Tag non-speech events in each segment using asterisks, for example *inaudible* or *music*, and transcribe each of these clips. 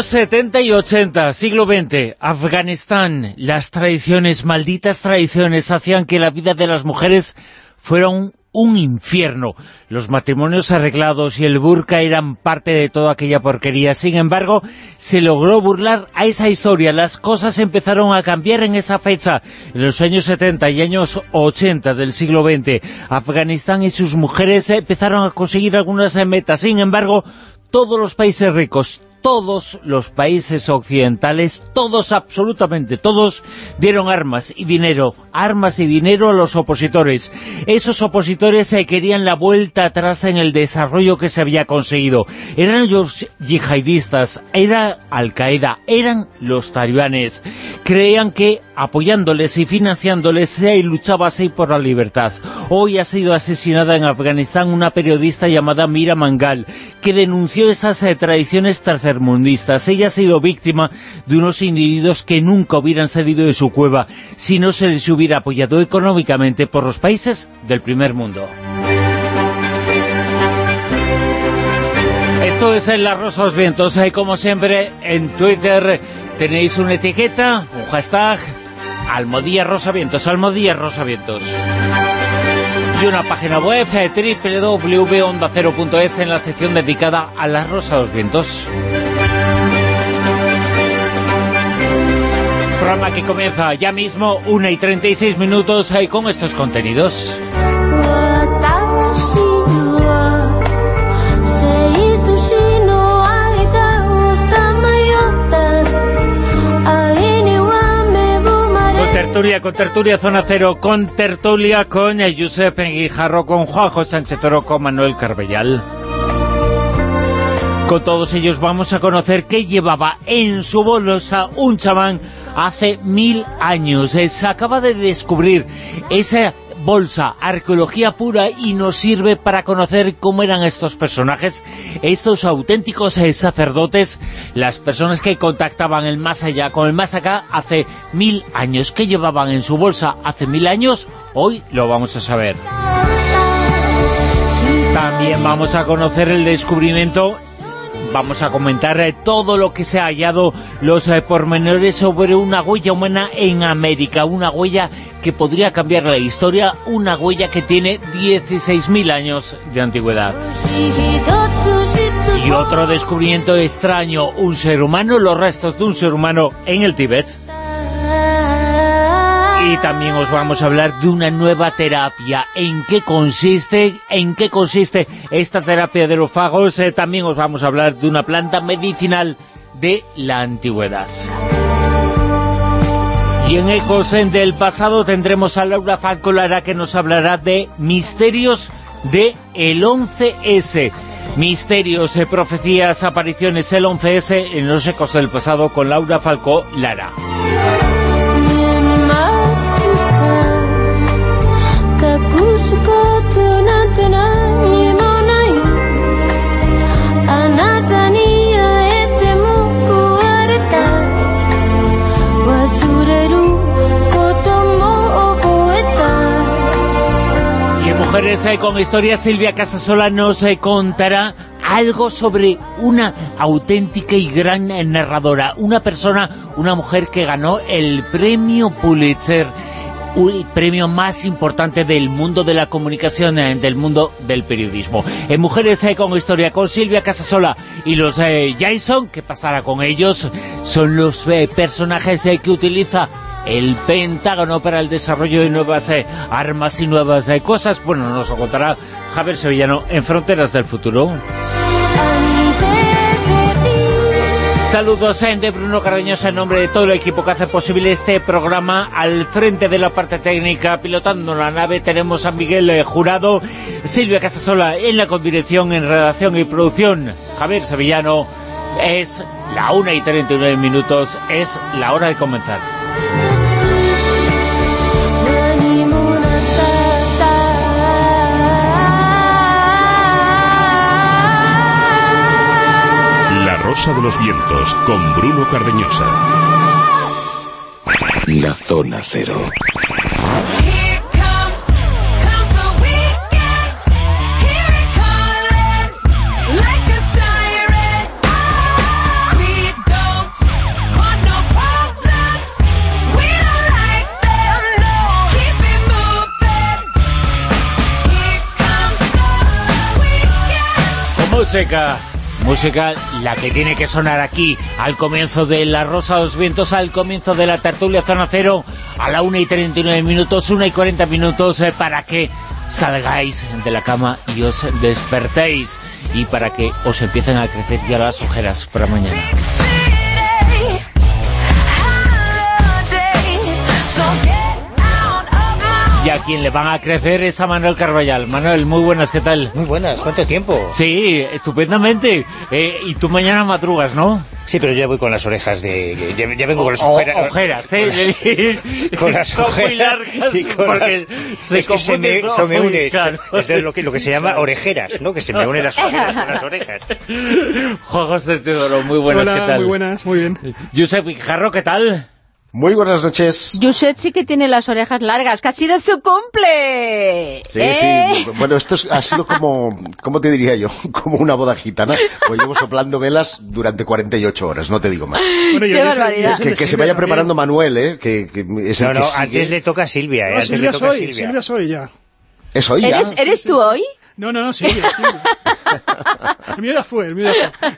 Años 70 y 80, siglo XX, Afganistán, las tradiciones, malditas tradiciones, hacían que la vida de las mujeres fuera un, un infierno. Los matrimonios arreglados y el burka eran parte de toda aquella porquería. Sin embargo, se logró burlar a esa historia. Las cosas empezaron a cambiar en esa fecha, en los años 70 y años 80 del siglo XX. Afganistán y sus mujeres empezaron a conseguir algunas metas. Sin embargo, todos los países ricos, todos los países occidentales, todos, absolutamente todos, dieron armas y dinero, armas y dinero a los opositores. Esos opositores se querían la vuelta atrás en el desarrollo que se había conseguido. Eran los yihadistas, era Al-Qaeda, eran los talibanes. Creían que apoyándoles y financiándoles se luchaba así por la libertad. Hoy ha sido asesinada en Afganistán una periodista llamada Mira Mangal, que denunció esas eh, tradiciones tercermundistas. Ella ha sido víctima de unos individuos que nunca hubieran salido de su cueva si no se les hubiera apoyado económicamente por los países del primer mundo. Esto es en La Rosa los Vientos. Hay como siempre en Twitter tenéis una etiqueta, un hashtag, Almodía Rosavientos, Almodía Rosavientos. Y una página web, www.ondacero.es, en la sección dedicada a la Rosa de los Vientos. Programa que comienza ya mismo, 1 y 36 minutos, ahí con estos contenidos. Tertulia, con tertulia Zona Cero, con tertulia con Josep Guijarro, con Juanjo Sánchez Toro, con Manuel Carbellal. Con todos ellos vamos a conocer qué llevaba en su bolsa un chamán hace mil años. Se acaba de descubrir esa bolsa, arqueología pura y nos sirve para conocer cómo eran estos personajes, estos auténticos eh, sacerdotes, las personas que contactaban el más allá con el más acá hace mil años. ¿Qué llevaban en su bolsa hace mil años? Hoy lo vamos a saber. También vamos a conocer el descubrimiento vamos a comentar eh, todo lo que se ha hallado, los eh, pormenores sobre una huella humana en América, una huella que podría cambiar la historia, una huella que tiene 16.000 años de antigüedad. Y otro descubrimiento extraño, un ser humano, los restos de un ser humano en el Tíbet. Y también os vamos a hablar de una nueva terapia. ¿En qué consiste? ¿En qué consiste esta terapia de los fagos? Eh, también os vamos a hablar de una planta medicinal de la antigüedad. Y en Ecos del pasado tendremos a Laura Falcolara que nos hablará de misterios de el 11S. Misterios, eh, profecías, apariciones, el 11S en los Ecos del pasado con Laura Falco Mujeres eh, con Historia, Silvia Casasola nos eh, contará algo sobre una auténtica y gran narradora, una persona, una mujer que ganó el premio Pulitzer, el premio más importante del mundo de la comunicación, eh, del mundo del periodismo. En Mujeres con Historia, con Silvia Casasola y los Jason, ¿qué pasará con ellos? Son los personajes que utiliza el Pentágono para el desarrollo de nuevas eh, armas y nuevas eh, cosas. Bueno, nos lo contará Javier Sevillano en Fronteras del Futuro. Saludos eh, de Bruno Cardeñosa en nombre de todo el equipo que hace posible este programa. Al frente de la parte técnica, pilotando la nave, tenemos a Miguel Jurado, Silvia Casasola en la condirección, en redacción y producción, Javier Sevillano. Es la 1 y 39 minutos, es la hora de comenzar. Rosa de los Vientos con Bruno Cardeñosa. La Zona Cero. música Música la que tiene que sonar aquí, al comienzo de La Rosa de los Vientos, al comienzo de la tertulia Zona Cero, a la 1 y 39 minutos, 1 y 40 minutos, eh, para que salgáis de la cama y os despertéis, y para que os empiecen a crecer ya las ojeras para mañana. Y a quien le van a crecer es a Manuel Carballal. Manuel, muy buenas, ¿qué tal? Muy buenas, ¿cuánto tiempo? Sí, estupendamente. Eh, y tú mañana madrugas, ¿no? Sí, pero yo ya voy con las orejas de... Ya, vengo con las ojeras. ojeras, ¿eh? Con las, *laughs* ojeras. muy largas, y con porque se es que se me, se me une, es lo que, lo que se llama orejeras, ¿no? Que se me unen las ojeras con las orejas. Juegos de Oro, muy buenas, Hola, ¿qué tal? muy buenas, muy bien. Josep Jarro, ¿qué tal? Muy buenas noches. Yuset sí que tiene las orejas largas, que ha sido su cumple. Sí, sí. ¿Eh? Bueno, esto ha sido como, ¿cómo te diría yo? *laughs* Como una boda gitana. Pues llevo soplando velas durante 48 horas, no te digo más. Qué barbaridad. Que, se vaya preparando Manuel, ¿eh? Que, que es no, no, antes le toca a Silvia, ¿eh? No, antes Silvia le toca soy, a Silvia. Silvia soy ya. ¿Es hoy ya? ¿Eres, ¿eres tú hoy? No, no, no, Silvia, Silvia. *laughs* el ya fue, el ya fue.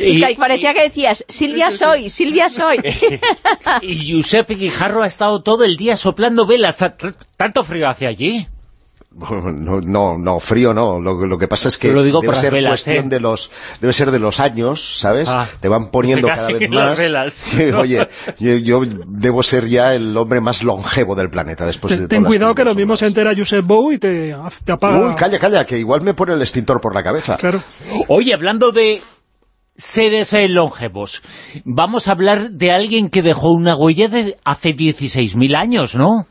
Y, es que parecía que decías, Silvia soy, Silvia soy. *laughs* y Giuseppe Guijarro ha estado todo el día soplando velas. ¿Tanto frío hacia allí? *laughs* No, no, no, frío no. Lo, lo que pasa es que lo digo debe por ser velas, cuestión ¿eh? de los, debe ser de los años, ¿sabes? Ah, Te van poniendo cada vez *laughs* más. velas. *laughs* Oye, yo, yo debo ser ya el hombre más longevo del planeta después de Ten, todas ten cuidado que lo mismo se entera Josep Bou y te, te apaga. Uy, calla, calla, que igual me pone el extintor por la cabeza. Claro. Oye, hablando de seres eh, longevos, vamos a hablar de alguien que dejó una huella de hace 16.000 años, ¿no?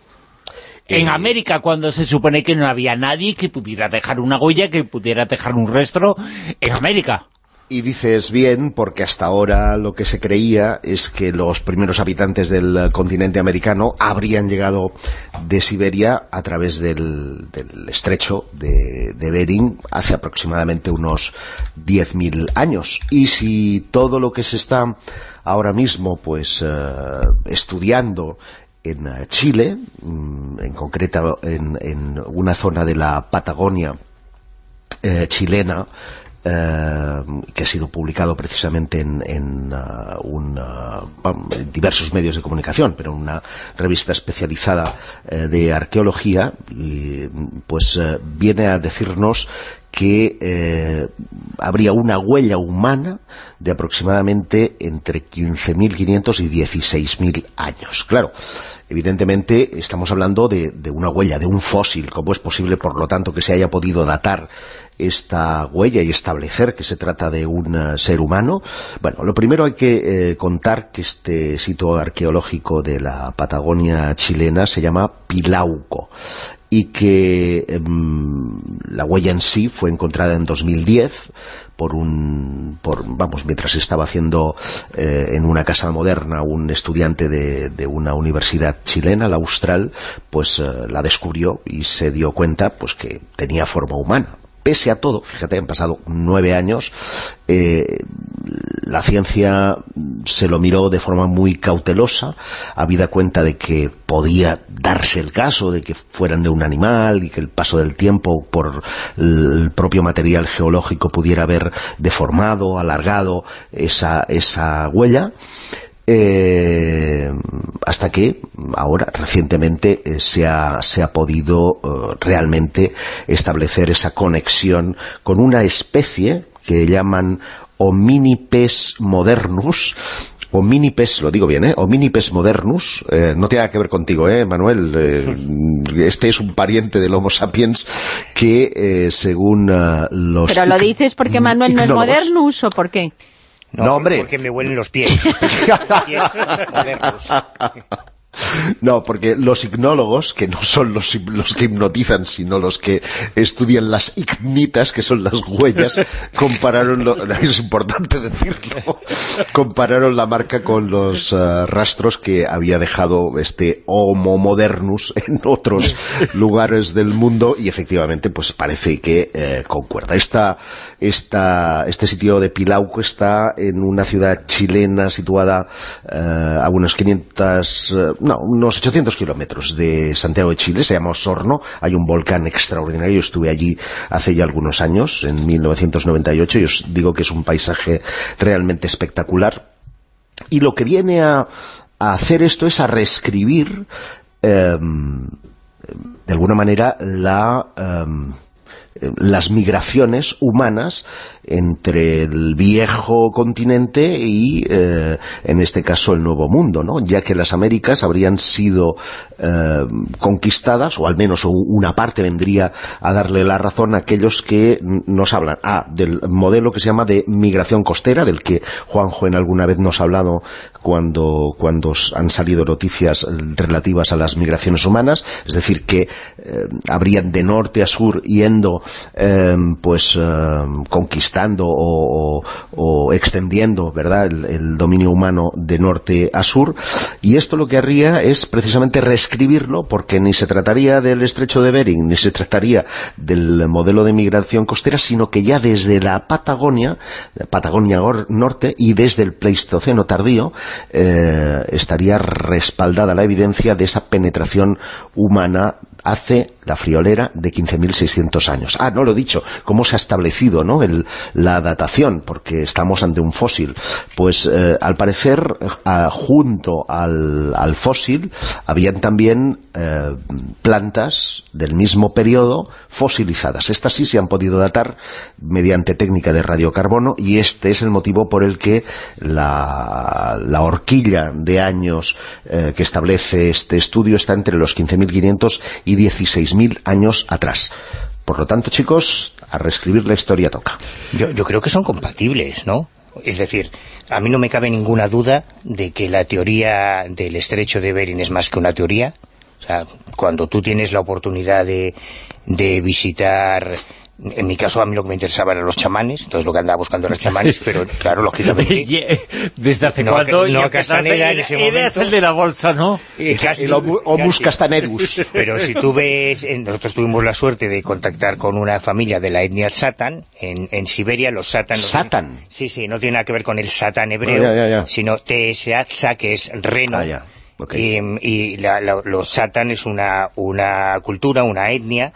En Eh, América, cuando se supone que no había nadie que pudiera dejar una huella, que pudiera dejar un rastro, en América. Y dices bien, porque hasta ahora lo que se creía es que los primeros habitantes del continente americano habrían llegado de Siberia a través del, del estrecho de, de Bering hace aproximadamente unos 10.000 años. Y si todo lo que se está ahora mismo pues eh, estudiando en eh, Chile, mm, en concreto en, una zona de la Patagonia eh, chilena, eh, que ha sido publicado precisamente en, en, diversos medios de comunicación, pero en una revista especializada de arqueología, pues viene a decirnos que eh, habría una huella humana de aproximadamente entre 15.500 y 16.000 años. Claro, evidentemente estamos hablando de, una huella, de un fósil, ¿cómo es posible, por lo tanto, que se haya podido datar esta huella y establecer que se trata de un eh, ser humano? Bueno, lo primero hay que eh, contar que este sitio arqueológico de la Patagonia chilena se llama Pilauco y que em, la huella en sí fue encontrada en 2010 por un vamos mientras estaba haciendo eh, en una casa moderna un estudiante de, de una universidad chilena la Austral pues eh, la descubrió y se dio cuenta pues que tenía forma humana pese a todo, fíjate, han pasado nueve años, eh, la ciencia se lo miró de forma muy cautelosa, habida cuenta de que podía darse el caso de que fueran de un animal y que el paso del tiempo por el propio material geológico pudiera haber deformado, alargado esa, esa huella, eh, hasta que ahora recientemente eh, se, ha, se ha podido eh, realmente establecer esa conexión con una especie que llaman Hominipes modernus, Hominipes, lo digo bien, ¿eh? Hominipes modernus, eh, no tiene nada que ver contigo, ¿eh, Manuel? Eh, este es un pariente del Homo sapiens que, eh, según uh, los... ¿Pero lo dices porque Manuel no es *laughs* modernus o por qué? No, no hombre. porque me huelen los pies. *laughs* pies modernos. *laughs* *laughs* No, porque los hipnólogos, que no son los, los, que hipnotizan, sino los que estudian las ignitas, que son las huellas, *laughs* compararon, lo, *laughs* es importante decirlo, compararon la marca con los uh, rastros que había dejado este Homo modernus en otros lugares del mundo y efectivamente pues parece que eh, concuerda. Esta, esta, este sitio de Pilauco está en una ciudad chilena situada eh, a unos 500 no, unos 800 kilómetros de Santiago de Chile, se llama Osorno, hay un volcán extraordinario, estuve allí hace ya algunos años, en 1998, y os digo que es un paisaje realmente espectacular, y lo que viene a, a hacer esto es a reescribir, eh, de alguna manera. Eh, las migraciones humanas entre el viejo continente y, eh, en este caso, el Nuevo Mundo, ¿no? ya que las Américas habrían sido eh, conquistadas, o al menos una parte vendría a darle la razón a aquellos que nos hablan, ah, del modelo que se llama de migración costera, del que Juanjo en alguna vez nos ha hablado cuando, cuando han salido noticias relativas a las migraciones humanas, es decir, que eh, habrían de norte a sur yendo pues conquistando o, o, extendiendo verdad el, el, dominio humano de norte a sur y esto lo que haría es precisamente reescribirlo porque ni se trataría del estrecho de Bering ni se trataría del modelo de migración costera sino que ya desde la Patagonia Patagonia Norte y desde el Pleistoceno tardío eh, estaría respaldada la evidencia de esa penetración humana hace la friolera de 15.600 años. Ah, no lo he dicho, cómo se ha establecido ¿no? El, la datación, porque estamos ante un fósil. Pues eh, al parecer, eh, junto al, al, fósil, habían también eh, plantas del mismo periodo fosilizadas. Estas sí se han podido datar mediante técnica de radiocarbono y este es el motivo por el que la, la horquilla de años eh, que establece este estudio está entre los 15.500 y 16.000 años atrás. Por lo tanto, chicos, a reescribir la historia toca. Yo, yo creo que son compatibles, ¿no? Es decir, a mí no me cabe ninguna duda de que la teoría del estrecho de Bering es más que una teoría. O sea, cuando tú tienes la oportunidad de, de visitar en mi caso a mí lo que me interesaba eran los chamanes, entonces lo que andaba buscando eran chamanes, *laughs* pero claro, lógicamente... *laughs* ¿Desde hace no, cuánto? No, Castaneda en ese momento. Eres el de la bolsa, ¿no? Y casi, el Omus Castanedus. *laughs* Pero si tú ves, nosotros tuvimos la suerte de contactar con una familia de la etnia Satan, en, en Siberia, los Satan... ¿Satan? sí, sí, no tiene nada que ver con el Satan hebreo, Ah, ya, ya, ya. sino Teseatza, que es reno. Ah, ya. Ok. Y, y la- la- los Satan es una, una cultura, una etnia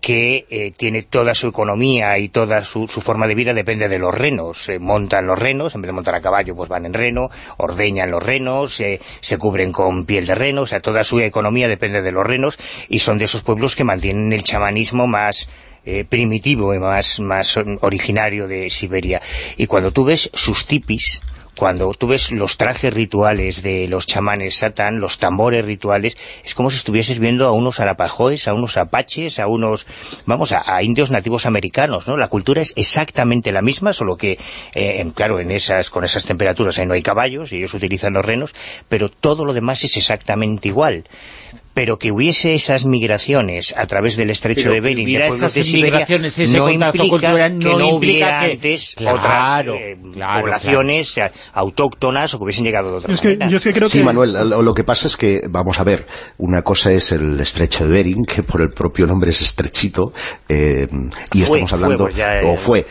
que eh, tiene toda su economía y toda su, su forma de vida depende de los renos. Se montan los renos, en vez de montar a caballo, pues van en reno, ordeñan los renos, eh, se cubren con piel de reno, o sea, toda su economía depende de los renos y son de esos pueblos que mantienen el chamanismo más eh, primitivo y más, más originario de Siberia. Y cuando tú ves sus tipis, cuando tú ves los trajes rituales de los chamanes satán, los tambores rituales, es como si estuvieses viendo a unos arapajoes, a unos apaches, a unos, vamos, a, indios nativos americanos, ¿no? La cultura es exactamente la misma, solo que, eh, claro, en esas, con esas temperaturas ahí no hay caballos y ellos utilizan los renos, pero todo lo demás es exactamente igual. Pero que hubiese esas migraciones a través del estrecho Pero de Bering, de hubiera pueblos de esas Siberia, migraciones, ese no implica cultural, que no hubiera que- antes Claro, otras eh, claro, poblaciones eh, autóctonas o que hubiesen llegado de otra Es que, manera. yo es que creo Sí, que... Manuel, lo, lo que pasa es que, vamos a ver, una cosa es el estrecho de Bering, que por el propio nombre es estrechito, eh, y Fue, estamos hablando, fue, pues ya, o eh, fue, eh,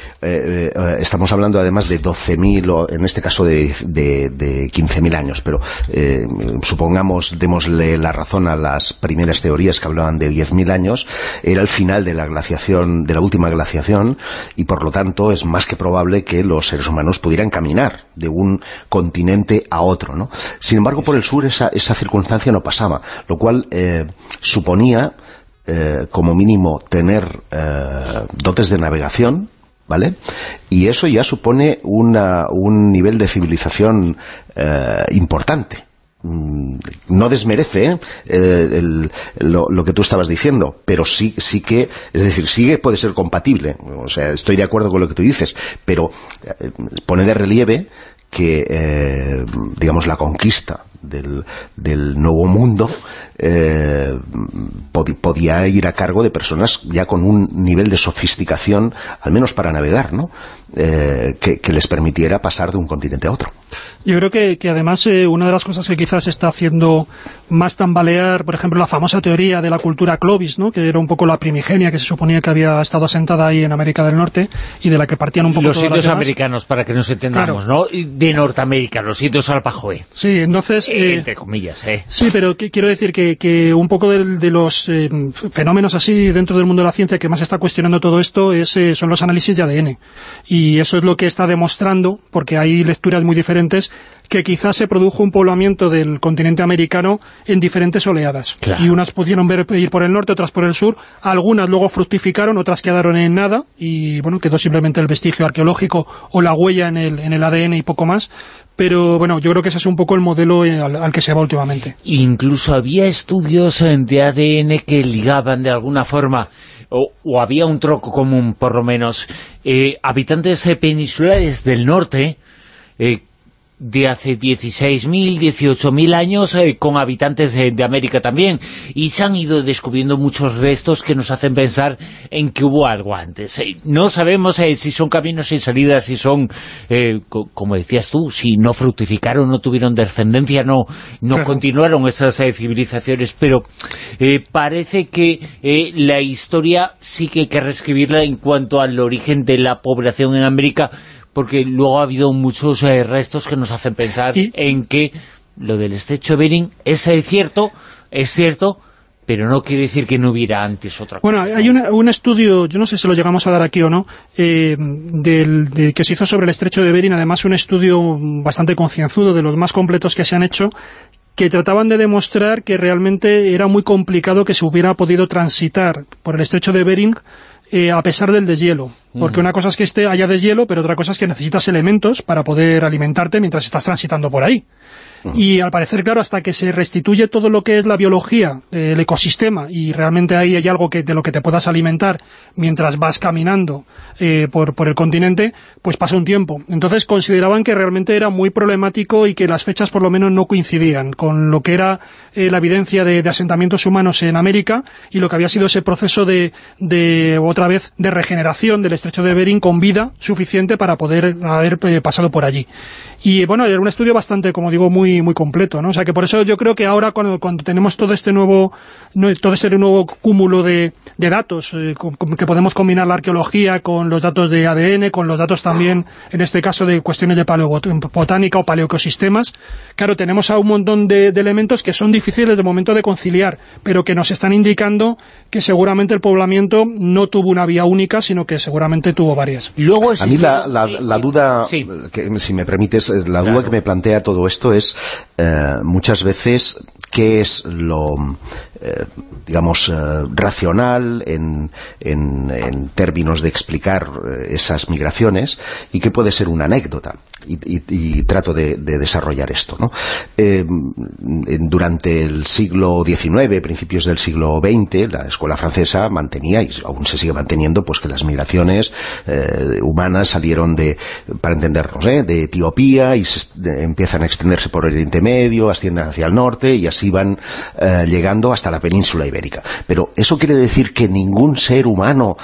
eh, estamos hablando además de 12.000, o en este caso de, de, de 15.000 años, pero eh, supongamos, démosle la razón a las primeras teorías que hablaban de 10.000 años, era el final de la glaciación, de la última glaciación, y por lo tanto es más que probable que los seres humanos pudieran caminar de un continente a otro, ¿no? Sin embargo, por el sur esa, esa circunstancia no pasaba, lo cual eh, suponía, eh, como mínimo, tener eh, dotes de navegación, ¿vale? Y eso ya supone una, un nivel de civilización importante. Mm, no desmerece ¿eh? el, lo, lo, que tú estabas diciendo, pero sí, sí que, es decir, sí puede ser compatible, o sea, estoy de acuerdo con lo que tú dices, pero eh, pone de relieve que, eh, digamos, la conquista del, del nuevo mundo eh, podía ir a cargo de personas ya con un nivel de sofisticación, al menos para navegar, ¿no? Eh, que, que, les permitiera pasar de un continente a otro. Yo creo que, que además eh, una de las cosas que quizás está haciendo más tambalear, por ejemplo, la famosa teoría de la cultura Clovis, ¿no? que era un poco la primigenia que se suponía que había estado asentada ahí en América del Norte y de la que partían un poco Los sitios americanos, para que nos entendamos, claro. ¿no? De Norteamérica, los sitios alpajoe. Sí, entonces... Eh, entre comillas, ¿eh? Sí, pero que, quiero decir que, que un poco de, de los eh, fenómenos así dentro del mundo de la ciencia que más está cuestionando todo esto es, eh, son los análisis de ADN. Y eso es lo que está demostrando, porque hay lecturas muy diferentes, que quizás se produjo un poblamiento del continente americano en diferentes oleadas. Claro. Y unas pudieron ver, ir por el norte, otras por el sur. Algunas luego fructificaron, otras quedaron en nada. Y bueno, quedó simplemente el vestigio arqueológico o la huella en el, en el ADN y poco más. Pero bueno, yo creo que ese es un poco el modelo al, al que se va últimamente. Incluso había estudios de ADN que ligaban de alguna forma o, o, había un troco común, por lo menos, eh, habitantes eh, peninsulares del norte, eh, de hace 16.000, 18.000 años, eh, con habitantes de, de, América también, y se han ido descubriendo muchos restos que nos hacen pensar en que hubo algo antes. Eh, no sabemos eh, si son caminos sin salida, si son, co como decías tú, si no fructificaron, no tuvieron descendencia, no, no claro. continuaron esas civilizaciones, pero parece que la historia sí que hay que reescribirla en cuanto al origen de la población en América, porque luego ha habido muchos eh, restos que nos hacen pensar ¿Y? en que lo del estrecho de Bering es cierto, es cierto, pero no quiere decir que no hubiera antes otra cosa. Bueno, hay una, un estudio, yo no sé si lo llegamos a dar aquí o no, eh, del, de, que se hizo sobre el estrecho de Bering, además un estudio bastante concienzudo, de los más completos que se han hecho, que trataban de demostrar que realmente era muy complicado que se hubiera podido transitar por el estrecho de Bering eh, a pesar del deshielo. Porque una cosa es que esté haya deshielo, pero otra cosa es que necesitas elementos para poder alimentarte mientras estás transitando por ahí. Y al parecer, claro, hasta que se restituye todo lo que es la biología, eh, el ecosistema, y realmente ahí hay algo que de lo que te puedas alimentar mientras vas caminando eh, por, por el continente, pues pasa un tiempo. Entonces consideraban que realmente era muy problemático y que las fechas por lo menos no coincidían con lo que era eh, la evidencia de, de, asentamientos humanos en América y lo que había sido ese proceso de, de otra vez, de regeneración del estrecho de Bering con vida suficiente para poder haber pasado por allí. Y bueno, era un estudio bastante, como digo, muy muy completo, ¿no? O sea que por eso yo creo que ahora cuando, cuando tenemos todo este nuevo todo este nuevo cúmulo de, de datos, eh, con, con, que podemos combinar la arqueología con los datos de ADN, con los datos también, en este caso, de cuestiones de paleobotánica o paleoecosistemas, claro, tenemos a un montón de, de elementos que son difíciles de momento de conciliar, pero que nos están indicando que seguramente el poblamiento no tuvo una vía única, sino que seguramente tuvo varias. Luego a mí la, la, la duda, sí. que, si me permites, la duda claro. que me plantea todo esto es eh, muchas veces qué es lo, eh, digamos, eh, racional en, en, en, términos de explicar esas migraciones y qué puede ser una anécdota. Y, trato de, de, desarrollar esto. Eh, durante el siglo XIX, principios del siglo XX, la escuela francesa mantenía, y aún se sigue manteniendo, pues que las migraciones eh, humanas salieron de, para entendernos, de Etiopía y empiezan a extenderse por Oriente Medio, ascienden hacia el norte y así van llegando hasta la península ibérica. Pero ¿eso quiere decir que ningún ser humano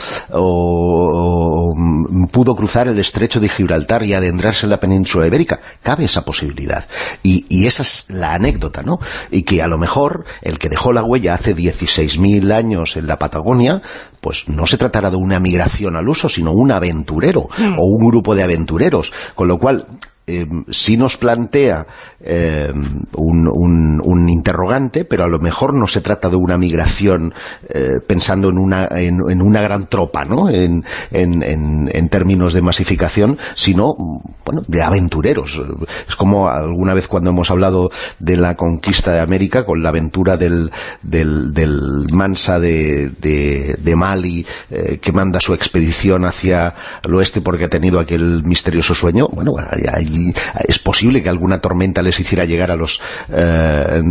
pudo cruzar el estrecho de Gibraltar y adentrarse en la península ibérica? Cabe esa posibilidad. Y, y, esa es la anécdota, ¿no? Y que a lo mejor el que dejó la huella hace 16.000 años en la Patagonia, pues no se tratará de una migración al uso, sino un aventurero mm. o un grupo de aventureros. Con lo cual eh, sí nos plantea eh, un, interrogante, pero a lo mejor no se trata de una migración eh, pensando en una, en, una gran tropa, ¿no? En, en, términos de masificación, sino, bueno, de aventureros. Es como alguna vez cuando hemos hablado de la conquista de América, con la aventura del, del, del Mansa de, de, Mali, eh, que manda su expedición hacia el oeste porque ha tenido aquel misterioso sueño, bueno, allí es posible que alguna tormenta les hiciera llegar a los eh,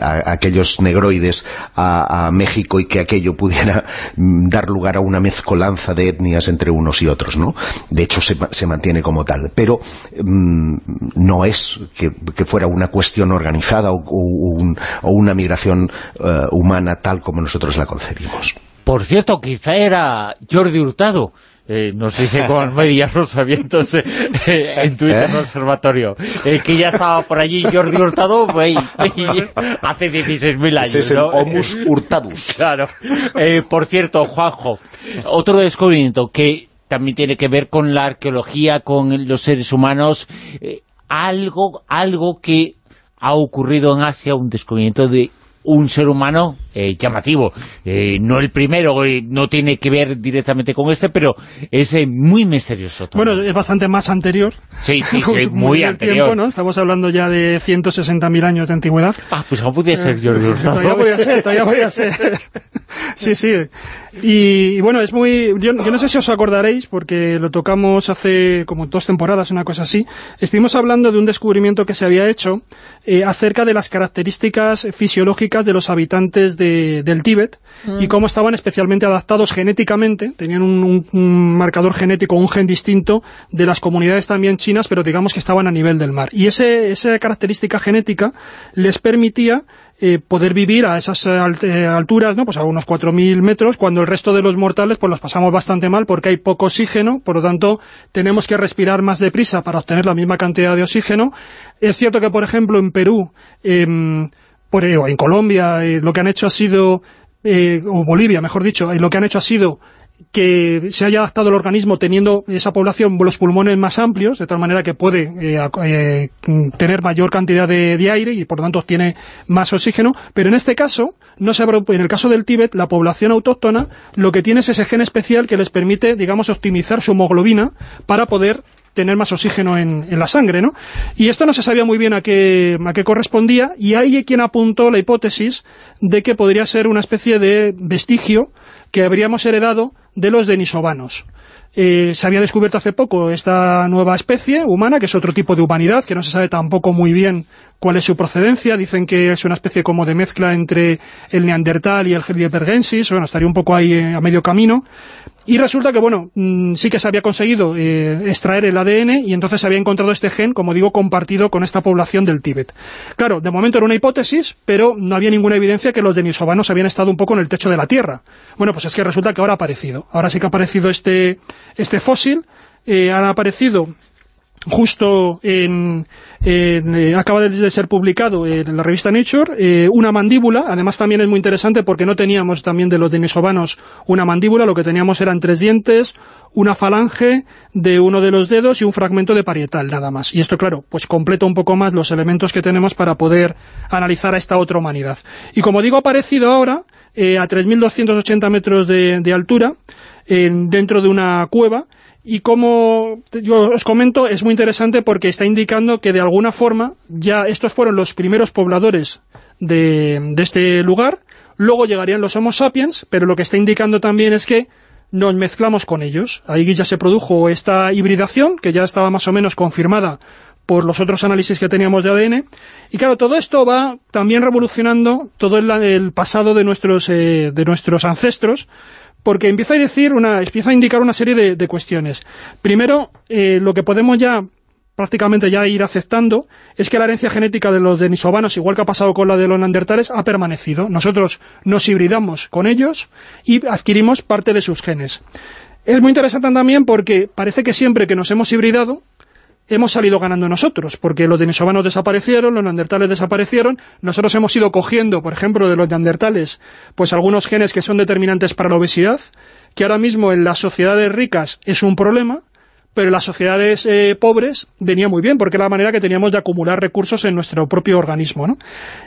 a, aquellos negroides a, México y que aquello pudiera *laughs* dar lugar a una mezcolanza de etnias entre unos y otros, ¿no? De hecho se, se mantiene como tal, pero mm, no es que, fuera una cuestión organizada o, una migración eh, humana tal como nosotros la concebimos. Por cierto, quizá era Jordi Hurtado, eh, nos dice con *laughs* medias Rosavientos eh, en Twitter ¿Eh? Observatorio, eh, que ya estaba por allí Jordi Hurtado pues, hace 16.000 años. es el Homus *laughs* Hurtadus. Claro. por cierto, Juanjo, otro descubrimiento que también tiene que ver con la arqueología, con los seres humanos, algo, algo que ha ocurrido en Asia, un descubrimiento de un ser humano eh, llamativo. Eh, no el primero, no tiene que ver directamente con este, pero es eh, muy misterioso. Bueno, es bastante más anterior. Sí, sí, sí *laughs* muy, anterior. ¿no? Estamos hablando ya de 160.000 años de antigüedad. Ah, pues aún podía ser Jordi *laughs* Todavía podía ser, todavía podía ser. *laughs* sí, sí. Y, bueno, es muy... Yo, no sé si os acordaréis, porque lo tocamos hace como dos temporadas, una cosa así. Estuvimos hablando de un descubrimiento que se había hecho acerca de las características fisiológicas de los habitantes de del Tíbet y mm. cómo estaban especialmente adaptados genéticamente, tenían un, marcador genético, un gen distinto de las comunidades también chinas, pero digamos que estaban a nivel del mar. Y ese, esa característica genética les permitía eh, poder vivir a esas eh, eh, alturas, ¿no? pues a unos 4.000 metros, cuando el resto de los mortales pues los pasamos bastante mal porque hay poco oxígeno, por lo tanto tenemos que respirar más deprisa para obtener la misma cantidad de oxígeno. Es cierto que, por ejemplo, en Perú... Eh, por, en Colombia eh, lo que han hecho ha sido, eh, o Bolivia mejor dicho, eh, lo que han hecho ha sido que se haya adaptado el organismo teniendo esa población los pulmones más amplios, de tal manera que puede tener mayor cantidad de, aire y por lo tanto tiene más oxígeno, pero en este caso, no se en el caso del Tíbet, la población autóctona lo que tiene es ese gen especial que les permite, digamos, optimizar su hemoglobina para poder tener más oxígeno en, la sangre, ¿no? Y esto no se sabía muy bien a qué, a qué correspondía, y hay quien apuntó la hipótesis de que podría ser una especie de vestigio que habríamos heredado de los denisovanos. Eh, se había descubierto hace poco esta nueva especie humana, que es otro tipo de humanidad, que no se sabe tampoco muy bien cuál es su procedencia. Dicen que es una especie como de mezcla entre el neandertal y el heidelbergensis. Bueno, estaría un poco ahí eh, a medio camino. Y resulta que, bueno, mm, sí que se había conseguido eh, extraer el ADN y entonces se había encontrado este gen, como digo, compartido con esta población del Tíbet. Claro, de momento era una hipótesis, pero no había ninguna evidencia que los denisovanos habían estado un poco en el techo de la Tierra. Bueno, pues es que resulta que ahora ha aparecido. Ahora sí que ha aparecido este, este fósil, eh, ha aparecido justo en, eh, acaba de ser publicado en la revista Nature, eh, una mandíbula, además también es muy interesante porque no teníamos también de los denisovanos una mandíbula, lo que teníamos eran tres dientes, una falange de uno de los dedos y un fragmento de parietal, nada más. Y esto, claro, pues completa un poco más los elementos que tenemos para poder analizar a esta otra humanidad. Y como digo, ha aparecido ahora eh, a 3.280 metros de, altura, dentro de una cueva, y como yo os comento, es muy interesante porque está indicando que de alguna forma ya estos fueron los primeros pobladores de, este lugar, luego llegarían los Homo sapiens, pero lo que está indicando también es que nos mezclamos con ellos. Ahí ya se produjo esta hibridación, que ya estaba más o menos confirmada por los otros análisis que teníamos de ADN. Y claro, todo esto va también revolucionando todo el, pasado de nuestros, eh, de nuestros ancestros, porque empieza a decir una, empieza a indicar una serie de, cuestiones. Primero, eh, lo que podemos ya prácticamente ya ir aceptando, es que la herencia genética de los denisovanos, igual que ha pasado con la de los neandertales, ha permanecido. Nosotros nos hibridamos con ellos y adquirimos parte de sus genes. Es muy interesante también porque parece que siempre que nos hemos hibridado, hemos salido ganando nosotros, porque los denisovanos desaparecieron, los neandertales desaparecieron, nosotros hemos ido cogiendo, por ejemplo, de los neandertales, pues algunos genes que son determinantes para la obesidad, que ahora mismo en las sociedades ricas es un problema, pero las sociedades eh, pobres venía muy bien, porque era la manera que teníamos de acumular recursos en nuestro propio organismo. ¿no?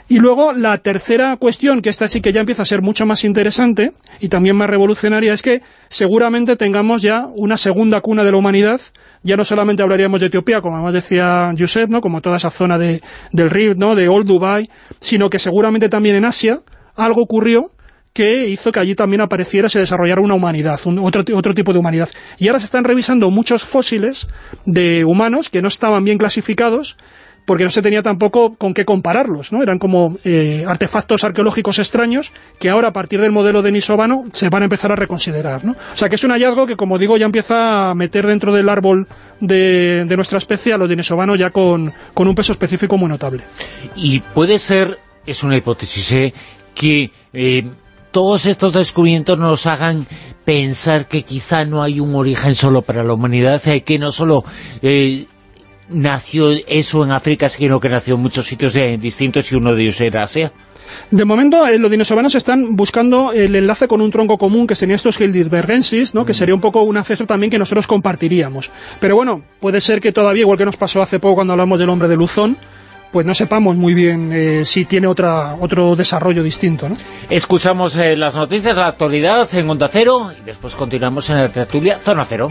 Y luego la tercera cuestión, que esta sí que ya empieza a ser mucho más interesante y también más revolucionaria, es que seguramente tengamos ya una segunda cuna de la humanidad, ya no solamente hablaríamos de Etiopía, como además decía Josep, ¿no? como toda esa zona de, del Rif, ¿no? de Old Dubai, sino que seguramente también en Asia algo ocurrió que hizo que allí también apareciera, se desarrollara una humanidad, otro, otro tipo de humanidad. Y ahora se están revisando muchos fósiles de humanos que no estaban bien clasificados, porque no se tenía tampoco con qué compararlos, ¿no? Eran como eh, artefactos arqueológicos extraños que ahora, a partir del modelo de Nisobano, se van a empezar a reconsiderar, ¿no? O sea, que es un hallazgo que, como digo, ya empieza a meter dentro del árbol de, nuestra especie a los Denisovano ya con, con un peso específico muy notable. Y puede ser, es una hipótesis, ¿eh? que eh, todos estos descubrimientos nos hagan pensar que quizá no hay un origen solo para la humanidad, eh, que no solo eh, nació eso en África, sino que nació en muchos sitios eh, distintos y uno de ellos era Asia. De momento, los dinosauros están buscando el enlace con un tronco común, que serían estos Hildibergensis, ¿no? que sería un poco un acceso también que nosotros compartiríamos. Pero bueno, puede ser que todavía, igual que nos pasó hace poco cuando hablamos del hombre de Luzón, pues no sepamos muy bien eh, si tiene otra, otro desarrollo distinto. ¿no? Escuchamos eh, las noticias, la actualidad en Onda Cero y después continuamos en la tertulia Zona Cero.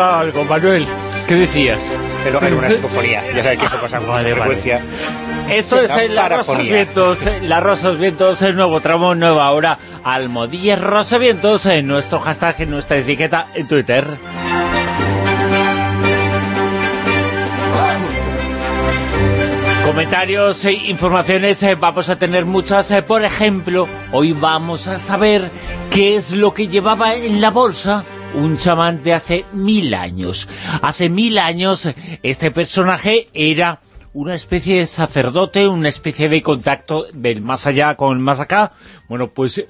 Algo, Manuel. ¿Qué decías? Pero era una psicofonía. Ya sabes que esto pasa con frecuencia. Esto es el La Rosa Vientos, La Rosa Vientos, el nuevo tramo, nueva hora, Almodía Rosa Vientos, en nuestro hashtag, en nuestra etiqueta en Twitter. Comentarios e informaciones eh, vamos a tener muchas. Eh, por ejemplo, hoy vamos a saber qué es lo que llevaba en la bolsa un chamán de hace mil años. Hace mil años este personaje era una especie de sacerdote, una especie de contacto del más allá con el más acá. Bueno, pues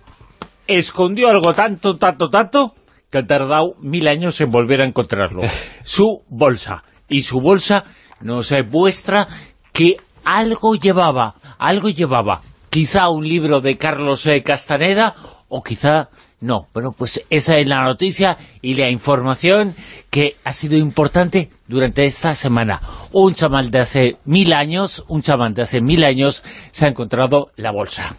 escondió algo tanto, tanto, tanto, que ha tardado mil años en volver a encontrarlo. *laughs* Su bolsa. Y su bolsa nos muestra que algo llevaba, algo llevaba. Quizá un libro de Carlos e. Castaneda, o quizá no, bueno, pues esa es la noticia y la información que ha sido importante durante esta semana. Un chamán de hace mil años, un chamán de hace mil años, se ha encontrado la bolsa.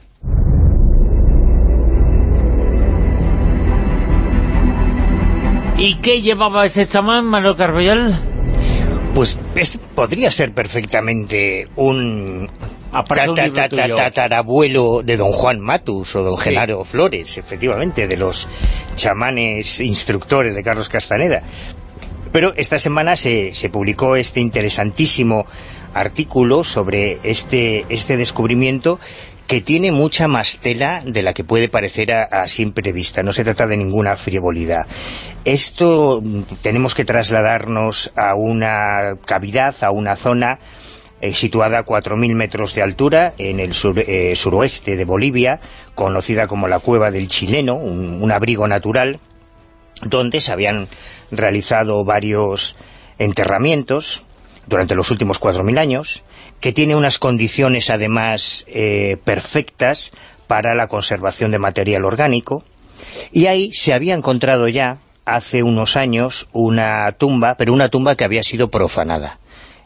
¿Y qué llevaba ese chamán, Manuel Carballal? Pues podría ser perfectamente un, tatarabuelo de don Juan Matus o don Genaro Flores, efectivamente, de los chamanes instructores de Carlos Castaneda. Pero esta semana se, publicó este interesantísimo artículo sobre este, este descubrimiento que tiene mucha más tela de la que puede parecer a, a, simple vista. No se trata de ninguna frivolidad. Esto mm, tenemos que trasladarnos a una cavidad, a una zona eh, situada a 4.000 metros de altura en el eh, suroeste de Bolivia, conocida como la Cueva del Chileno, un, abrigo natural, donde se habían realizado varios enterramientos durante los últimos 4.000 años, que tiene unas condiciones además eh, perfectas para la conservación de material orgánico, y ahí se había encontrado ya hace unos años una tumba, pero una tumba que había sido profanada.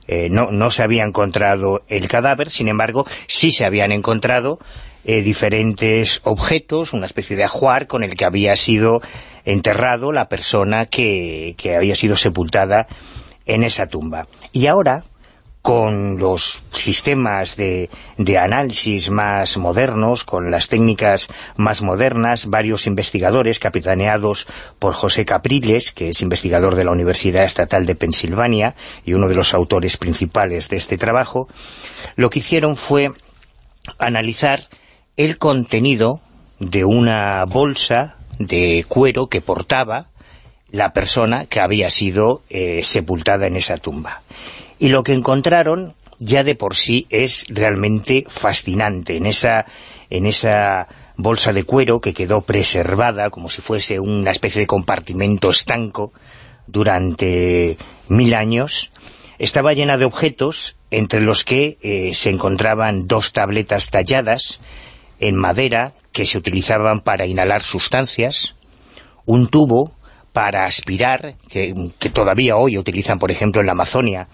Eh, no, no se había encontrado el cadáver, sin embargo, sí se habían encontrado eh, diferentes objetos, una especie de ajuar con el que había sido enterrado la persona que, que había sido sepultada en esa tumba. Y ahora, con los sistemas de, análisis más modernos, con las técnicas más modernas, varios investigadores capitaneados por José Capriles, que es investigador de la Universidad Estatal de Pensilvania y uno de los autores principales de este trabajo, lo que hicieron fue analizar el contenido de una bolsa de cuero que portaba la persona que había sido eh, sepultada en esa tumba y lo que encontraron ya de por sí es realmente fascinante. En esa, en esa bolsa de cuero que quedó preservada como si fuese una especie de compartimento estanco durante mil años, estaba llena de objetos entre los que eh, se encontraban dos tabletas talladas en madera que se utilizaban para inhalar sustancias, un tubo para aspirar, que, que todavía hoy utilizan, por ejemplo, en la Amazonia,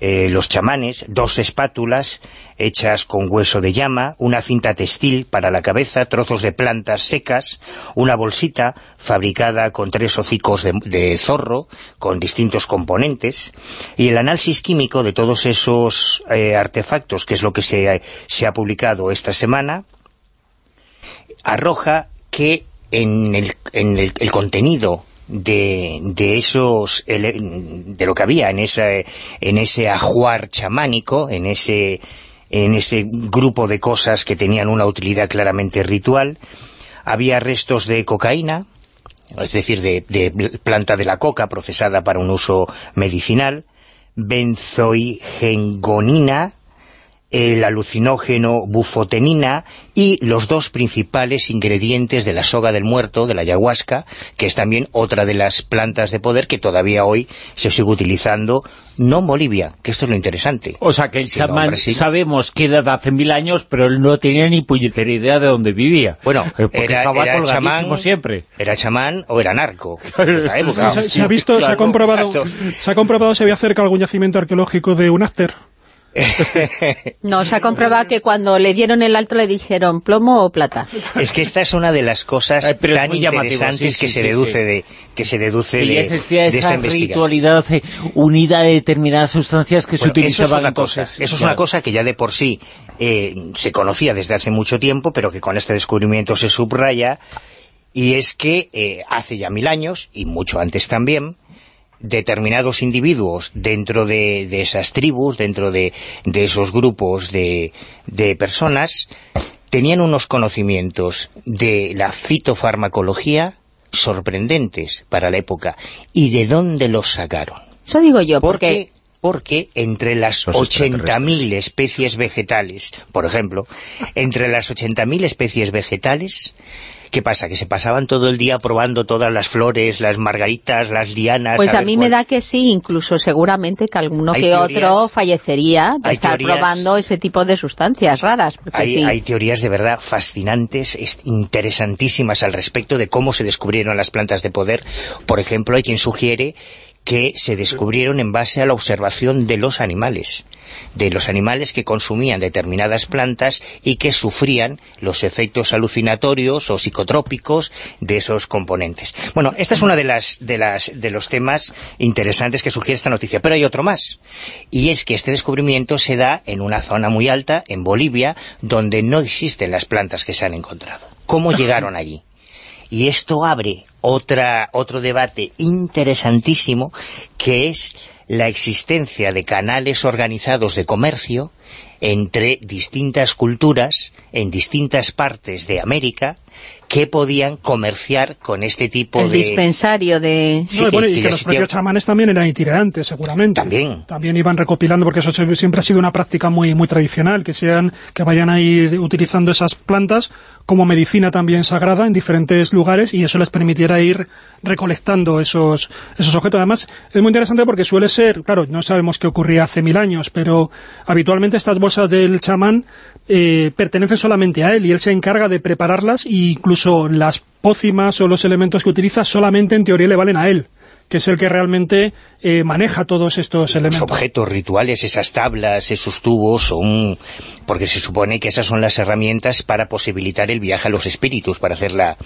eh, los chamanes, dos espátulas hechas con hueso de llama, una cinta textil para la cabeza, trozos de plantas secas, una bolsita fabricada con tres hocicos de, zorro, con distintos componentes, y el análisis químico de todos esos eh, artefactos, que es lo que se, se ha publicado esta semana, arroja que en el, en el contenido de, de esos de lo que había en ese, en ese ajuar chamánico, en ese, en ese grupo de cosas que tenían una utilidad claramente ritual. Había restos de cocaína, es decir, de, de planta de la coca procesada para un uso medicinal, benzoigengonina, el alucinógeno bufotenina y los dos principales ingredientes de la soga del muerto, de la ayahuasca, que es también otra de las plantas de poder que todavía hoy se sigue utilizando, no en Bolivia, que esto es lo interesante. O sea, que el chamán sabemos que era de hace mil años, pero él no tenía ni puñetera idea de dónde vivía. Bueno, eh, era, era chamán, siempre. Era chamán o era narco. *laughs* se, ha visto, se ha comprobado, se ha comprobado si había cerca algún yacimiento arqueológico de un after. *laughs* no, se ha comprobado que cuando le dieron el alto le dijeron plomo o plata. Es que esta es una de las cosas tan interesantes que, se deduce de, que se deduce de, de esa ritualidad eh, unida a determinadas sustancias que se utilizaban entonces. Eso es una cosa que ya de por sí eh, se conocía desde hace mucho tiempo, pero que con este descubrimiento se subraya, y es que eh, hace ya mil años, y mucho antes también, determinados individuos dentro de, esas tribus, dentro de, esos grupos de, personas, tenían unos conocimientos de la fitofarmacología sorprendentes para la época. ¿Y de dónde los sacaron? Eso digo yo, porque... Porque entre las 80.000 especies vegetales, por ejemplo, entre las 80.000 especies vegetales ¿Qué pasa? ¿Que se pasaban todo el día probando todas las flores, las margaritas, las dianas? Pues a, mí me da que sí, incluso seguramente que alguno que otro fallecería de estar probando ese tipo de sustancias raras. Hay, hay teorías de verdad fascinantes, interesantísimas al respecto de cómo se descubrieron las plantas de poder. Por ejemplo, hay quien sugiere que se descubrieron en base a la observación de los animales, de los animales que consumían determinadas plantas y que sufrían los efectos alucinatorios o psicotrópicos de esos componentes. Bueno, esta es una de las de las de los temas interesantes que sugiere esta noticia, pero hay otro más, y es que este descubrimiento se da en una zona muy alta, en Bolivia, donde no existen las plantas que se han encontrado. ¿Cómo *laughs* llegaron allí? Y esto abre otra, otro debate interesantísimo, que es la existencia de canales organizados de comercio entre distintas culturas en distintas partes de América que podían comerciar con este tipo de... El dispensario de... y que, los propios chamanes también eran itinerantes, seguramente. También. También iban recopilando, porque eso siempre ha sido una práctica muy muy tradicional, que sean que vayan ahí utilizando esas plantas como medicina también sagrada en diferentes lugares, y eso les permitiera ir recolectando esos, esos objetos. Además, es muy interesante porque suele ser, claro, no sabemos qué ocurría hace mil años, pero habitualmente estas bolsas del chamán eh, pertenecen solamente a él, y él se encarga de prepararlas, e incluso las pócimas o los elementos que utiliza solamente en teoría le valen a él que es el que realmente eh, maneja todos estos elementos. Los objetos rituales, esas tablas, esos tubos, son porque se supone que esas son las herramientas para posibilitar el viaje a los espíritus, para hacer la,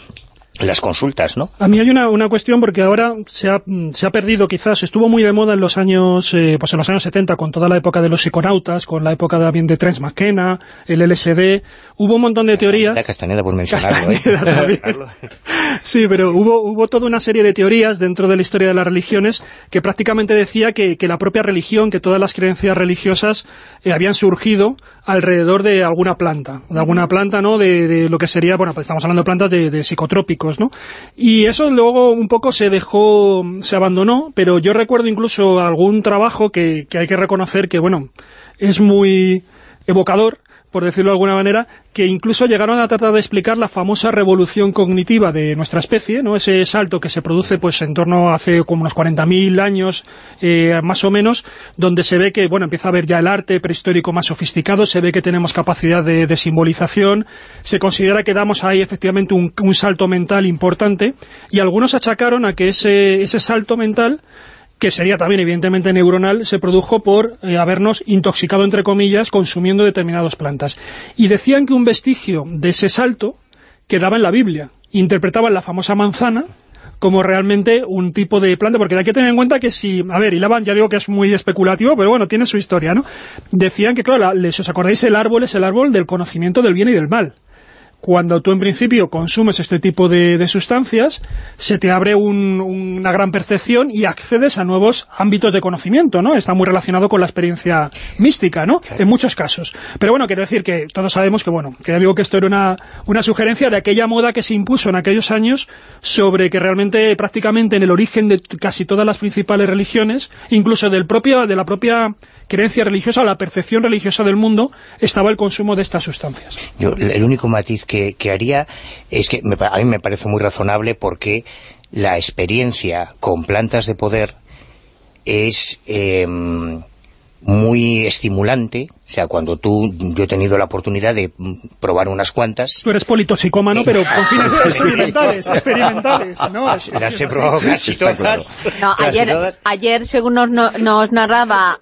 las consultas, ¿no? A mí hay una, una cuestión porque ahora se ha, se ha perdido quizás, estuvo muy de moda en los años eh, pues en los años 70 con toda la época de los psiconautas, con la época también de Trent McKenna, el LSD, hubo un montón de teorías... Castañeda, por mencionarlo, ¿eh? *laughs* sí, pero hubo, hubo toda una serie de teorías dentro de la historia de las religiones que prácticamente decía que, que la propia religión, que todas las creencias religiosas eh, habían surgido alrededor de alguna planta, de alguna planta, ¿no? De, de lo que sería, bueno, pues estamos hablando de plantas de, de psicotrópicos y eso luego un poco se dejó, se abandonó, pero yo recuerdo incluso algún trabajo que, que hay que reconocer que, bueno, es muy evocador, por decirlo de alguna manera, que incluso llegaron a tratar de explicar la famosa revolución cognitiva de nuestra especie, ¿no? ese salto que se produce pues en torno a hace como unos 40.000 años, eh, más o menos, donde se ve que bueno empieza a haber ya el arte prehistórico más sofisticado, se ve que tenemos capacidad de, de simbolización, se considera que damos ahí efectivamente un, un, salto mental importante, y algunos achacaron a que ese, ese salto mental que sería también evidentemente neuronal, se produjo por eh, habernos intoxicado, entre comillas, consumiendo determinadas plantas. Y decían que un vestigio de ese salto quedaba en la Biblia. Interpretaban la famosa manzana como realmente un tipo de planta, porque hay que tener en cuenta que si, a ver, hilaban, ya digo que es muy especulativo, pero bueno, tiene su historia, ¿no? Decían que, claro, la, si os acordáis, el árbol es el árbol del conocimiento del bien y del mal cuando tú en principio consumes este tipo de, de sustancias, se te abre un, una gran percepción y accedes a nuevos ámbitos de conocimiento, ¿no? Está muy relacionado con la experiencia mística, ¿no? En muchos casos. Pero bueno, quiero decir que todos sabemos que, bueno, que ya digo que esto era una, una sugerencia de aquella moda que se impuso en aquellos años sobre que realmente prácticamente en el origen de casi todas las principales religiones, incluso del propio, de la propia creencia religiosa, la percepción religiosa del mundo, estaba el consumo de estas sustancias. El único matiz que, que haría es que me, a mí me parece muy razonable porque la experiencia con plantas de poder es... Eh, muy estimulante, o sea, cuando tú, yo he tenido la oportunidad de probar unas cuantas. Tú eres politoxicómano, pero *laughs* con fines experimentales, experimentales, ¿no? Las he probado casi todas. No, ayer, ayer, según nos, nos narraba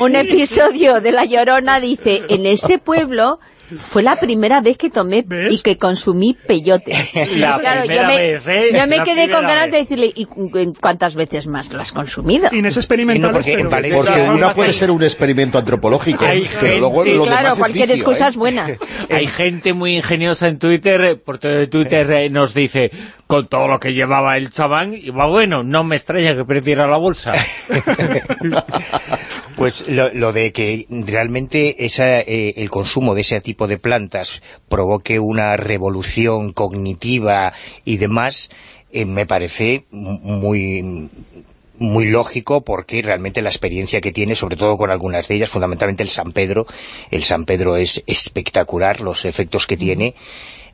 un *laughs* episodio de La Llorona, dice, en este pueblo fue la primera vez que tomé ¿Ves? y que consumí peyote. *laughs* La claro, yo primera me, vez, ¿eh? yo me La quedé con ganas de vez. decirle, ¿y cu- cuántas veces más lo has consumido? Fines Sí, experimentales, no, porque pero... Valencia- Porque De una puede hay- ser un experimento antropológico, Hay pero gente- luego Sí, lo claro, demás es cualquier vicio, excusa ¿eh? es buena. *laughs* Hay gente muy ingeniosa en Twitter, eh, por todo Twitter eh, nos dice, con todo lo que llevaba el chabán, y va bueno, no me extraña que prefiera la bolsa. *laughs* Pues lo, lo de que realmente esa, eh, el consumo de ese tipo de plantas provoque una revolución cognitiva y demás, eh, me parece muy muy lógico porque realmente la experiencia que tiene, sobre todo con algunas de ellas, fundamentalmente el San Pedro, el San Pedro es espectacular, los efectos que tiene,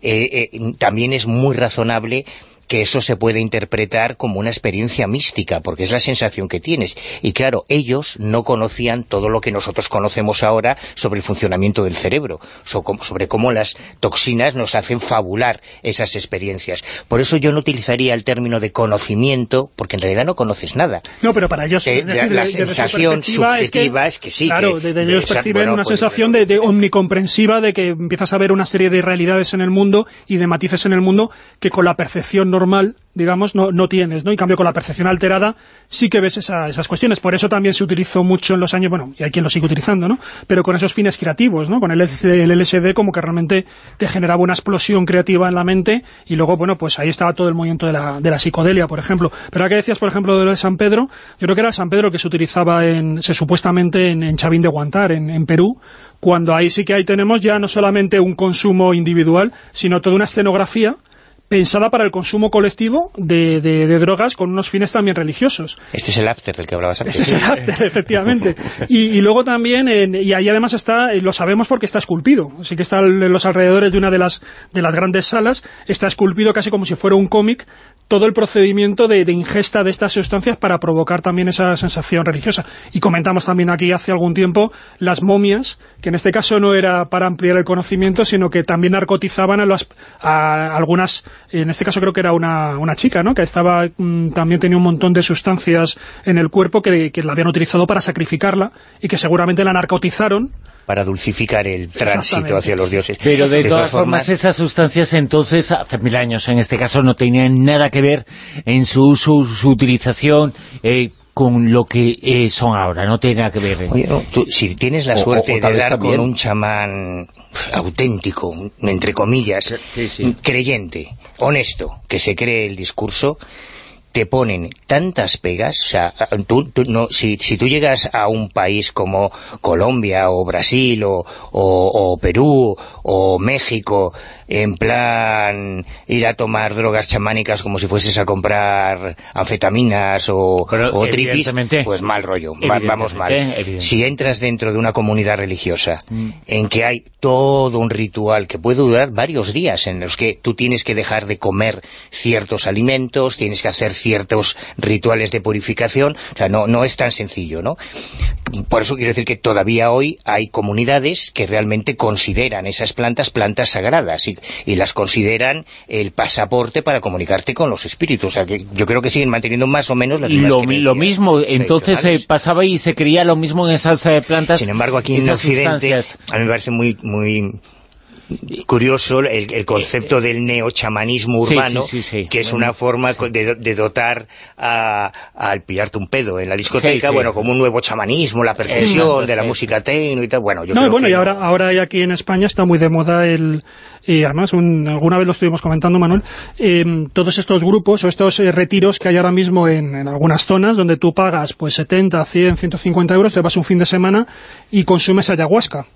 eh, eh, también es muy razonable que eso se puede interpretar como una experiencia mística, porque es la sensación que tienes. Y claro, ellos no conocían todo lo que nosotros conocemos ahora sobre el funcionamiento del cerebro, sobre cómo las toxinas nos hacen fabular esas experiencias. Por eso yo no utilizaría el término de conocimiento, porque en realidad no conoces nada. No, pero para ellos, Eh, es decir, la- sensación subjetiva es que sí, Claro, que- desde ellos esa- perciben bueno, una pues- sensación de, de omnicomprensiva, de que empiezas a ver una serie de realidades en el mundo y de matices en el mundo que con la percepción normal, digamos, no, no tienes, ¿no? Y en cambio con la percepción alterada sí que ves esa- esas cuestiones. Por eso también se utilizó mucho en los años, bueno, y hay quien lo sigue utilizando, ¿no? Pero con esos fines creativos, ¿no? Con el, LSD como que realmente te generaba una explosión creativa en la mente y luego, bueno, pues ahí estaba todo el movimiento de la, de la psicodelia, por ejemplo. Pero ahora que decías, por ejemplo, de lo de San Pedro, yo creo que era San Pedro que se utilizaba en, se supuestamente en, en Chavín de Guantar, en, en Perú, cuando ahí sí que ahí tenemos ya no solamente un consumo individual, sino toda una escenografía pensada para el consumo colectivo de, de- de drogas con unos fines también religiosos. Este es el after del que hablabas antes. Ese es el arte, efectivamente. Y, y luego también, en- y ahí además está, eh, lo sabemos porque está esculpido. Así que está en los alrededores de una de las, de las grandes salas, está esculpido casi como si fuera un cómic, todo el procedimiento de, ingesta de estas sustancias para provocar también esa sensación religiosa. Y comentamos también aquí hace algún tiempo las momias, que en este caso no era para ampliar el conocimiento, sino que también narcotizaban a, las, a algunas, en este caso creo que era una, una chica, ¿no? que estaba mm, también tenía un montón de sustancias en el cuerpo que, que la habían utilizado para sacrificarla y que seguramente la narcotizaron para dulcificar el tránsito hacia los dioses. Pero de, todas, formas, esas sustancias entonces, hace mil años en este caso, no tenían nada que ver en su uso, su utilización... Eh, con lo que eh, son ahora, no tiene nada que ver. Oye, si tienes la suerte de dar con un chamán auténtico, entre comillas, creyente, honesto, que se cree el discurso, te ponen tantas pegas, o sea, tú, no, si, si, tú llegas a un país como Colombia o Brasil o, o Perú o México en plan ir a tomar drogas chamánicas como si fueses a comprar anfetaminas o, o tripis, pues mal rollo, vamos mal. Si entras dentro de una comunidad religiosa mm. en que hay todo un ritual que puede durar varios días, en los que tú tienes que dejar de comer ciertos alimentos, tienes que hacer ciertos rituales de purificación, o sea, no, no es tan sencillo, ¿no? Por eso quiero decir que todavía hoy hay comunidades que realmente consideran esas plantas plantas sagradas y, las consideran el pasaporte para comunicarte con los espíritus. O sea, que yo creo que siguen manteniendo más o menos las mismas lo, lo mismo, entonces se pasaba y se creía lo mismo en esas de plantas. Sin embargo, aquí en Occidente, a mí me parece muy, muy curioso el, concepto del neochamanismo urbano, que es una forma de, dotar al pillarte un pedo en la discoteca, bueno, como un nuevo chamanismo, la percusión de la música techno y tal, bueno, yo no, bueno, y ahora, ahora aquí en España está muy de moda el, y además alguna vez lo estuvimos comentando, Manuel, em, todos estos grupos o estos eh, retiros que hay ahora mismo en, en, algunas zonas donde tú pagas pues 70, 100, 150 euros, te vas un fin de semana y consumes ayahuasca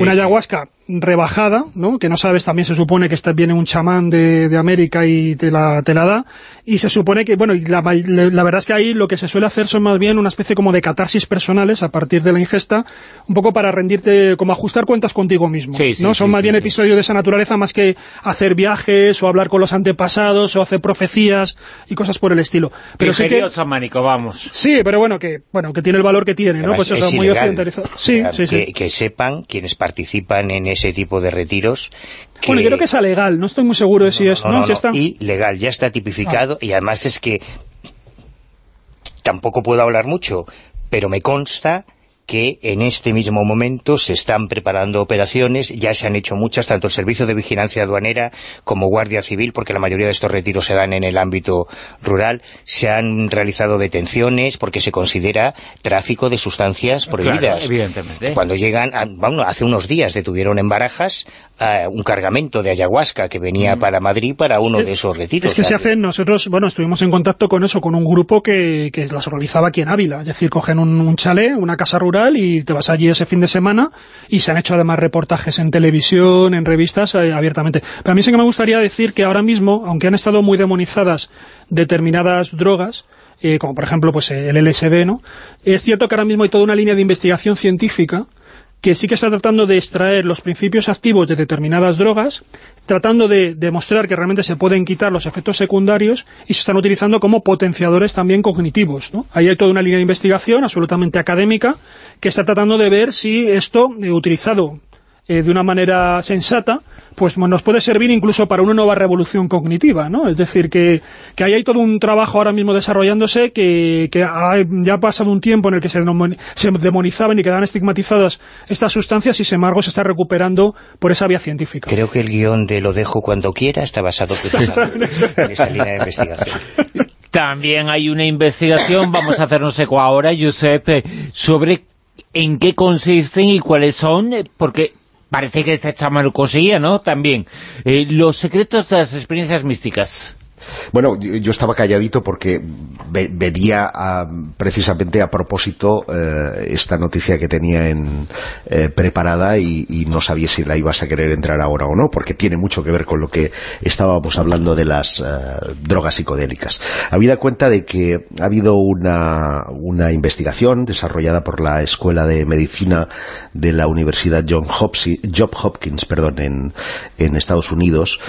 una ayahuasca rebajada, ¿no? que no sabes, también se supone que este viene un chamán de, América y te la, te la da, y se supone que, bueno, la, la, verdad es que ahí lo que se suele hacer son más bien una especie como de catarsis personales a partir de la ingesta, un poco para rendirte, como ajustar cuentas contigo mismo, ¿no? son más bien episodios de esa naturaleza más que hacer viajes o hablar con los antepasados o hacer profecías y cosas por el estilo. Pero sí que chamánico, vamos. Sí, pero bueno, que bueno que tiene el valor que tiene, ¿no? Pues eso, muy occidentalizado. Sí, sí, que, que sepan quienes participan en ese tipo de retiros. bueno, yo creo que es legal, no estoy muy seguro de si es... No, está... Y legal, ya está tipificado ah. y además es que tampoco puedo hablar mucho, pero me consta que en este mismo momento se están preparando operaciones, ya se han hecho muchas, tanto el Servicio de Vigilancia Aduanera como Guardia Civil, porque la mayoría de estos retiros se dan en el ámbito rural, se han realizado detenciones porque se considera tráfico de sustancias prohibidas. evidentemente. Cuando llegan, bueno, hace unos días detuvieron en Barajas un cargamento de ayahuasca que venía mm. para Madrid para uno de esos retiros. Es que se hacen, nosotros, bueno, estuvimos en contacto con eso, con un grupo que, que las organizaba aquí en Ávila, es decir, cogen un, un chalet, una casa rural y te vas allí ese fin de semana y se han hecho además reportajes en televisión, en revistas, eh, abiertamente. Pero a mí sí que me gustaría decir que ahora mismo, aunque han estado muy demonizadas determinadas drogas, eh, como por ejemplo pues el LSD, ¿no? Es cierto que ahora mismo hay toda una línea de investigación científica que sí que está tratando de extraer los principios activos de determinadas drogas, tratando de demostrar que realmente se pueden quitar los efectos secundarios y se están utilizando como potenciadores también cognitivos. ¿no? Ahí hay toda una línea de investigación absolutamente académica que está tratando de ver si esto, eh, utilizado eh, de una manera sensata, pues nos puede servir incluso para una nueva revolución cognitiva, ¿no? Es decir, que, que ahí hay todo un trabajo ahora mismo desarrollándose que, que ya ha pasado un tiempo en el que se, demonizaban y quedaban estigmatizadas estas sustancias y sin embargo se está recuperando por esa vía científica. Creo que el guion de Lo dejo cuando quiera está basado *laughs* en esta línea de investigación. *laughs* También hay una investigación, vamos a hacernos eco ahora, Giuseppe, sobre en qué consisten y cuáles son, porque parece que esta chama lo conseguía, ¿no? También. Eh, los secretos de las experiencias místicas. Bueno, yo, estaba calladito porque vería precisamente a propósito eh, esta noticia que tenía en, eh, preparada y, no sabía si la ibas a querer entrar ahora o no, porque tiene mucho que ver con lo que estábamos hablando de las eh, drogas psicodélicas. Habida cuenta de que ha habido una, una investigación desarrollada por la Escuela de Medicina de la Universidad John Hopkins, Job Hopkins perdón, en, en Estados Unidos,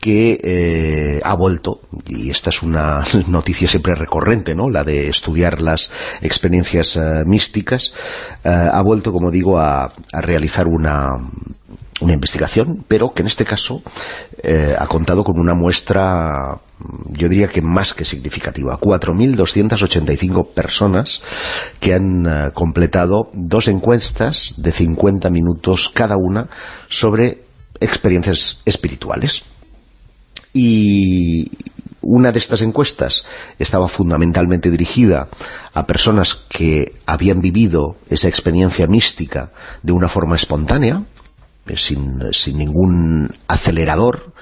que eh, ha vuelto, y esta es una *laughs* noticia siempre recurrente, ¿no? la de estudiar las experiencias eh, místicas, eh, ha vuelto, como digo, a, realizar una, investigación, pero que en este caso ha contado con una muestra, yo diría que más que significativa. 4.285 personas que han completado dos encuestas de 50 minutos cada una sobre experiencias espirituales. Y una de estas encuestas estaba fundamentalmente dirigida a personas que habían vivido esa experiencia mística de una forma espontánea, sin, sin ningún acelerador,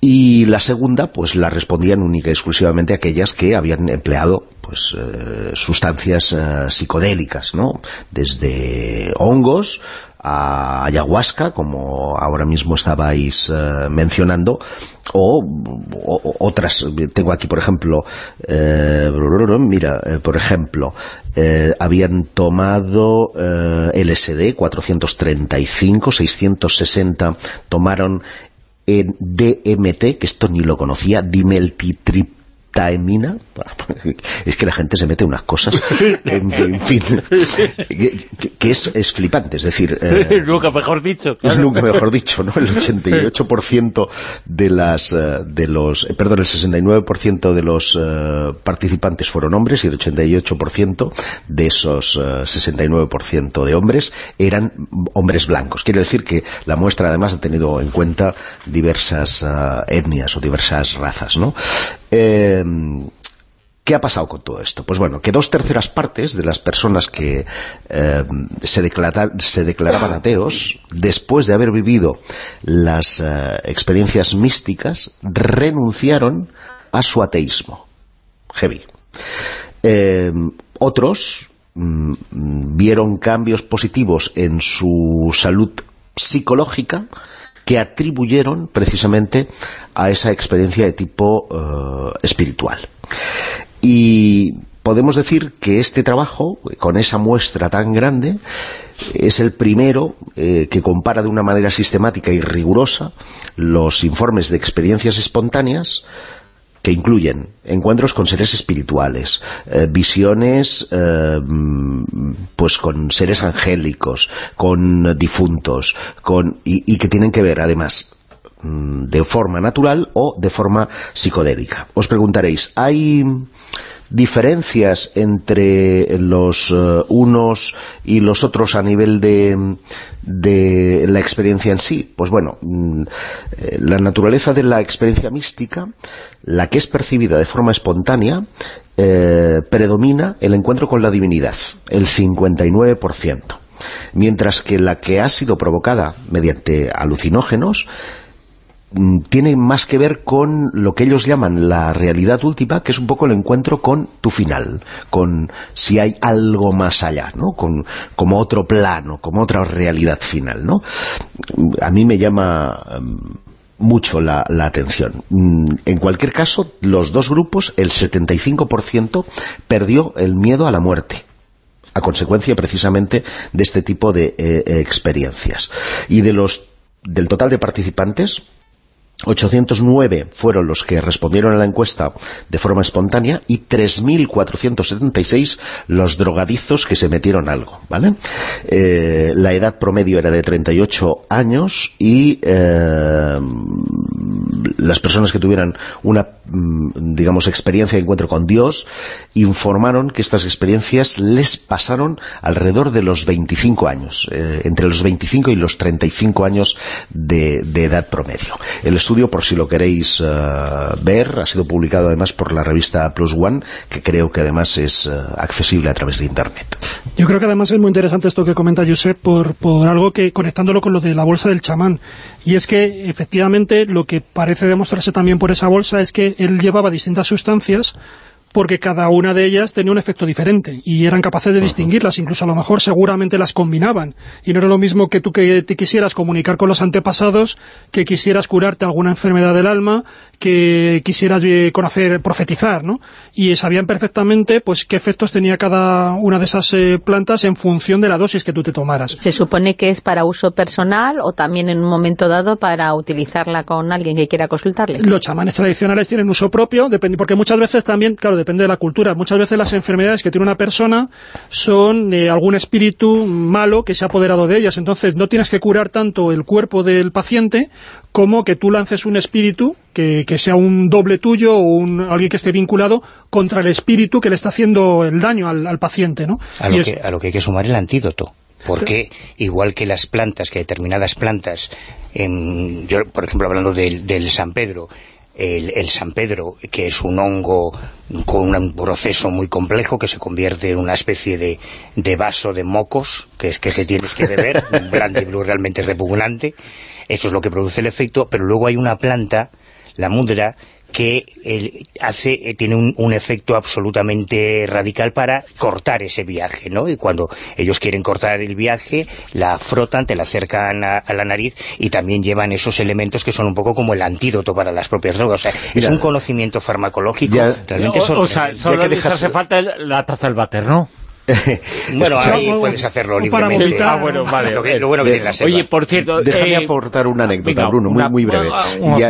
y la segunda, pues la respondían única y exclusivamente aquellas que habían empleado pues eh, sustancias eh, psicodélicas, ¿no? Desde hongos a ayahuasca, como ahora mismo estabais eh, mencionando, o, otras, tengo aquí por ejemplo, eh, mira, eh, por ejemplo, habían tomado LSD, 435, 660 tomaron en DMT, que esto ni lo conocía, dimeltitriptamina, *laughs* es que la gente se mete unas cosas, en, *laughs* en fin, que, que es, es flipante, es decir... eh, *laughs* Nunca mejor dicho. es nunca mejor dicho, ¿no? El 88% de las eh, de los eh, perdón, el 69% de los eh, participantes fueron hombres y el 88% de esos eh, 69% de hombres eran hombres blancos. Quiere decir que la muestra además ha tenido en cuenta diversas etnias o diversas razas, ¿no? Eh, ¿Qué ha pasado con todo esto? Pues bueno, que dos terceras partes de las personas que eh, se, declara- se declaraban ateos, después de haber vivido las eh, experiencias místicas, renunciaron a su ateísmo. Heavy. Eh, otros mm, vieron cambios positivos en su salud psicológica que atribuyeron precisamente a esa experiencia de tipo eh, espiritual. Y podemos decir que este trabajo, con esa muestra tan grande, es el primero eh, que compara de una manera sistemática y rigurosa los informes de experiencias espontáneas que incluyen encuentros con seres espirituales, eh, visiones eh, pues con seres angélicos, con difuntos, con y, y que tienen que ver además mm, de forma natural o de forma psicodélica. Os preguntaréis, ¿hay diferencias entre los eh, unos y los otros a nivel de, de la experiencia en sí? Pues bueno, mm, eh, la naturaleza de la experiencia mística, la que es percibida de forma espontánea, eh, predomina el encuentro con la divinidad, el 59%, mientras que la que ha sido provocada mediante alucinógenos tiene más que ver con lo que ellos llaman la realidad última, que es un poco el encuentro con tu final, con si hay algo más allá, ¿no? Con, como otro plano, como otra realidad final, ¿no? A mí me llama mm, mucho la, atención. Mm, En cualquier caso, los dos grupos, el 75% perdió el miedo a la muerte a consecuencia precisamente de este tipo de eh, experiencias. Y de los del total de participantes, 809 fueron los que respondieron a la encuesta de forma espontánea y 3.476 los drogadizos que se metieron algo, ¿vale? Eh, la edad promedio era de 38 años y eh, las personas que tuvieran una, mm, digamos, experiencia de encuentro con Dios informaron que estas experiencias les pasaron alrededor de los 25 años, eh, entre los 25 y los 35 años de, edad promedio. Estudio, por si lo queréis eh, ver, ha sido publicado además por la revista Plus One, que creo que además es eh, accesible a través de Internet. Yo creo que además es muy interesante esto que comenta Josep por, por algo que, conectándolo con lo de la bolsa del chamán, y es que efectivamente lo que parece demostrarse también por esa bolsa es que él llevaba distintas sustancias porque cada una de ellas tenía un efecto diferente y eran capaces de distinguirlas, incluso a lo mejor seguramente las combinaban. Y no era lo mismo que tú que te quisieras comunicar con los antepasados, que quisieras curarte alguna enfermedad del alma, que quisieras eh, conocer, profetizar, ¿no? Y sabían perfectamente pues qué efectos tenía cada una de esas eh, plantas en función de la dosis que tú te tomaras. ¿Se supone que es para uso personal o también en un momento dado para utilizarla con alguien que quiera consultarle? Los chamanes tradicionales tienen uso propio, porque muchas veces también, claro, depende de la cultura, muchas veces las enfermedades que tiene una persona son de algún espíritu malo que se ha apoderado de ellas, entonces no tienes que curar tanto el cuerpo del paciente como que tú lances un espíritu que, sea un doble tuyo o un, alguien que esté vinculado contra el espíritu que le está haciendo el daño al, paciente, ¿no? A lo, que, a lo que hay que sumar el antídoto porque igual que las plantas, que determinadas plantas, en, yo por ejemplo hablando del, del San Pedro, el, San Pedro, que es un hongo con un proceso muy complejo que se convierte en una especie de, de vaso de mocos, que es que te tienes que beber, *laughs* un brandy blue realmente repugnante, eso es lo que produce el efecto, pero luego hay una planta, la mudra, que hace eh, tiene un, efecto absolutamente radical para cortar ese viaje, ¿no? Y cuando ellos quieren cortar el viaje, la frotan, te la acercan a, la nariz y también llevan esos elementos que son un poco como el antídoto para las propias drogas. O sea, es un conocimiento farmacológico realmente o, o sea, solo les hace falta la taza del váter, ¿no? *laughs* bueno, ahí puedes hacerlo libremente. Ah, bueno, vale. Lo, bueno que tiene la selva. Oye, por cierto... Déjame eh, aportar una anécdota, Bruno, muy, muy breve.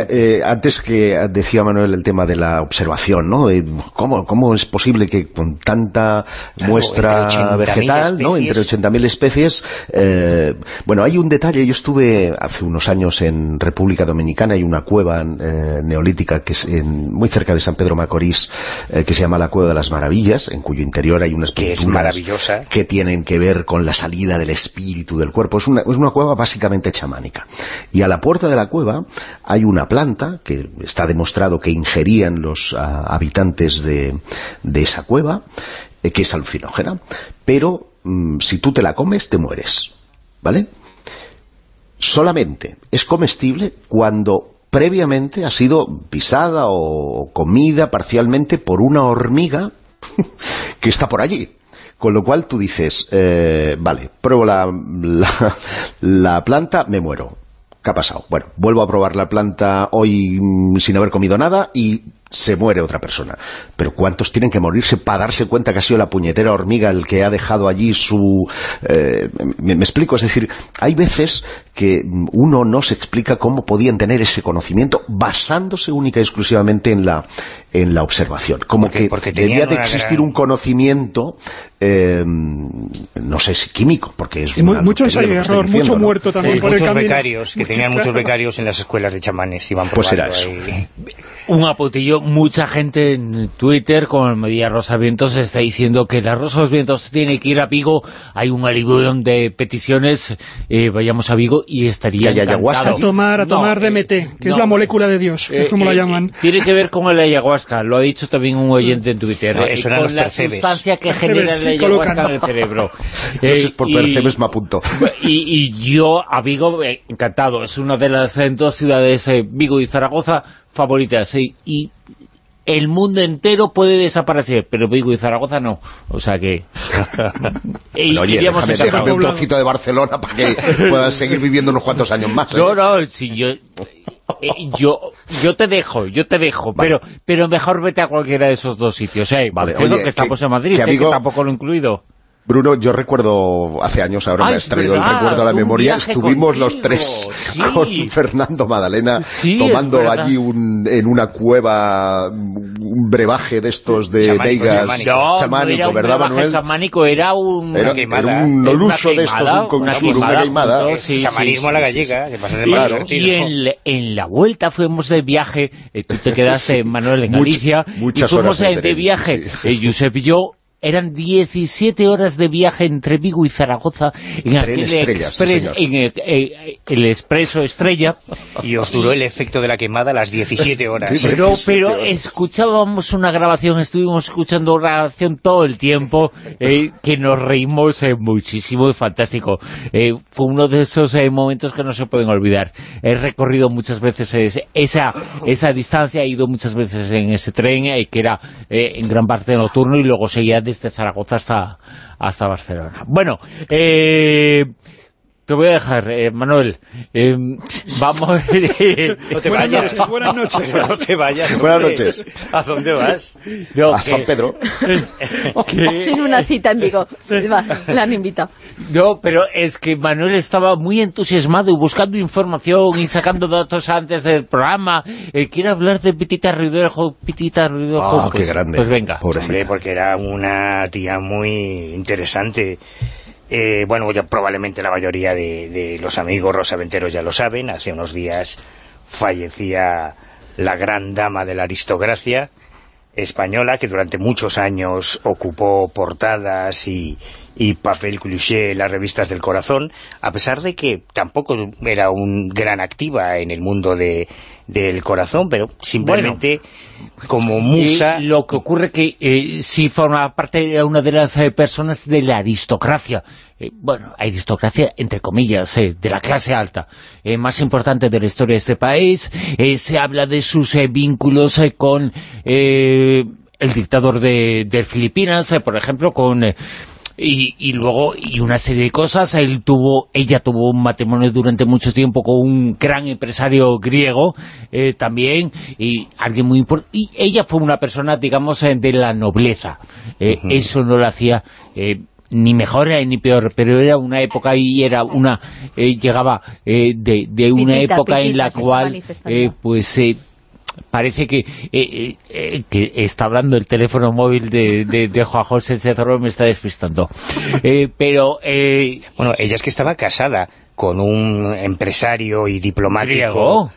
Eh, antes que decía Manuel el tema de la observación, ¿no? ¿Cómo, cómo es posible que con tanta muestra vegetal, ¿no? Entre 80.000 especies... Eh, bueno, hay un detalle. Yo estuve hace unos años en República Dominicana, hay una cueva neolítica que es muy cerca de San Pedro Macorís, que se llama la Cueva de las Maravillas, en cuyo interior hay unas que tienen que ver con la salida del espíritu del cuerpo. Es una, es una cueva básicamente chamánica. Y a la puerta de la cueva hay una planta que está demostrado que ingerían los ah, habitantes de, esa cueva, eh, que es alucinógena, pero mm, si tú te la comes te mueres, ¿vale? Solamente es comestible cuando previamente ha sido pisada o comida parcialmente por una hormiga *laughs* que está por allí. Con lo cual tú dices, eh, vale, pruebo la, la, planta, me muero. ¿Qué ha pasado? Bueno, vuelvo a probar la planta hoy mm, sin haber comido nada y se muere otra persona. Pero ¿cuántos tienen que morirse para darse cuenta que ha sido la puñetera hormiga el que ha dejado allí su... Eh, me, explico, es decir, hay veces que uno no se explica cómo podían tener ese conocimiento basándose única y exclusivamente en la, en la observación. Como que debía de existir un conocimiento, eh, no sé si químico, porque es una Muchos hay error, mucho muerto también por muchos becarios, que tenían muchos becarios en las escuelas de chamanes, iban Pues era eso. Un apotillo, mucha gente en Twitter, como el Media Rosa Vientos, está diciendo que la Rosa Vientos tiene que ir a Vigo, hay un alivio de peticiones, eh, vayamos a Vigo y estaría encantado. A tomar, a tomar DMT, eh, que es la molécula de Dios, que es como la llaman. *laughs* Tiene que ver con el ayahuasca lo ha dicho también un oyente en Twitter, eh, con la sustancia que genera la ayahuasca en el cerebro. *laughs* Entonces por percebes me apunto. Y, yo a Vigo, eh, encantado, es una de las eh, dos ciudades, Vigo y Zaragoza, favoritas, y el mundo entero puede desaparecer, pero Vigo y Zaragoza no. O sea que... *laughs* oye, déjame, un trocito de Barcelona para que *laughs* puedas seguir viviendo unos cuantos años más. No, no, si yo... Eh, yo yo te dejo, yo te dejo, pero pero mejor vete a cualquiera de esos dos sitios, ¿eh? Vale, oye, que estamos en Madrid, que, que tampoco lo he incluido. Bruno, yo recuerdo hace años, ahora me has traído el recuerdo a la memoria, estuvimos los tres con *laughs* Fernando Madalena tomando allí un, en una cueva un brebaje de estos de Vegas chamánico, ¿verdad Manuel? chamánico, era un... Era, un oluso de estos, un, una, queimada, queimada. chamanismo a la gallega, que pasa claro. Y en, en, la vuelta fuimos de viaje, eh, tú te *laughs* quedaste, Manuel, en Galicia, y fuimos de, viaje, eh, Josep y yo, eran 17 horas de viaje entre Vigo y Zaragoza en aquel express, en el, el, expreso Estrella. Y os duró el efecto de la quemada las 17 *laughs* horas. pero, pero escuchábamos una grabación, estuvimos escuchando una grabación todo el tiempo, eh, que nos reímos eh, muchísimo y fantástico. Eh, fue uno de esos momentos que no se pueden olvidar. He recorrido muchas veces esa, esa distancia, he ido muchas veces en ese tren, que era en gran parte nocturno, y luego seguía desde Zaragoza hasta, hasta Barcelona. Bueno, eh, te voy a dejar, eh, Manuel. Eh, vamos... *laughs* no te vayas. Buenas noches. No te vayas. Buenas noches. ¿A dónde vas? a San Pedro. *laughs* *laughs* Tiene una cita en Vigo. la han invitado. No, pero es que Manuel estaba muy entusiasmado y buscando información y sacando datos antes del programa. Eh, quiere hablar de Pitita Ridejo. Pitita. Ah, qué pues, grande. Pues venga. Hombre, porque era una tía muy interesante. Eh, bueno, ya probablemente la mayoría de, los amigos rosaventeros ya lo saben. Hace unos días fallecía la gran dama de la aristocracia española que durante muchos años ocupó portadas y, papel cliché en las revistas del corazón, a pesar de que tampoco era un gran activa en el mundo de, del corazón, pero simplemente como musa... lo que ocurre que eh, sí forma parte de una de las eh, personas de la aristocracia, eh, bueno, aristocracia entre comillas, de la clase alta, más importante de la historia de este país, se habla de sus vínculos con el dictador de, de Filipinas, por ejemplo, con y, luego y una serie de cosas. Él tuvo ella tuvo un matrimonio durante mucho tiempo con un gran empresario griego eh, también y alguien muy importante y ella fue una persona digamos eh, de la nobleza. Eh, eso no lo hacía ni mejor ni peor, pero era una época y era una llegaba de, de, una época en la cual pues parece que, eh, eh, eh, que está hablando el teléfono móvil de, de, Juan José Cezorro, me está despistando. pero... bueno, ella es que estaba casada con un empresario y diplomático...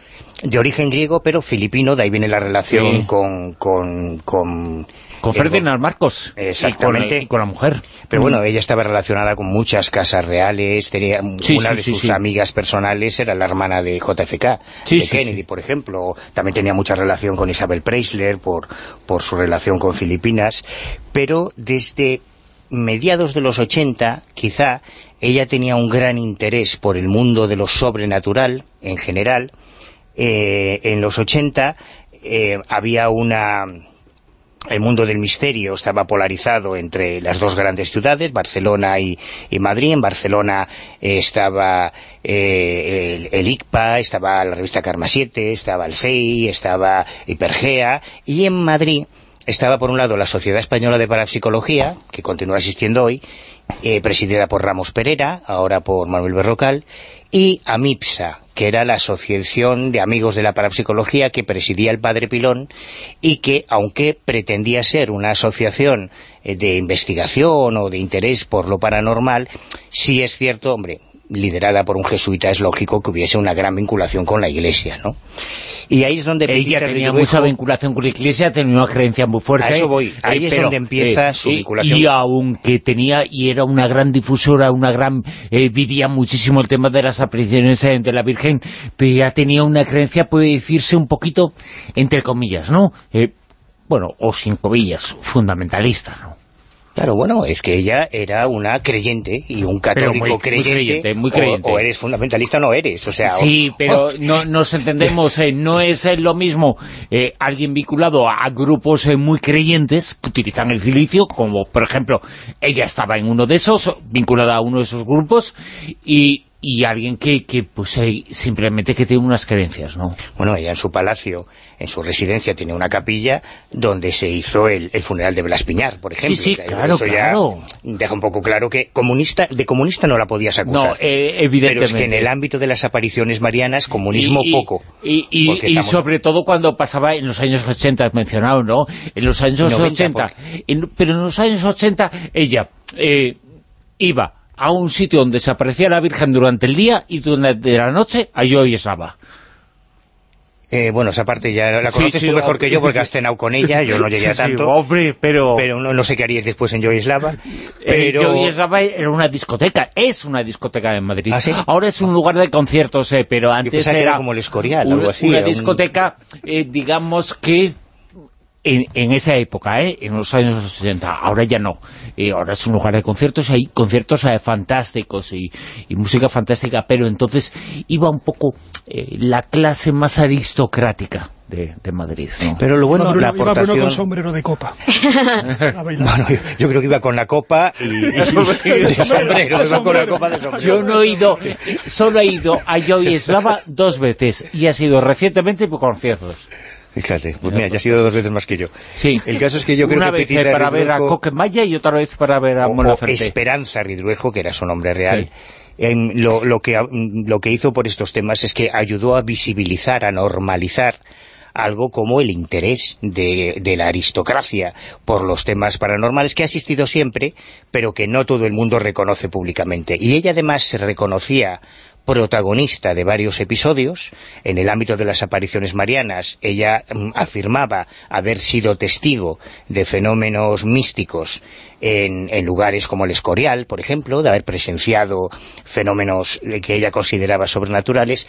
De origen griego, pero filipino, de ahí viene la relación con, con, con con Ferdinand Marcos. Exactamente. Y con, la mujer. Pero bueno, ella estaba relacionada con muchas casas reales. Tenía una de sus amigas personales era la hermana de JFK, de Kennedy, por ejemplo. También tenía mucha relación con Isabel Preisler por, por su relación con Filipinas. Pero desde mediados de los 80, quizá, ella tenía un gran interés por el mundo de lo sobrenatural en general. Eh, en los 80 eh, había una el mundo del misterio estaba polarizado entre las dos grandes ciudades, Barcelona y, Madrid. En Barcelona eh, estaba eh, el, ICPA, estaba la revista Karma 7, estaba el SEI, estaba Hipergea, y en Madrid estaba por un lado la Sociedad Española de Parapsicología, que continúa existiendo hoy, eh, presidida por Ramos Pereira, ahora por Manuel Berrocal, y AMIPSA, que era la Asociación de Amigos de la Parapsicología que presidía el Padre Pilón y que, aunque pretendía ser una asociación eh, de investigación o de interés por lo paranormal, sí es cierto, hombre, liderada por un jesuita, es lógico que hubiese una gran vinculación con la Iglesia, ¿no? Y ahí es donde... Ella tenía mucha vinculación con la Iglesia, tenía una creencia muy fuerte. A eso voy, ahí es donde empieza eh, su vinculación. Y aunque tenía, y era una gran difusora, una gran... Eh, vivía muchísimo el tema de las apariciones eh, de la Virgen, pero ya tenía una creencia, puede decirse un poquito, entre comillas, ¿no? bueno, o sin comillas, fundamentalista, ¿no? Claro, bueno, es que ella era una creyente y un católico creyente, muy creyente, O, eres fundamentalista o no eres, o sea... Sí, pero no nos entendemos, eh, no es eh, lo mismo eh, alguien vinculado a, grupos muy creyentes que utilizan el silicio, como por ejemplo, ella estaba en uno de esos, vinculada a uno de esos grupos, y y alguien que, que pues simplemente que tiene unas creencias, ¿no? Bueno, ella en su palacio, en su residencia, tiene una capilla donde se hizo el, funeral de Blas Piñar, por ejemplo. Sí, sí, claro, claro. deja un poco claro que comunista de comunista no la podías acusar. No, eh, evidentemente. Pero es que en el ámbito de las apariciones marianas, comunismo poco. Y, y, sobre todo cuando pasaba en los años 80, mencionado, ¿no? En los años 80. pero en los años 80 ella eh, iba a un sitio donde se aparecía la Virgen durante el día y durante la noche allí hoy estaba. Eh, bueno, esa parte ya la Sí, conoces sí, tú mejor hombre. que yo porque has cenado con ella, yo no *laughs* llegué a Sí, sí, tanto. hombre, pero... pero no, no sé qué harías después en Yoislava. *laughs* Eh, Pero... Eslava era una discoteca, es una discoteca en Madrid. ¿Ah, sí? Ahora es un lugar de conciertos, eh, pero antes era, era como el Escorial, algo así, una era un- discoteca, eh, digamos que en, en esa época, ¿eh? en los años 60, ahora ya no. Eh, ahora es un lugar de conciertos, hay conciertos eh, fantásticos y, y música fantástica, pero entonces iba un poco eh, la clase más aristocrática de, de Madrid. ¿no? Pero lo bueno, iba, la Bruno, iba Bruno aportación... con sombrero de copa. *laughs* Bueno, yo, yo creo que iba con la copa y, y *laughs* de sombrero, iba con la copa de sombrero. Yo no he ido, solo he ido a Joy Eslava dos veces y ha sido recientemente por conciertos. Fíjate, pues mira, ya ha sido dos veces más que yo. Sí. El caso es que yo creo Una que vez Petita eh, para ver a Coquemaya y otra vez para ver a o- Mon o Laferte. Esperanza Ridruejo, que era su nombre real, Sí. lo, lo que, lo que hizo por estos temas es que ayudó a visibilizar, a normalizar algo como el interés de, de la aristocracia por los temas paranormales que ha existido siempre, pero que no todo el mundo reconoce públicamente. Y ella además se reconocía protagonista de varios episodios en el ámbito de las apariciones marianas ella mm, afirmaba haber sido testigo de fenómenos místicos en, en lugares como el Escorial, por ejemplo, de haber presenciado fenómenos que ella consideraba sobrenaturales,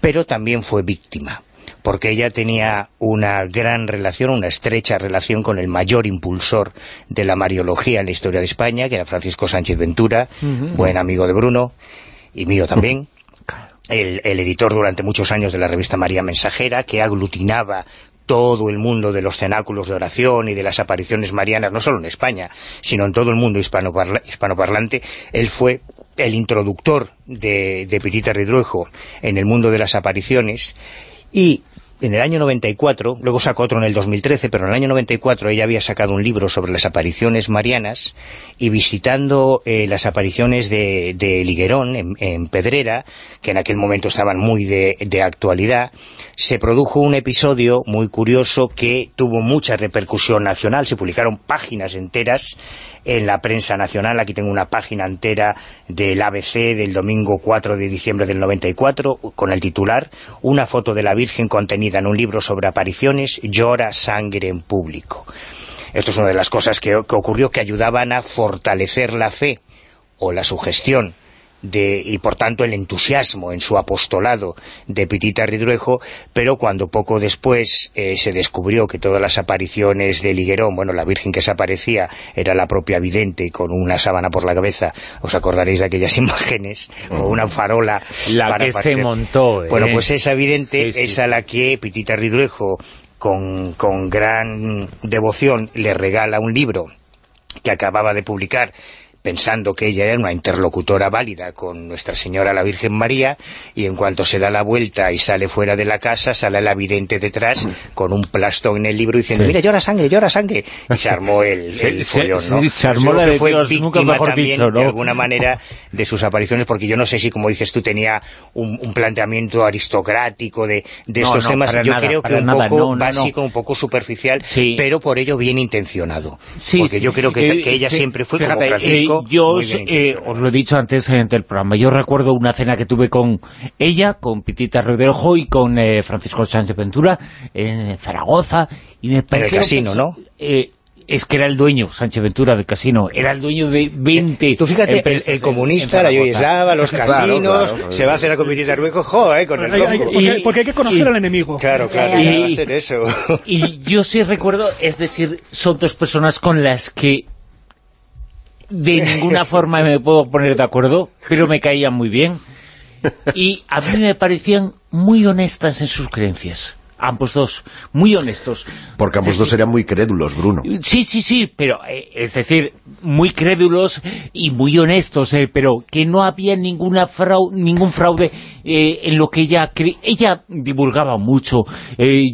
pero también fue víctima porque ella tenía una gran relación, una estrecha relación con el mayor impulsor de la mariología en la historia de España, que era Francisco Sánchez Ventura, buen amigo de Bruno, y mío también, *laughs* el, editor durante muchos años de la revista María Mensajera, que aglutinaba todo el mundo de los cenáculos de oración y de las apariciones marianas, no solo en España, sino en todo el mundo hispanoparla- hispanoparlante, él fue el introductor de, de Petita Ridruejo en el mundo de las apariciones, y en el año 94, luego sacó otro en el 2013, pero en el año 94 ella había sacado un libro sobre las apariciones marianas y visitando eh, las apariciones de, de Liguerón en, en Pedrera, que en aquel momento estaban muy de, de actualidad, se produjo un episodio muy curioso que tuvo mucha repercusión nacional, se publicaron páginas enteras en la prensa nacional, aquí tengo una página entera del ABC del domingo 4 de diciembre del 94, con el titular, una foto de la Virgen contenida en un libro sobre apariciones, llora sangre en público. Esto es una de las cosas que, que ocurrió que ayudaban a fortalecer la fe o la sugestión de, y por tanto el entusiasmo en su apostolado de Pitita Ridruejo, pero cuando poco después eh, se descubrió que todas las apariciones de Liguerón, bueno, la Virgen que se aparecía era la propia vidente con una sábana por la cabeza, os acordaréis de aquellas *laughs* imágenes, o una farola. La para que se montó, ¿eh? Bueno, pues esa vidente Sí, sí. es a la que Pitita Ridruejo, con, con gran devoción, le regala un libro que acababa de publicar pensando que ella era una interlocutora válida con Nuestra Señora la Virgen María, y en cuanto se da la vuelta y sale fuera de la casa, sale la vidente detrás con un plastón en el libro diciendo, Sí. mira, llora sangre, llora sangre, y se armó el, el follón, ¿no? sí, se armó la de fue Dios, víctima nunca mejor también, dicho, ¿no? de alguna manera, de sus apariciones, porque yo no sé si, como dices tú, tenía un, un planteamiento aristocrático de, de No, estos no, temas, yo nada, creo que un nada, poco básico, un poco superficial, pero por ello bien intencionado. Porque yo creo que, Eh, que ella sí, siempre fue fíjate, como Francisco. Eh, yo muy os, bien eh, os lo he dicho antes eh, del programa, yo recuerdo una cena que tuve con ella, con Pitita Ridruejo y con eh, Francisco Sánchez Ventura en Zaragoza, y me pareció... casino, ¿no? Eh, es que era el dueño, Sánchez Ventura, del casino. Era el dueño de 20 Tú fíjate, el, el en- comunista, en la. Yugoslava, los *laughs* Claro, casinos, claro. se va a hacer la comidita rueco, joder, con el Hay- porque, hay que conocer y- al enemigo. Claro, claro, Y- ya va a ser eso. Y yo sí recuerdo, es decir, son dos personas con las que de ninguna *laughs* forma me puedo poner de acuerdo, pero me caían muy bien. Y a mí me parecían muy honestas en sus creencias. Ambos dos, muy honestos. Porque ambos dos eran muy crédulos, Bruno. Sí, sí, sí, pero eh, es decir, muy crédulos y muy honestos, eh, pero que no había ninguna frau- ningún fraude eh, en lo que ella cre- ella divulgaba mucho,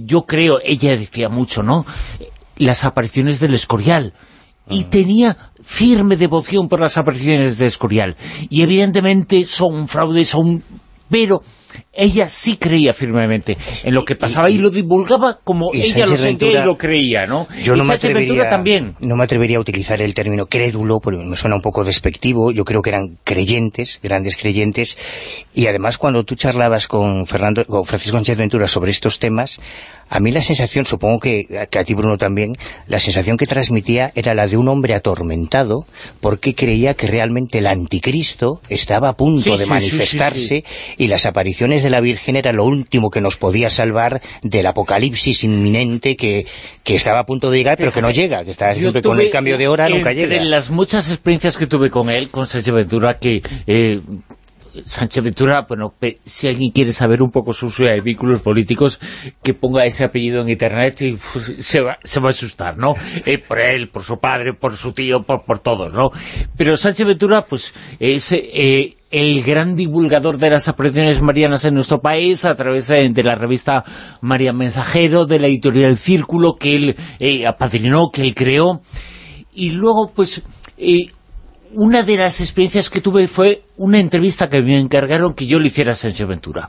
yo creo, ella decía mucho, ¿no? Las apariciones del Escorial y tenía firme devoción por las apariciones del Escorial y evidentemente son fraudes, son pero ella sí creía firmemente en lo que pasaba y, lo divulgaba como ella lo sentía y lo creía, ¿no? Yo no me, atrevería, también. no me atrevería a utilizar el término crédulo, porque me suena un poco despectivo. Yo creo que eran creyentes, grandes creyentes, y además cuando tú charlabas con Fernando, con Francisco Sánchez Ventura sobre estos temas, a mí la sensación, supongo que, a ti Bruno también, la sensación que transmitía era la de un hombre atormentado porque creía que realmente el anticristo estaba a punto de manifestarse y las apariciones de la Virgen era lo último que nos podía salvar del apocalipsis inminente que, que estaba a punto de llegar pero que no llega, que está siempre con el cambio de hora nunca llega. Entre las muchas experiencias que tuve con él, con Sánchez Ventura, que... Eh, Sánchez Ventura, bueno, si alguien quiere saber un poco sus eh, vínculos políticos, que ponga ese apellido en internet y se, va, se va a asustar, ¿no? Eh, por él, por su padre, por su tío, por, por todos, ¿no? Pero Sánchez Ventura, pues, es eh, el gran divulgador de las apariciones marianas en nuestro país a través de la revista María Mensajero, de la editorial Círculo, que él apadrinó, que él creó. Y luego, pues, una de las experiencias que tuve fue una entrevista que me encargaron que yo le hiciera a Sánchez Ventura.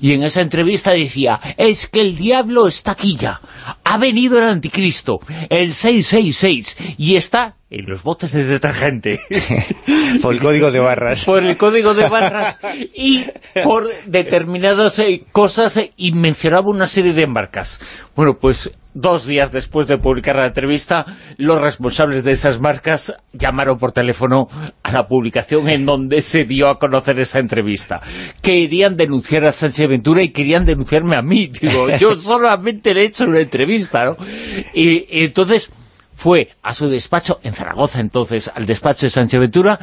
Y en esa entrevista decía, es que el diablo está aquí ya. Ha venido el anticristo, el 666, y está en los botes de detergente. *laughs* por el código de barras. *laughs* Por el código de barras y por determinadas eh, cosas y mencionaba una serie de marcas. Bueno, pues dos días después de publicar la entrevista, los responsables de esas marcas llamaron por teléfono a la publicación en donde se dio a conocer esa entrevista. Querían denunciar a Sánchez Ventura y querían denunciarme a mí. *laughs* Digo, yo solamente le he hecho una entrevista, ¿no? Y, y entonces fue a su despacho, en Zaragoza entonces, al despacho de Sánchez Ventura,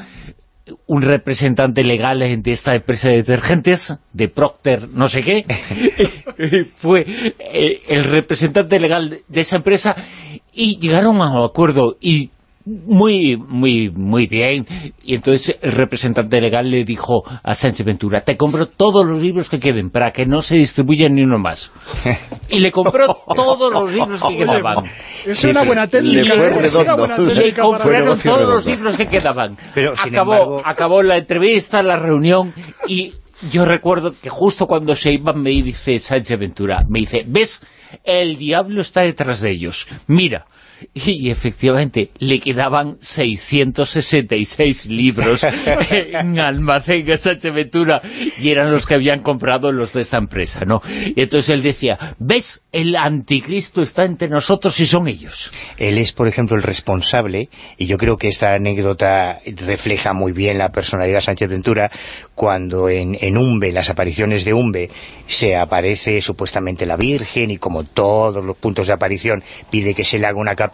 un representante legal de esta empresa de detergentes, de Procter no sé qué, *laughs* fue eh, el representante legal de esa empresa y llegaron a un acuerdo y muy, muy, muy bien. Y entonces el representante legal le dijo a Sánchez Ventura, te compro todos los libros que queden para que no se distribuyan ni uno más. Y le compró *laughs* todos los libros que quedaban. Es una buena técnica. Le, compraron todos los libros que quedaban. Pero, acabó, acabó la entrevista, la reunión y yo recuerdo que justo cuando se iban me dice Sánchez Ventura, me dice, ¿ves? El diablo está detrás de ellos. Mira, *laughs* y efectivamente le quedaban 666 libros *laughs* en almacén de Sánchez Ventura y eran los que habían comprado los de esta empresa, ¿no? Y entonces él decía, ¿ves? El anticristo está entre nosotros y son ellos. Él es, por ejemplo, el responsable, y yo creo que esta anécdota refleja muy bien la personalidad de Sánchez Ventura, cuando en, en Umbe, las apariciones de Umbe, se aparece supuestamente la Virgen y como todos los puntos de aparición pide que se le haga una capilla,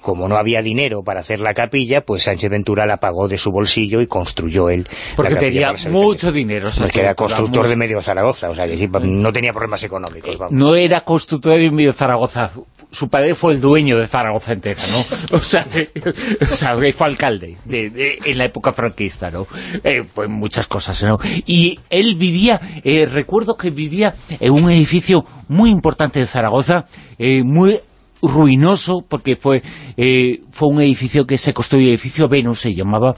como no había dinero para hacer la capilla, pues Sánchez Ventura la pagó de su bolsillo y construyó él Porque tenía mucho dinero. Porque era constructor de medio Zaragoza, o sea, que no tenía problemas económicos. No era constructor de medio Zaragoza, su padre fue el dueño de Zaragoza entera, ¿no? *laughs* *laughs* O sea, fue alcalde en la época franquista, ¿no? Eh, pues muchas cosas, ¿no? Y él vivía, eh, recuerdo que vivía en un edificio muy importante de Zaragoza, eh, muy ruinoso porque fue eh, fue un edificio que se construyó, edificio Venus se llamaba,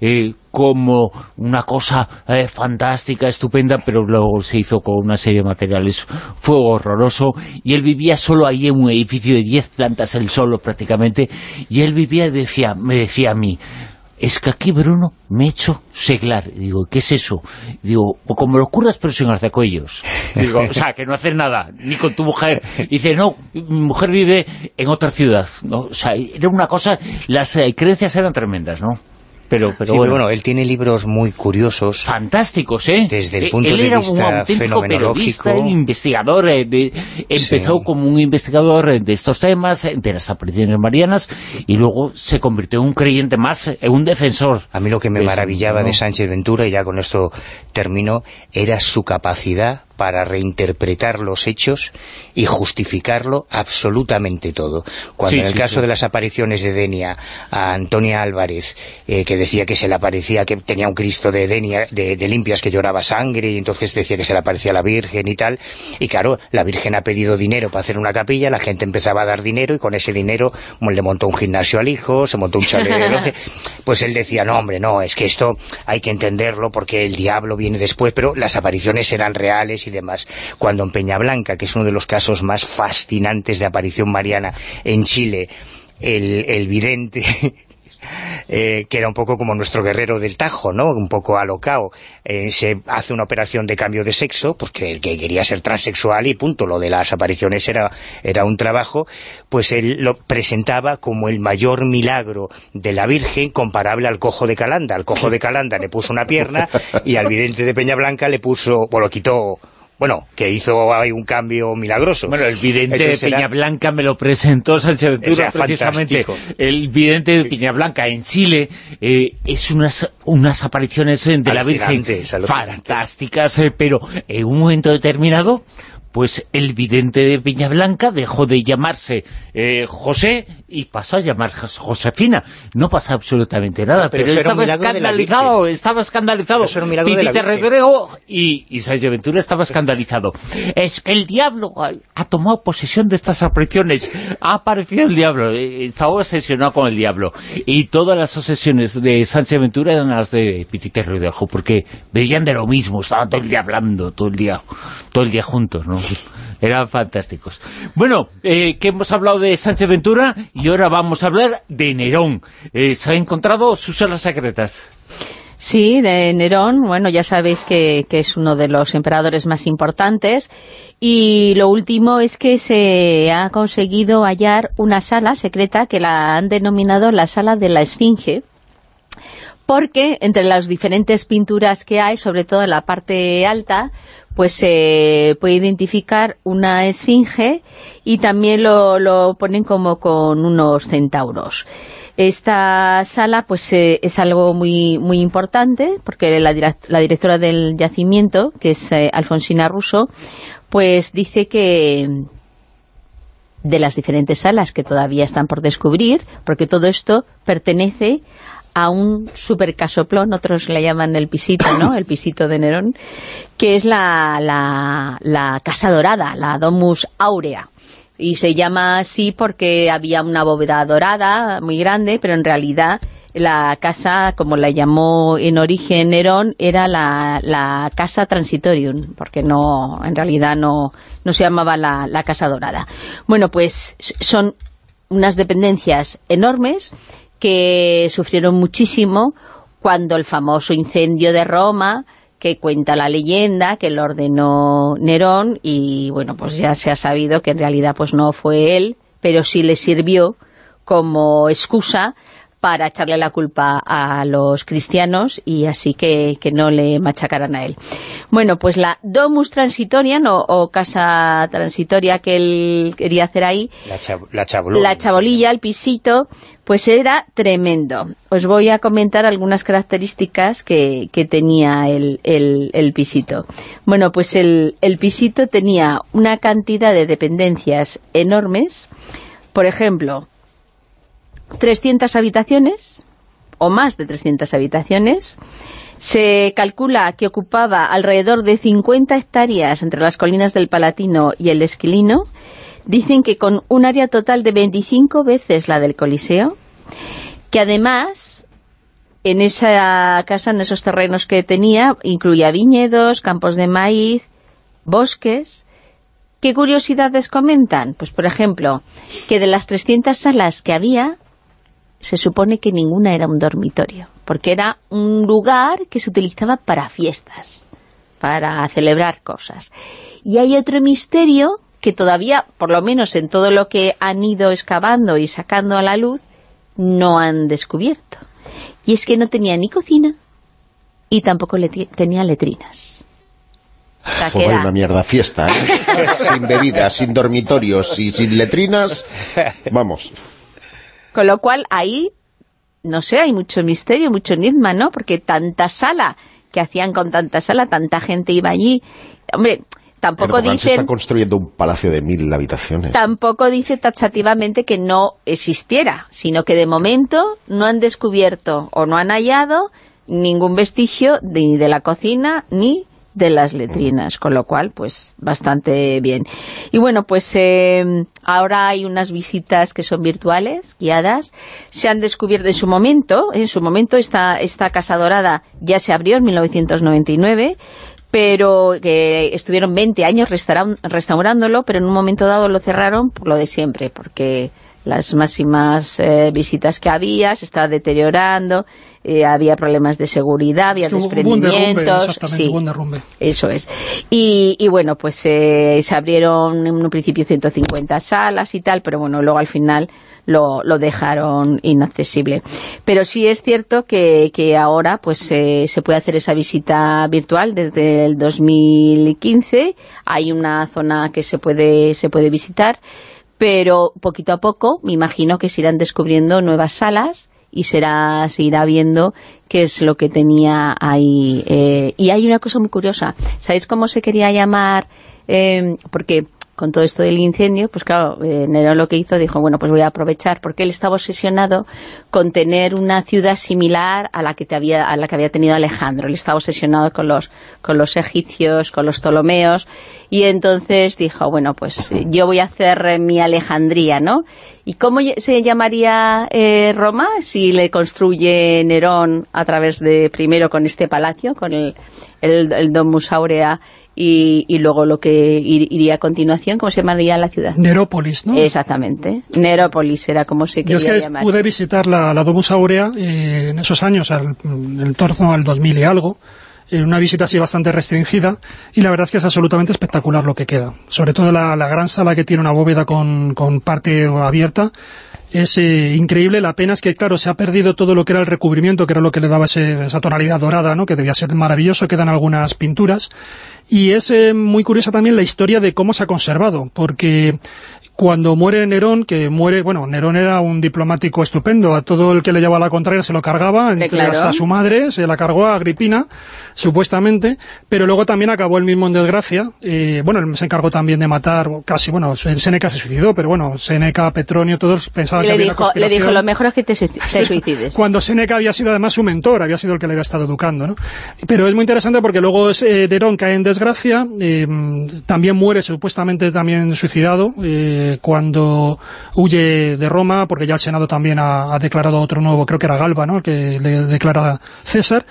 eh, como una cosa eh, fantástica, estupenda, pero luego se hizo con una serie de materiales, fue horroroso, y él vivía solo ahí en un edificio de 10 plantas, él solo prácticamente, y él vivía, decía, me decía a mí, es que aquí, Bruno, me he hecho seglar. Digo, ¿qué es eso? Digo, como lo curas pero sin arcecuellos. *laughs* Digo, o sea, que no haces nada, ni con tu mujer. dice, no, mi mujer vive en otra ciudad. ¿no? O sea, era una cosa, las eh, creencias eran tremendas, ¿no? Pero, pero, bueno. él tiene libros muy curiosos. Fantásticos, ¿eh? Desde el punto él de era vista un auténtico periodista, investigador. Eh, empezó como un investigador de estos temas, de las apariciones marianas, y luego se convirtió en un creyente más, en un defensor. A mí lo que me maravillaba de Sánchez Ventura, y ya con esto termino, era su capacidad para reinterpretar los hechos y justificarlo absolutamente todo. Cuando en el caso de las apariciones de Denia a Antonia Álvarez, eh, que decía que se le aparecía, que tenía un Cristo de Denia, de, limpias que lloraba sangre, y entonces decía que se le aparecía la Virgen y tal, y claro, la Virgen ha pedido dinero para hacer una capilla, la gente empezaba a dar dinero, y con ese dinero le montó un gimnasio al hijo, se montó un chalet de *laughs* pues él decía, no hombre, no, es que esto hay que entenderlo porque el diablo viene después, pero las apariciones eran reales y demás. Cuando en Peñablanca, que es uno de los casos más fascinantes de aparición mariana en Chile, el, el vidente *laughs* eh, que era un poco como nuestro guerrero del Tajo, ¿no? Un poco alocao. Eh, se hace una operación de cambio de sexo, pues que, que, quería ser transexual y punto, lo de las apariciones era, era un trabajo, pues él lo presentaba como el mayor milagro de la Virgen comparable al cojo de Calanda. Al cojo de Calanda le puso una pierna y al vidente de Peña Blanca le puso, bueno, lo quitó bueno, que hizo ahí un cambio milagroso. Bueno, el vidente de Peña Blanca me lo presentó Sánchez Ventura, precisamente. El vidente de Peña Blanca en Chile eh, es unas, unas apariciones de la Virgen fantásticas, eh, pero en un momento determinado pues el vidente de Peña Blanca dejó de llamarse eh, José y pasó a llamar Josefina. No pasa absolutamente nada, pero, estaba escandalizado, estaba escandalizado. y, y Sánchez Ventura estaba escandalizado. Es que el diablo ha, tomado posesión de estas apariciones. Ha aparecido el diablo, eh, estaba obsesionado con el diablo. Y todas las obsesiones de Sánchez Ventura eran las de Pititerro y de Ajo, porque veían de lo mismo, estaban todo el día hablando, todo el día, todo el día juntos, ¿no? *laughs* Eran fantásticos. Bueno, eh, que hemos hablado de Sánchez Ventura y ahora vamos a hablar de Nerón. Eh, ¿Se ha encontrado sus salas secretas? Sí, de Nerón, bueno, ya sabéis que, es uno de los emperadores más importantes y lo último es que se ha conseguido hallar una sala secreta que la han denominado la sala de la Esfinge porque entre las diferentes pinturas que hay, sobre todo en la parte alta, pues se puede identificar una esfinge y también lo, ponen como con unos centauros. Esta sala pues eh, es algo muy muy importante porque la, directora del yacimiento, que es eh, Alfonsina Russo, pues dice que de las diferentes salas que todavía están por descubrir, porque todo esto pertenece a un super casoplón, otros le llaman el pisito, ¿no? El pisito de Nerón, que es la, la, la Casa Dorada, la Domus Aurea. Y se llama así porque había una bóveda dorada muy grande, pero en realidad la casa, como la llamó en origen Nerón, era la, la Casa Transitorium, porque no, en realidad no, no se llamaba la, la Casa Dorada. Bueno, pues son unas dependencias enormes que sufrieron muchísimo cuando el famoso incendio de Roma, que cuenta la leyenda, que lo ordenó Nerón, y bueno, pues ya se ha sabido que en realidad pues no fue él, pero sí le sirvió como excusa para echarle la culpa a los cristianos y así que, no le machacaran a él. Bueno, pues la Domus Transitoria, o casa transitoria que él quería hacer ahí, la, chabolilla, el pisito, pues era tremendo. Os voy a comentar algunas características que, tenía el, el, pisito. Bueno, pues el, el pisito tenía una cantidad de dependencias enormes. Por ejemplo, 300 habitaciones, o más de 300 habitaciones. Se calcula que ocupaba alrededor de 50 hectáreas entre las colinas del Palatino y el Esquilino. Dicen que con un área total de 25 veces la del Coliseo, que además en esa casa, en esos terrenos que tenía, incluía viñedos, campos de maíz, bosques. ¿Qué curiosidades comentan? Pues, por ejemplo, que de las 300 salas que había, se supone que ninguna era un dormitorio, porque era un lugar que se utilizaba para fiestas, para celebrar cosas. Y hay otro misterio que todavía, por lo menos en todo lo que han ido excavando y sacando a la luz, no han descubierto. Y es que no tenía ni cocina y tampoco le tenía letrinas. Pues una mierda fiesta, ¿eh? *laughs* sin bebidas, sin dormitorios y sin letrinas, vamos. Con lo cual ahí, no sé, hay mucho misterio, mucho enigma, ¿no? Porque tanta sala, que hacían con tanta sala, tanta gente iba allí. Hombre, tampoco Erdogan se está dicen construyendo un palacio de mil habitaciones. tampoco dice taxativamente que no existiera, sino que de momento no han descubierto o no han hallado ningún vestigio ni de la cocina ni de las letrinas, con lo cual, pues, bastante bien. Y bueno, pues eh, ahora hay unas visitas que son virtuales, guiadas, se han descubierto en su momento, en su momento esta, esta Casa Dorada ya se abrió en 1999, pero que estuvieron 20 años restaurán- restaurándolo, pero en un momento dado lo cerraron por lo de siempre, porque las máximas eh, visitas que había se estaba deteriorando, eh, había problemas de seguridad, había derrumbe, desprendimientos, exactamente, sí. derrumbe. Eso es. Y, y bueno, pues eh, se abrieron en un principio 150 salas y tal, pero bueno, luego al final lo, lo dejaron inaccesible. Pero sí es cierto que, que ahora pues eh, se puede hacer esa visita virtual desde el 2015. Hay una zona que se puede, se puede visitar, pero poquito a poco me imagino que se irán descubriendo nuevas salas y será, se irá viendo qué es lo que tenía ahí. eh, y hay una cosa muy curiosa. ¿Sabéis cómo se quería llamar? Eh, porque con todo esto del incendio, pues claro, eh, Nerón lo que hizo, dijo, bueno, pues voy a aprovechar, porque él estaba obsesionado con tener una ciudad similar a la que, te había, a la que había tenido Alejandro. Él estaba obsesionado con los, con los egipcios, con los ptolomeos, y entonces dijo, bueno, pues yo voy a hacer mi Alejandría, ¿no? ¿Y cómo se llamaría eh, Roma si le construye Nerón a través de, primero con este palacio, con el, el, el Domus Aurea, y, y luego lo que ir- iría a continuación, ¿cómo se llamaría la ciudad? Nerópolis, ¿no? Exactamente. Nerópolis era como se Yo quería es que llamar. pude visitar la, la Domus Aurea eh, en esos años, al, en torno al 2000 y algo, en una visita así bastante restringida, y la verdad es que es absolutamente espectacular lo que queda. Sobre todo la, gran sala que tiene una bóveda con, con parte abierta, es eh, increíble, la pena es que, claro, se ha perdido todo lo que era el recubrimiento, que era lo que le daba ese- esa tonalidad dorada, ¿no? que debía ser maravilloso, quedan algunas pinturas, y es eh, muy curiosa también la historia de cómo se ha conservado, porque cuando muere Nerón, que muere, bueno, Nerón era un diplomático estupendo, a todo el que le llevaba la contraria se lo cargaba, entre hasta su madre, se la cargó a Agripina, supuestamente, pero luego también acabó el mismo en desgracia, eh, bueno, él se encargó también de matar, casi, bueno, Seneca se suicidó, pero bueno, Seneca, Petronio, todos pensaban Y que le había una dijo, le dijo, lo mejor es que te, te *laughs* suicides. Cuando Seneca había sido además su mentor, había sido el que le había estado educando, ¿no? Pero es muy interesante porque luego eh, Nerón cae en desgracia, eh, también muere supuestamente también suicidado eh, cuando huye de Roma, porque ya el Senado también ha, ha declarado otro nuevo, creo que era Galba, ¿no? Que le declara César.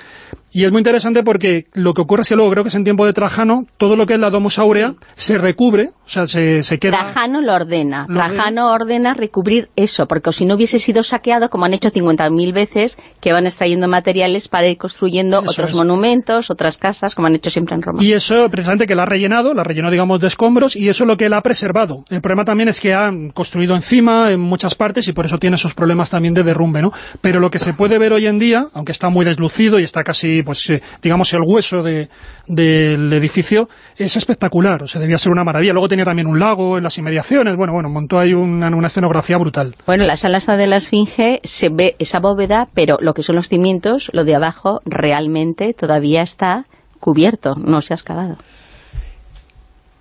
Y es muy interesante porque lo que ocurre es que luego, creo que es en tiempo de Trajano, todo lo que es la Domus Aurea se recubre, o sea, se, se queda... Trajano lo ordena. Lo. Trajano ordena recubrir eso, porque si no hubiese sido saqueado, como han hecho 50.000 veces, que van extrayendo materiales para ir construyendo Eso otros es. monumentos, otras casas, como han hecho siempre en Roma. Y eso, precisamente, que la ha rellenado, la rellenó, digamos, de escombros, y eso es lo que la ha preservado. El problema también es que han construido encima, en muchas partes, y por eso tiene esos problemas también de derrumbe, ¿no? Pero lo que se puede ver hoy en día, aunque está muy deslucido y está casi, pues, eh, digamos, el hueso de- del edificio, es espectacular, o sea, debía ser una maravilla. Luego tenía también un lago en las inmediaciones, bueno, bueno, montó ahí una, una escenografía brutal. Bueno, la sala esta de la Esfinge se ve esa bóveda, pero lo que son los cimientos, lo de abajo, realmente todavía está cubierto, no se ha excavado.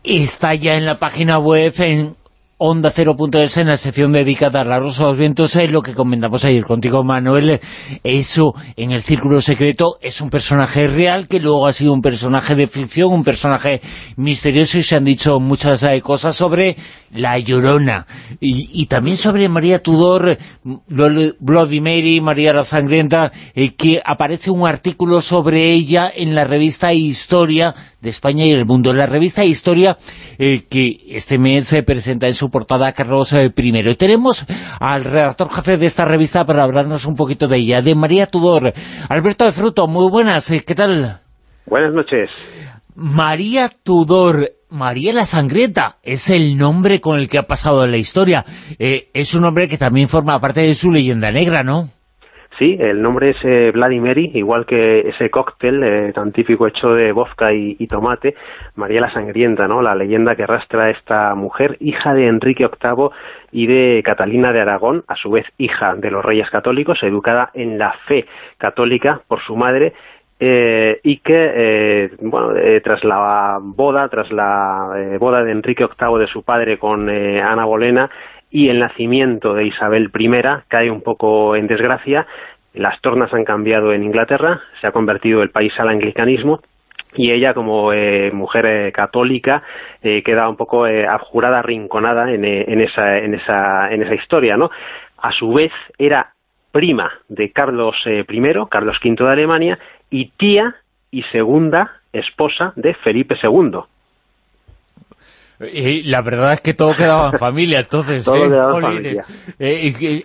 está ya en la página web en onda cero.es en la sección dedicada a la Rosa de los Vientos, es lo que comentamos ayer contigo, Manuel, eso en el Círculo Secreto es un personaje real que luego ha sido un personaje de ficción, un personaje misterioso y se han dicho muchas eh, cosas sobre la Llorona. Y, también sobre María Tudor, Blo- Bloody Mary, María la Sangrienta, eh, que aparece un artículo sobre ella en la revista Historia de España y el mundo. La revista Historia, eh, que este mes se presenta en su portada Carlos eh, I. Tenemos al redactor jefe de esta revista para hablarnos un poquito de ella, de María Tudor. Alberto de Fruto, muy buenas, eh, ¿qué tal? Buenas noches. María Tudor, María la Sangrienta, es el nombre con el que ha pasado la historia. Eh, es un nombre que también forma parte de su leyenda negra, ¿no? Sí, el nombre es eh, Mary, igual que ese cóctel eh, tan típico hecho de vodka y, tomate, María la Sangrienta, ¿no? La leyenda que arrastra esta mujer, hija de Enrique VIII y de Catalina de Aragón, a su vez hija de los reyes católicos, educada en la fe católica por su madre y que, bueno, tras la boda, tras la boda de Enrique VIII de su padre con Ana Bolena y el nacimiento de Isabel I, cae un poco en desgracia, las tornas han cambiado en Inglaterra, se ha convertido el país al anglicanismo y ella como eh, mujer eh, católica eh, queda un poco abjurada, arrinconada en, esa, en, esa, en esa historia, ¿no? A su vez era prima de Carlos I, Carlos V de Alemania, y tía y segunda esposa de Felipe II. Y la verdad es que todo quedaba en familia, entonces, todo quedaba en familia.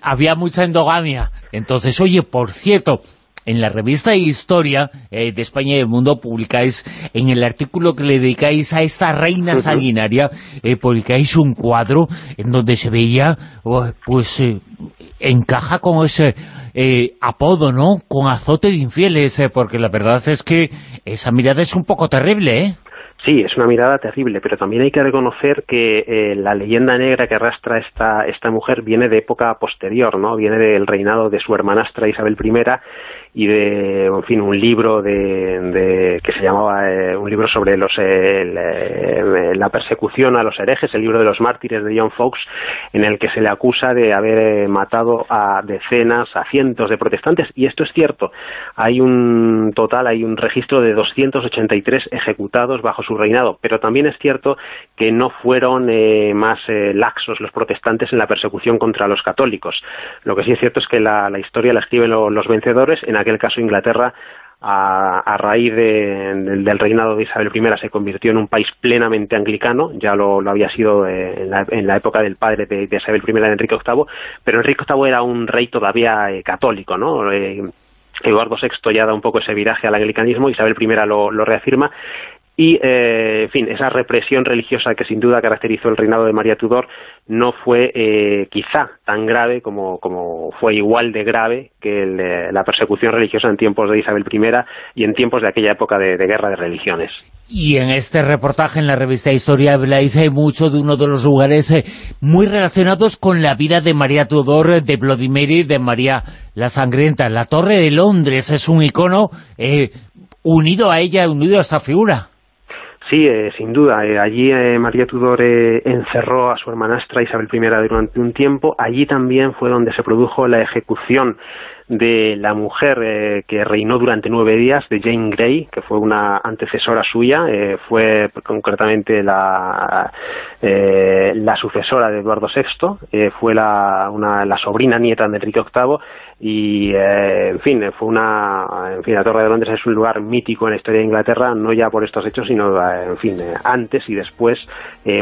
había mucha endogamia. Entonces, oye, por cierto, en la revista Historia eh, de España y del Mundo publicáis, en el artículo que le dedicáis a esta reina sanguinaria, eh, publicáis un cuadro en donde se veía, oh, pues, eh, encaja con ese apodo, ¿no?, con azote de infieles, porque la verdad es que esa mirada es un poco terrible, ¿eh? Sí, es una mirada terrible, pero también hay que reconocer que la leyenda negra que arrastra esta, esta mujer viene de época posterior, ¿no? Viene del reinado de su hermanastra Isabel I y de, en fin, un libro de, que se llamaba eh, un libro sobre los eh, la persecución a los herejes, el libro de los mártires de John Fox, en el que se le acusa de haber eh, matado a decenas, a cientos de protestantes, y esto es cierto. Hay un total, hay un registro de 283 ejecutados bajo su reinado, pero también es cierto que no fueron más laxos los protestantes en la persecución contra los católicos. Lo que sí es cierto es que la, historia la escriben los vencedores en aquel caso Inglaterra a, raíz del reinado de Isabel I se convirtió en un país plenamente anglicano, ya lo, había sido eh, en, la, época del padre de, Isabel I, de Enrique VIII, pero Enrique VIII era un rey todavía eh, católico, ¿no? Eh, Eduardo VI ya da un poco ese viraje al anglicanismo, Isabel I lo reafirma, y, eh, en fin, esa represión religiosa que sin duda caracterizó el reinado de María Tudor no fue eh, quizá tan grave como, fue igual de grave que la persecución religiosa en tiempos de Isabel I y en tiempos de aquella época de, guerra de religiones. Y en este reportaje en la revista Historia habláis eh, mucho de uno de los lugares eh, muy relacionados con la vida de María Tudor, de Bloody Mary, de María la Sangrienta. La Torre de Londres es un icono unido a ella, unido a esta figura. Sí, eh, sin duda. Eh, allí eh, María Tudor encerró a su hermanastra Isabel I durante un tiempo. Allí también fue donde se produjo la ejecución de la mujer que reinó durante nueve días, de Jane Grey, que fue una antecesora suya, fue concretamente la, la sucesora de Eduardo VI, fue la, la sobrina nieta de Enrique VIII y eh, en fin fue una en fin la Torre de Londres es un lugar mítico en la historia de Inglaterra no ya por estos hechos sino eh, en fin eh, antes y después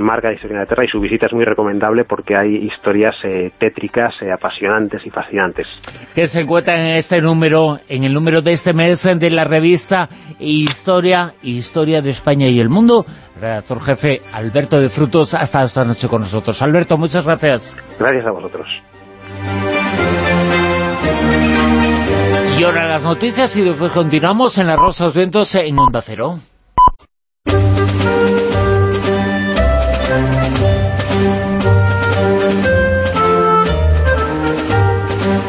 marca la historia de Inglaterra y su visita es muy recomendable porque hay historias tétricas apasionantes y fascinantes encuentra en este número en el número de este mes de la revista Historia Historia de España y el Mundo. Redactor jefe Alberto de Frutos ha estado esta noche con nosotros. Alberto muchas gracias. Gracias a vosotros. Y ahora las noticias y después continuamos en la Rosa los Vientos en Onda Cero.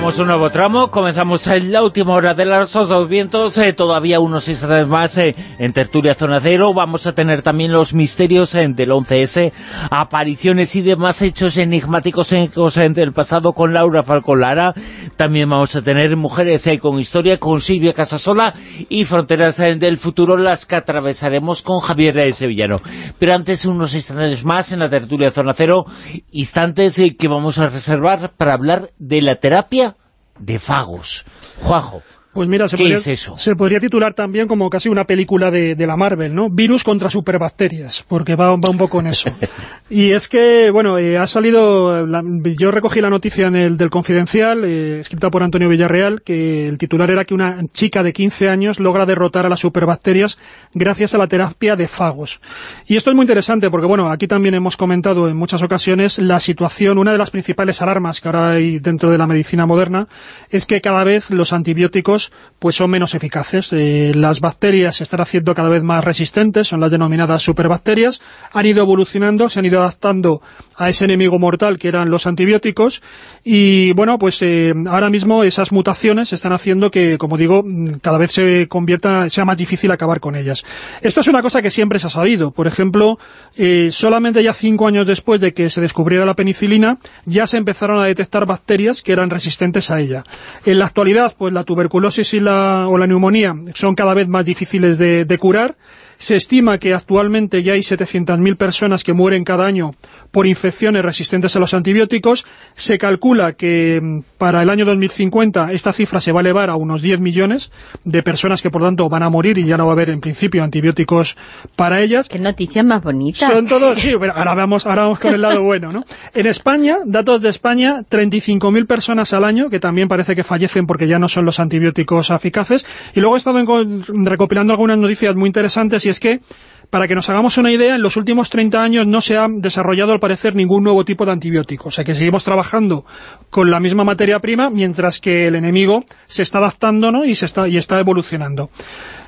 Un nuevo tramo, comenzamos en la última hora de las dos vientos, eh, todavía unos instantes más eh, en Tertulia Zona Cero, vamos a tener también los misterios eh, del 11S, apariciones y demás hechos enigmáticos en del pasado con Laura Falcolara, también vamos a tener mujeres con historia con Silvia Casasola y fronteras del futuro las que atravesaremos con Javier Sevillano. Pero antes unos instantes más en la Tertulia Zona Cero, instantes que vamos a reservar para hablar de la terapia de fagos. Juanjo, pues mira, se podría, Se podría titular también como casi una película de, la Marvel, ¿no? Virus contra superbacterias, porque va, un poco en eso. *laughs* y es que, bueno, eh, ha salido, yo recogí la noticia en el, del Confidencial, eh, escrita por Antonio Villarreal, que el titular era que una chica de 15 años logra derrotar a las superbacterias gracias a la terapia de fagos. Y esto es muy interesante porque, bueno, aquí también hemos comentado en muchas ocasiones la situación, una de las principales alarmas que ahora hay dentro de la medicina moderna, es que cada vez los antibióticos pues son menos eficaces. Eh, las bacterias se están haciendo cada vez más resistentes, son las denominadas superbacterias, han ido evolucionando, se han ido adaptando a ese enemigo mortal que eran los antibióticos y bueno, pues eh, ahora mismo esas mutaciones están haciendo que, como digo, cada vez se convierta, sea más difícil acabar con ellas. Esto es una cosa que siempre se ha sabido. Por ejemplo, eh, solamente ya cinco años después de que se descubriera la penicilina, ya se empezaron a detectar bacterias que eran resistentes a ella. En la actualidad, pues la tuberculosis y la, o la neumonía son cada vez más difíciles de, de curar, se estima que actualmente ya hay 700.000 personas que mueren cada año por infecciones resistentes a los antibióticos. Se calcula que mm, para el año 2050 esta cifra se va a elevar a unos 10 millones de personas que por tanto van a morir y ya no va a haber en principio antibióticos para ellas. Qué noticia más bonita. Son todos, sí, *laughs* ahora vamos, ahora vamos con el lado bueno, ¿no? En España, datos de España, 35.000 personas al año, que también parece que fallecen porque ya no son los antibióticos eficaces. Y luego he estado recopilando algunas noticias muy interesantes y es que, para que nos hagamos una idea, en los últimos 30 años no se ha desarrollado al parecer ningún nuevo tipo de antibiótico. O sea que seguimos trabajando con la misma materia prima, mientras que el enemigo se está adaptando ¿no? y, se está, y está evolucionando.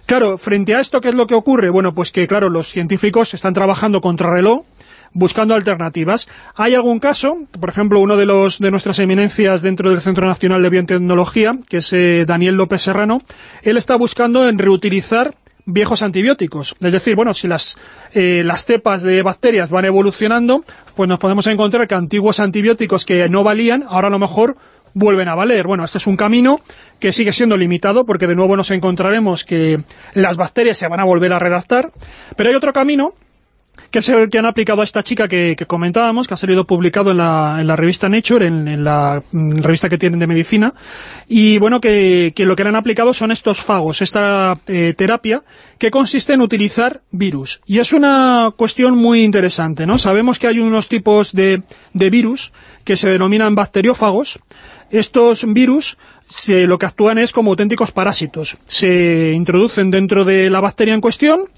Claro, frente a esto, ¿qué es lo que ocurre? Bueno, pues que, claro, los científicos están trabajando contra reloj, buscando alternativas. Hay algún caso, por ejemplo, uno de los de nuestras eminencias dentro del Centro Nacional de Biotecnología, que es eh, Daniel López Serrano, él está buscando en reutilizar viejos antibióticos. Es decir, bueno, si las, eh, las cepas de bacterias van evolucionando, pues nos podemos encontrar que antiguos antibióticos que no valían, ahora a lo mejor vuelven a valer. Bueno, este es un camino que sigue siendo limitado porque de nuevo nos encontraremos que las bacterias se van a volver a redactar, pero hay otro camino que es el que han aplicado a esta chica que, comentábamos, que ha salido publicado en la, en la revista Nature, en, la mm, revista que tienen de medicina, y bueno, que, lo que le han aplicado son estos fagos, esta eh, terapia, que consiste en utilizar virus. Y es una cuestión muy interesante, ¿no? Sabemos que hay unos tipos de, de virus que se denominan bacteriófagos. Estos virus se, lo que actúan es como auténticos parásitos. Se introducen dentro de la bacteria en cuestión,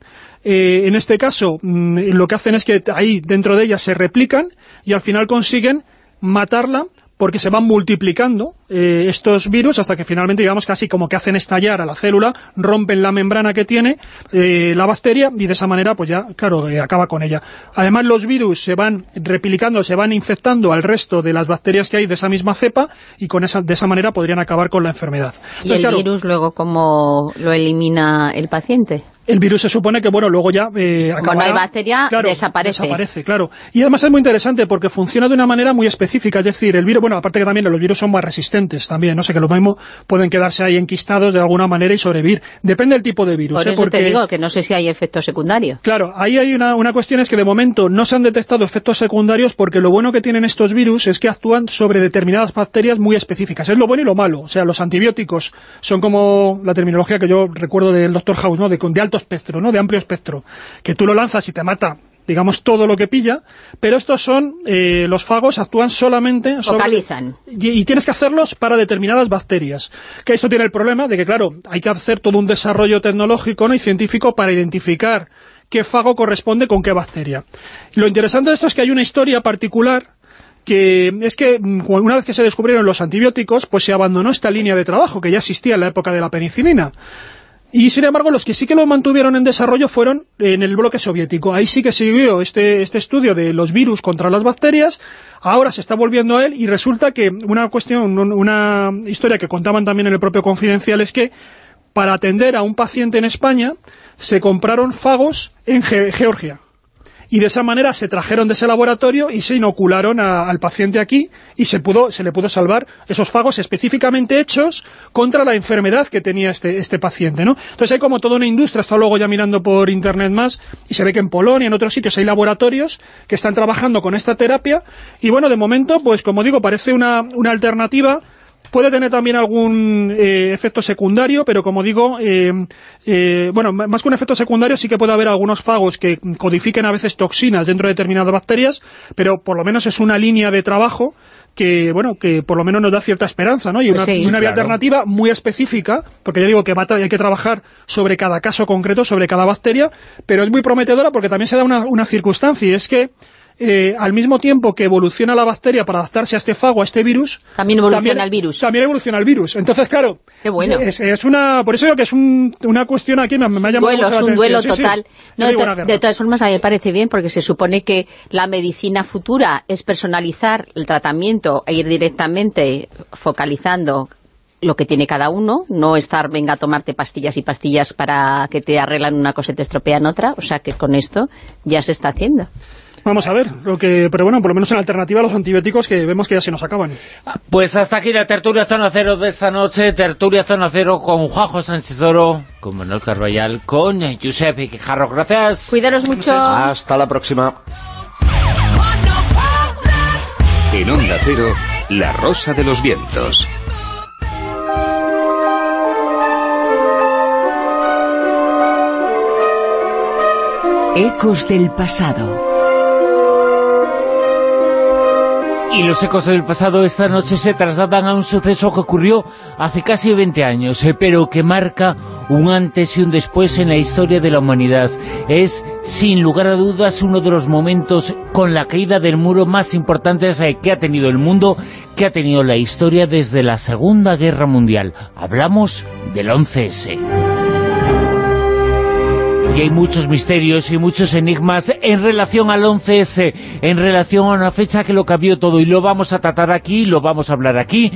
eh, en este caso mm, lo que hacen es que ahí dentro de ella se replican y al final consiguen matarla porque se van multiplicando eh, estos virus hasta que finalmente, digamos, casi como que hacen estallar a la célula, rompen la membrana que tiene eh, la bacteria y de esa manera, pues ya, claro, acaba con ella. Además, los virus se van replicando, se van infectando al resto de las bacterias que hay de esa misma cepa y con esa, de esa manera podrían acabar con la enfermedad. ¿Y el virus luego cómo lo elimina el paciente? el virus se supone que, bueno, luego ya eh, Como no hay bacteria, desaparece. Desaparece, claro. Y además es muy interesante porque funciona de una manera muy específica, es decir, el virus, bueno, aparte que también los virus son más resistentes también, no sé, que lo mismo pueden quedarse ahí enquistados de alguna manera y sobrevivir. Depende del tipo de virus. Por ¿eh? eso porque, te digo que no sé si hay efectos secundarios. Claro, ahí hay una, una cuestión es que de momento no se han detectado efectos secundarios porque lo bueno que tienen estos virus es que actúan sobre determinadas bacterias muy específicas. Es lo bueno y lo malo. O sea, los antibióticos son como la terminología que yo recuerdo del Dr. House, ¿no? De, de alto espectro, ¿no? De amplio espectro. Que tú lo lanzas y te mata digamos, todo lo que pilla, pero estos son, eh, los fagos actúan solamente... Focalizan. y, tienes que hacerlos para determinadas bacterias. Que esto tiene el problema de que, claro, hay que hacer todo un desarrollo tecnológico ¿no? y científico para identificar qué fago corresponde con qué bacteria. Lo interesante de esto es que hay una historia particular que es que mm, una vez que se descubrieron los antibióticos, pues se abandonó esta línea de trabajo que ya existía en la época de la penicilina. Y sin embargo, los que sí que lo mantuvieron en desarrollo fueron en el bloque soviético. Ahí sí que siguió este, este estudio de los virus contra las bacterias, ahora se está volviendo a él y resulta que una cuestión, una historia que contaban también en el propio Confidencial es que para atender a un paciente en España se compraron fagos en Georgia y de esa manera se trajeron de ese laboratorio y se inocularon al paciente aquí y se pudo se le pudo salvar esos fagos específicamente hechos contra la enfermedad que tenía este, este paciente, ¿no? Entonces hay como toda una industria, está luego ya mirando por internet más, y se ve que en Polonia, en otros sitios, hay laboratorios que están trabajando con esta terapia, y bueno, de momento, pues como digo, parece una, una alternativa Puede tener también algún eh, efecto secundario, pero como digo, eh, eh, bueno, más que un efecto secundario sí que puede haber algunos fagos que codifiquen a veces toxinas dentro de determinadas bacterias, pero por lo menos es una línea de trabajo que, bueno, que por lo menos nos da cierta esperanza, ¿no? Y una, vía alternativa muy específica, porque ya digo que hay que trabajar sobre cada caso concreto, sobre cada bacteria, pero es muy prometedora porque también se da una, una circunstancia, y es que eh, al mismo tiempo que evoluciona la bacteria para adaptarse a este fago, a este virus... También evoluciona el virus. También evoluciona el virus. Entonces, claro... Qué bueno. Es, una... Por eso digo que es una cuestión aquí, me, me ha llamado duelo, mucho es un duelo total. No, de, de, todas formas, a mí me parece bien, porque se supone que la medicina futura es personalizar el tratamiento e ir directamente focalizando lo que tiene cada uno, no estar, venga, a tomarte pastillas y pastillas para que te arreglan una cosa y te estropean otra, o sea que con esto ya se está haciendo. Vamos a ver, lo que, pero bueno, por lo menos en alternativa a los antibióticos que vemos que ya se nos acaban. Pues hasta aquí la tertulia Zona Cero de esta noche, tertulia Zona Cero con Juanjo Sánchez Oro, con Manuel Carvallal, con Giuseppe Quijarro. Gracias. Cuidaros mucho. Hasta la próxima. En Onda Cero, La Rosa de los Vientos. Ecos del pasado. Y los ecos del pasado esta noche se trasladan a un suceso que ocurrió hace casi 20 años, eh, pero que marca un antes y un después en la historia de la humanidad. Es, sin lugar a dudas, uno de los momentos con la caída del muro más importantes eh, que ha tenido el mundo, que ha tenido la historia desde la Segunda Guerra Mundial. Hablamos del 11S. Y hay muchos misterios y muchos enigmas en relación al 11S, en relación a una fecha que lo cambió todo. Y lo vamos a tratar aquí, lo vamos a hablar aquí,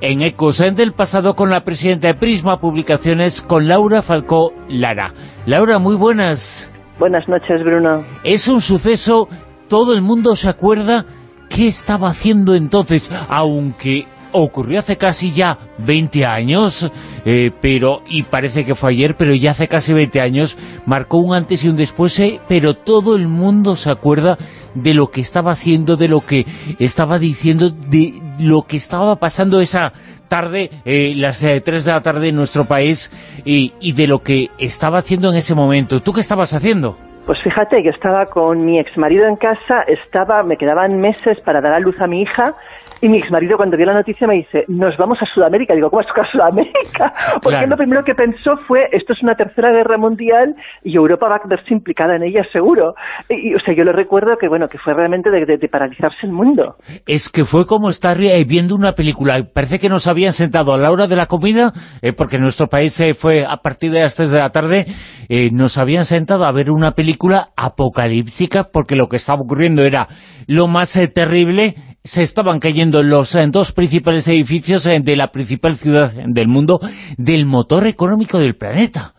en Ecos del pasado con la presidenta de Prisma Publicaciones, con Laura Falcó Lara. Laura, muy buenas. Buenas noches, Bruno. Es un suceso, todo el mundo se acuerda qué estaba haciendo entonces, aunque ocurrió hace casi ya 20 años, eh, pero y parece que fue ayer, pero ya hace casi 20 años, marcó un antes y un después, eh, pero todo el mundo se acuerda de lo que estaba haciendo, de lo que estaba diciendo, de lo que estaba pasando esa tarde, eh, las 3 de la tarde en nuestro país, y, y de lo que estaba haciendo en ese momento. ¿Tú qué estabas haciendo? Pues fíjate, yo estaba con mi ex marido en casa, estaba, me quedaban meses para dar a luz a mi hija y mi exmarido cuando vio la noticia me dice, nos vamos a Sudamérica. Digo, ¿cómo vas a Sudamérica? *laughs* Porque lo primero que pensó fue, esto es una tercera guerra mundial y Europa va a verse implicada en ella seguro. Y, o sea, yo le recuerdo que, bueno, que fue realmente de, paralizarse el mundo. Es que fue como estar eh, viendo una película. Parece que nos habían sentado a la hora de la comida, eh, porque en nuestro país eh, fue a partir de las 3 de la tarde, nos habían sentado a ver una película apocalíptica, porque lo que estaba ocurriendo era lo más terrible se estaban cayendo los eh, dos principales edificios eh, de la principal ciudad del mundo del motor económico del planeta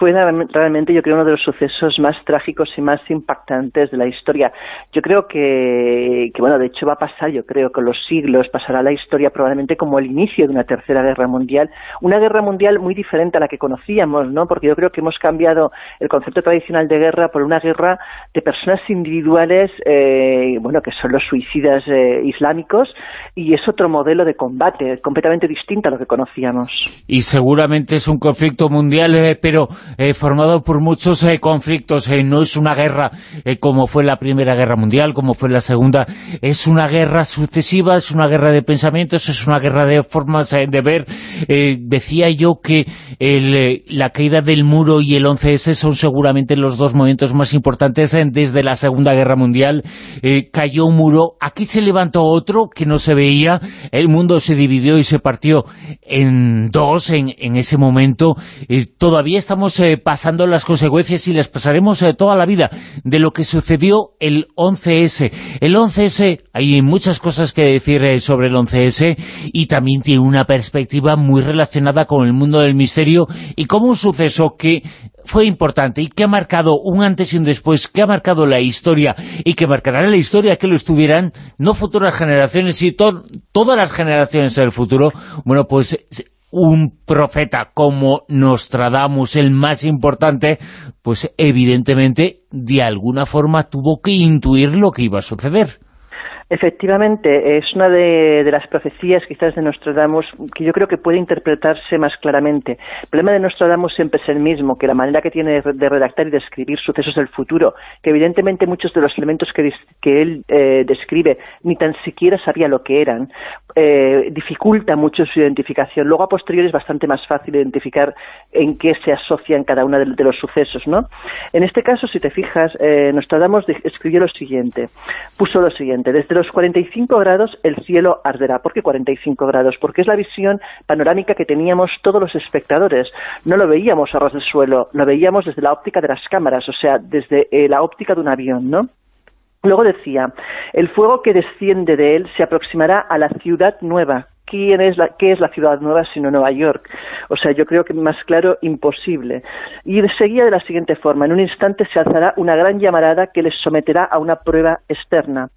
fue realmente, yo creo, uno de los sucesos más trágicos y más impactantes de la historia. Yo creo que, que, bueno, de hecho va a pasar, yo creo, con los siglos, pasará la historia probablemente como el inicio de una tercera guerra mundial, una guerra mundial muy diferente a la que conocíamos, ¿no? Porque yo creo que hemos cambiado el concepto tradicional de guerra por una guerra de personas individuales, eh, bueno, que son los suicidas eh, islámicos, y es otro modelo de combate, completamente distinto a lo que conocíamos. Y seguramente es un conflicto mundial, eh, pero eh, formado por muchos eh, conflictos, eh, no es una guerra como fue la Primera Guerra Mundial, como fue la Segunda, es una guerra sucesiva, es una guerra de pensamientos, es una guerra de formas de ver. decía yo que la caída del muro y el 11S son seguramente los dos momentos más importantes desde la Segunda Guerra Mundial. cayó un muro, aquí se levantó otro que no se veía, el mundo se dividió y se partió en dos en, en ese momento. todavía estamos eh, pasando las consecuencias y las pasaremos eh, toda la vida de lo que sucedió el 11S. El 11S, hay muchas cosas que decir eh, sobre el 11S y también tiene una perspectiva muy relacionada con el mundo del misterio y como un suceso que fue importante y que ha marcado un antes y un después, que ha marcado la historia y que marcará la historia que lo estuvieran, no futuras generaciones, sino todas las generaciones del futuro, bueno, pues un profeta como Nostradamus, el más importante, pues evidentemente de alguna forma tuvo que intuir lo que iba a suceder. Efectivamente, es una de, las profecías quizás de Nostradamus que yo creo que puede interpretarse más claramente. El problema de Nostradamus siempre es el mismo, que la manera que tiene de redactar y de escribir sucesos del futuro, que evidentemente muchos de los elementos que, él eh, describe ni tan siquiera sabía lo que eran, eh, dificulta mucho su identificación. Luego a posteriori es bastante más fácil identificar en qué se asocian cada uno de, los sucesos. ¿no? En este caso, si te fijas, eh, Nostradamus escribió lo siguiente, puso lo siguiente, desde los 45 grados el cielo arderá. ¿Por qué 45 grados? Porque es la visión panorámica que teníamos todos los espectadores. No lo veíamos a ras del suelo, lo veíamos desde la óptica de las cámaras, o sea, desde eh, la óptica de un avión, ¿no? Luego decía, el fuego que desciende de él se aproximará a la ciudad nueva, quién es la, qué es la ciudad nueva sino Nueva York. O sea, yo creo que más claro, imposible. Y seguía de la siguiente forma, en un instante se alzará una gran llamarada que les someterá a una prueba externa.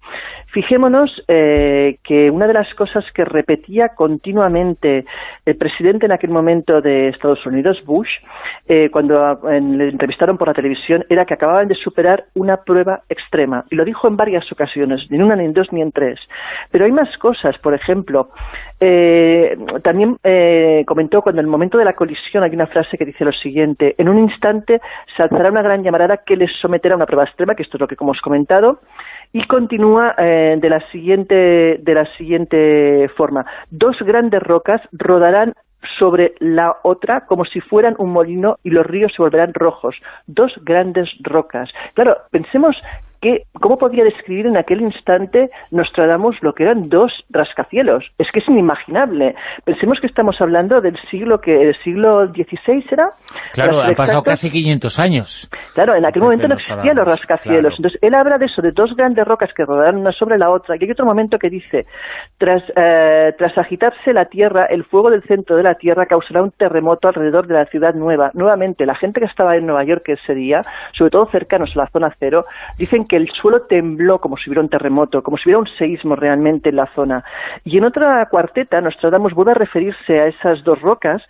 Fijémonos eh, que una de las cosas que repetía continuamente el presidente en aquel momento de Estados Unidos, Bush, eh, cuando le entrevistaron por la televisión, era que acababan de superar una prueba extrema. Y lo dijo en varias ocasiones, ni en una, ni en dos, ni en tres. Pero hay más cosas, por ejemplo, eh, también eh, comentó cuando en el momento de la colisión hay una frase que dice lo siguiente, en un instante se alzará una gran llamarada que les someterá a una prueba extrema, que esto es lo que hemos comentado, y continúa eh, de la siguiente de la siguiente forma dos grandes rocas rodarán sobre la otra como si fueran un molino y los ríos se volverán rojos. Dos grandes rocas. Claro, pensemos ¿cómo podría describir en aquel instante Nostradamus lo que eran dos rascacielos? Es que es inimaginable. Pensemos que estamos hablando del siglo que el siglo XVI, ¿era? Claro, han pasado casi 500 años. Claro, en aquel momento no existían los rascacielos. Entonces, él habla de eso, de dos grandes rocas que rodarán una sobre la otra. Y hay otro momento que dice, tras, eh, tras agitarse la tierra, el fuego del centro de la tierra causará un terremoto alrededor de la ciudad nueva. Nuevamente, la gente que estaba en Nueva York ese día, sobre todo cercanos a la zona cero, dicen que el suelo tembló como si hubiera un terremoto, como si hubiera un seísmo realmente en la zona. Y en otra cuarteta, Nostradamus vuelve a referirse a esas dos rocas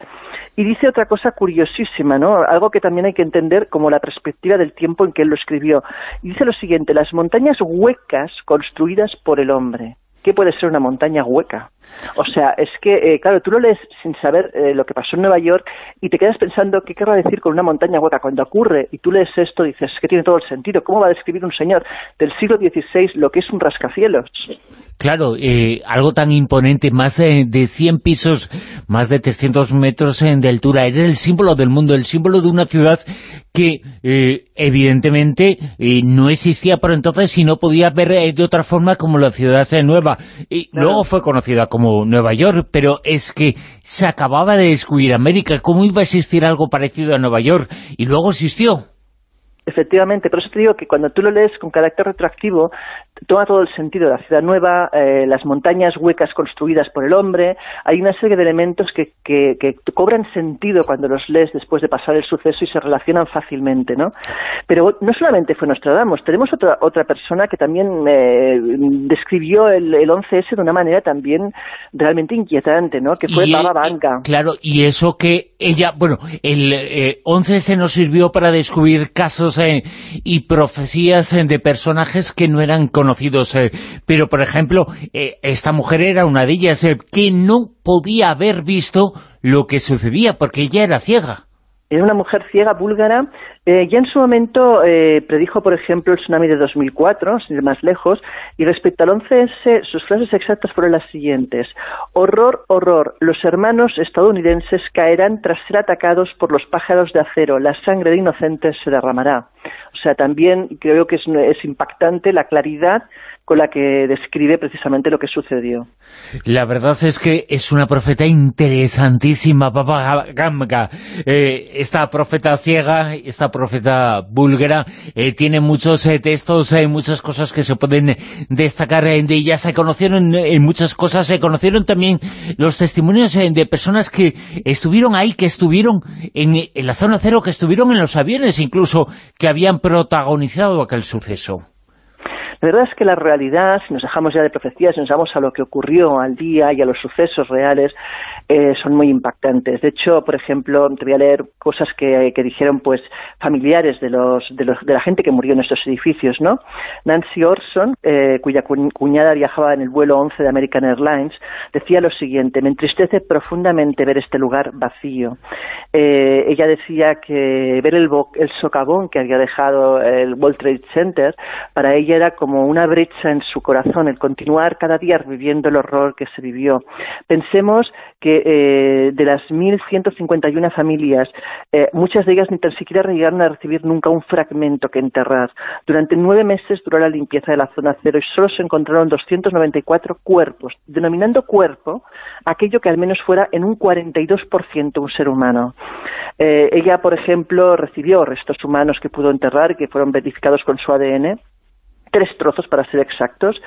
y dice otra cosa curiosísima, ¿no? Algo que también hay que entender como la perspectiva del tiempo en que él lo escribió. Y dice lo siguiente, las montañas huecas construidas por el hombre. ¿Qué puede ser una montaña hueca? O sea, es que, eh, claro, tú lo lees sin saber eh, lo que pasó en Nueva York y te quedas pensando qué querrá decir con una montaña hueca. Cuando ocurre y tú lees esto, dices que tiene todo el sentido. ¿Cómo va a describir un señor del siglo XVI lo que es un rascacielos? Claro, eh, algo tan imponente, más de 100 pisos, más de 300 metros de altura, era el símbolo del mundo, el símbolo de una ciudad que evidentemente no existía por entonces y no podía ver de otra forma como la ciudad nueva. Y luego fue conocida como Nueva York, pero es que se acababa de descubrir América. ¿Cómo iba a existir algo parecido a Nueva York? Y luego existió. Efectivamente, por eso te digo que cuando tú lo lees con carácter retroactivo, toma todo el sentido de la ciudad nueva, eh, las montañas huecas construidas por el hombre, hay una serie de elementos que, que, cobran sentido cuando los lees después de pasar el suceso y se relacionan fácilmente, ¿no? Pero no solamente fue Nostradamus, tenemos otra, otra persona que también eh, describió el, el 11S de una manera también realmente inquietante, ¿no? Que fue Baba Vanga. Claro, y eso que ella, bueno, el 11S eh, nos sirvió para descubrir casos y profecías de personajes que no eran conocidos conocidos, eh, pero por ejemplo, eh, esta mujer era una de ellas eh, que no podía haber visto lo que sucedía porque ella era ciega. Era una mujer ciega búlgara, ya en su momento predijo, por ejemplo, el tsunami de 2004, sin ir más lejos, y respecto al 11S, sus frases exactas fueron las siguientes. Horror, horror, los hermanos estadounidenses caerán tras ser atacados por los pájaros de acero, la sangre de inocentes se derramará. Sea, también creo que es, impactante la claridad con la que describe precisamente lo que sucedió. La verdad es que es una profeta interesantísima, Papa Gamga. Eh, esta profeta ciega, esta profeta búlgara, eh, tiene muchos eh, textos, hay muchas cosas que se pueden destacar de ella. Se conocieron en muchas cosas, se conocieron también los testimonios de personas que estuvieron ahí, que estuvieron en la zona cero, que estuvieron en los aviones incluso, que habían protagonizado aquel suceso. La verdad es que la realidad, si nos dejamos ya de profecías, si nos vamos a lo que ocurrió al día y a los sucesos reales, eh, son muy impactantes. De hecho, por ejemplo, te voy a leer cosas que, dijeron pues familiares de, los, de, los, de la gente que murió en estos edificios, ¿no? Nancy Orson, eh, cuya cuñada viajaba en el vuelo 11 de American Airlines, decía lo siguiente, me entristece profundamente ver este lugar vacío. Eh, ella decía que ver el, el socavón que había dejado el World Trade Center, para ella era como una brecha en su corazón, el continuar cada día viviendo el horror que se vivió. Pensemos que eh, de las 1.151 familias, eh, muchas de ellas ni tan siquiera llegaron a recibir nunca un fragmento que enterrar. Durante nueve meses duró la limpieza de la zona cero y solo se encontraron 294 cuerpos, denominando cuerpo aquello que al menos fuera en un 42% un ser humano. Eh, ella, por ejemplo, recibió restos humanos que pudo enterrar y que fueron verificados con su ADN tres trozos para ser exactos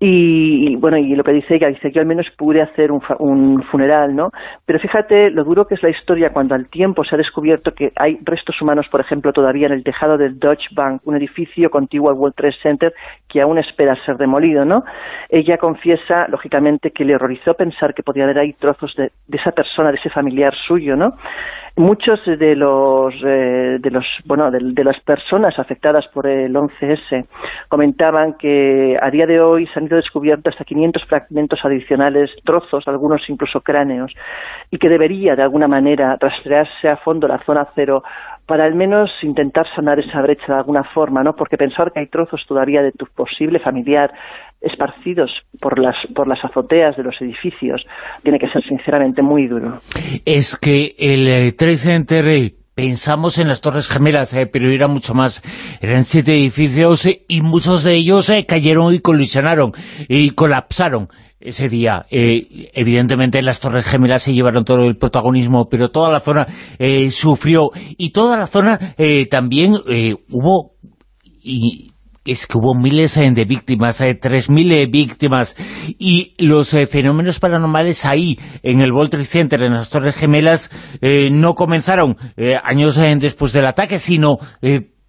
y, bueno y lo que dice ella dice que al menos pude hacer un, funeral no pero fíjate lo duro que es la historia cuando al tiempo se ha descubierto que hay restos humanos por ejemplo todavía en el tejado del Deutsche Bank un edificio contiguo al World Trade Center que aún espera ser demolido no ella confiesa lógicamente que le horrorizó pensar que podía haber ahí trozos de esa persona de ese familiar suyo no muchos de los eh, de los bueno de, las personas afectadas por el 11S comentaban que a día de hoy se han ido descubiertos hasta 500 fragmentos adicionales, trozos, algunos incluso cráneos, y que debería de alguna manera rastrearse a fondo la zona cero para al menos intentar sanar esa brecha de alguna forma, ¿no? Porque pensar que hay trozos todavía de tu posible familiar esparcidos por las, por las azoteas de los edificios tiene que ser sinceramente muy duro. Es que el eh, Trade Center... Eh, pensamos en las Torres Gemelas, eh, pero era mucho más. Eran siete edificios y muchos de ellos cayeron y colisionaron y colapsaron ese día. evidentemente las Torres Gemelas se llevaron todo el protagonismo, pero toda la zona sufrió y toda la zona también hubo es que hubo miles eh, de víctimas, eh, tres 3.000 eh, víctimas, y los fenómenos paranormales ahí, en el World Trade Center, en las Torres Gemelas, no comenzaron años después del ataque, sino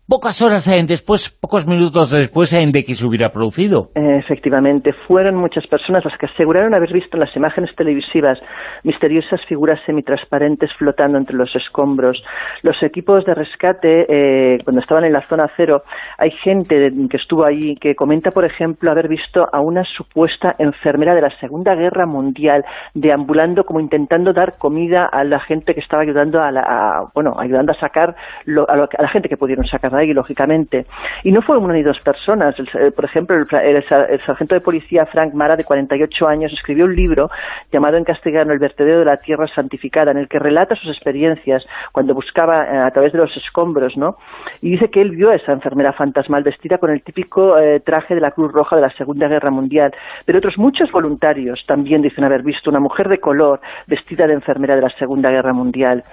pocas horas después, pocos minutos después de que se hubiera producido. Efectivamente, fueron muchas personas las que aseguraron haber visto en las imágenes televisivas misteriosas figuras semitransparentes flotando entre los escombros. Los equipos de rescate, eh, cuando estaban en la zona cero, hay gente que estuvo allí que comenta, por ejemplo, haber visto a una supuesta enfermera de la Segunda Guerra Mundial deambulando como intentando dar comida a la gente que estaba ayudando a, la, bueno, ayudando a sacar a, la gente que pudieron sacar ahí, lógicamente. Y no fueron una ni dos personas. Eh, por ejemplo, el, sargento de policía Frank Mara, de 48 años, escribió un libro llamado en castellano El vertedero de la tierra santificada, en el que relata sus experiencias cuando buscaba eh, a través de los escombros, ¿no? Y dice que él vio a esa enfermera fantasmal vestida con el típico eh, traje de la Cruz Roja de la Segunda Guerra Mundial. Pero otros muchos voluntarios también dicen haber visto una mujer de color vestida de enfermera de la Segunda Guerra Mundial.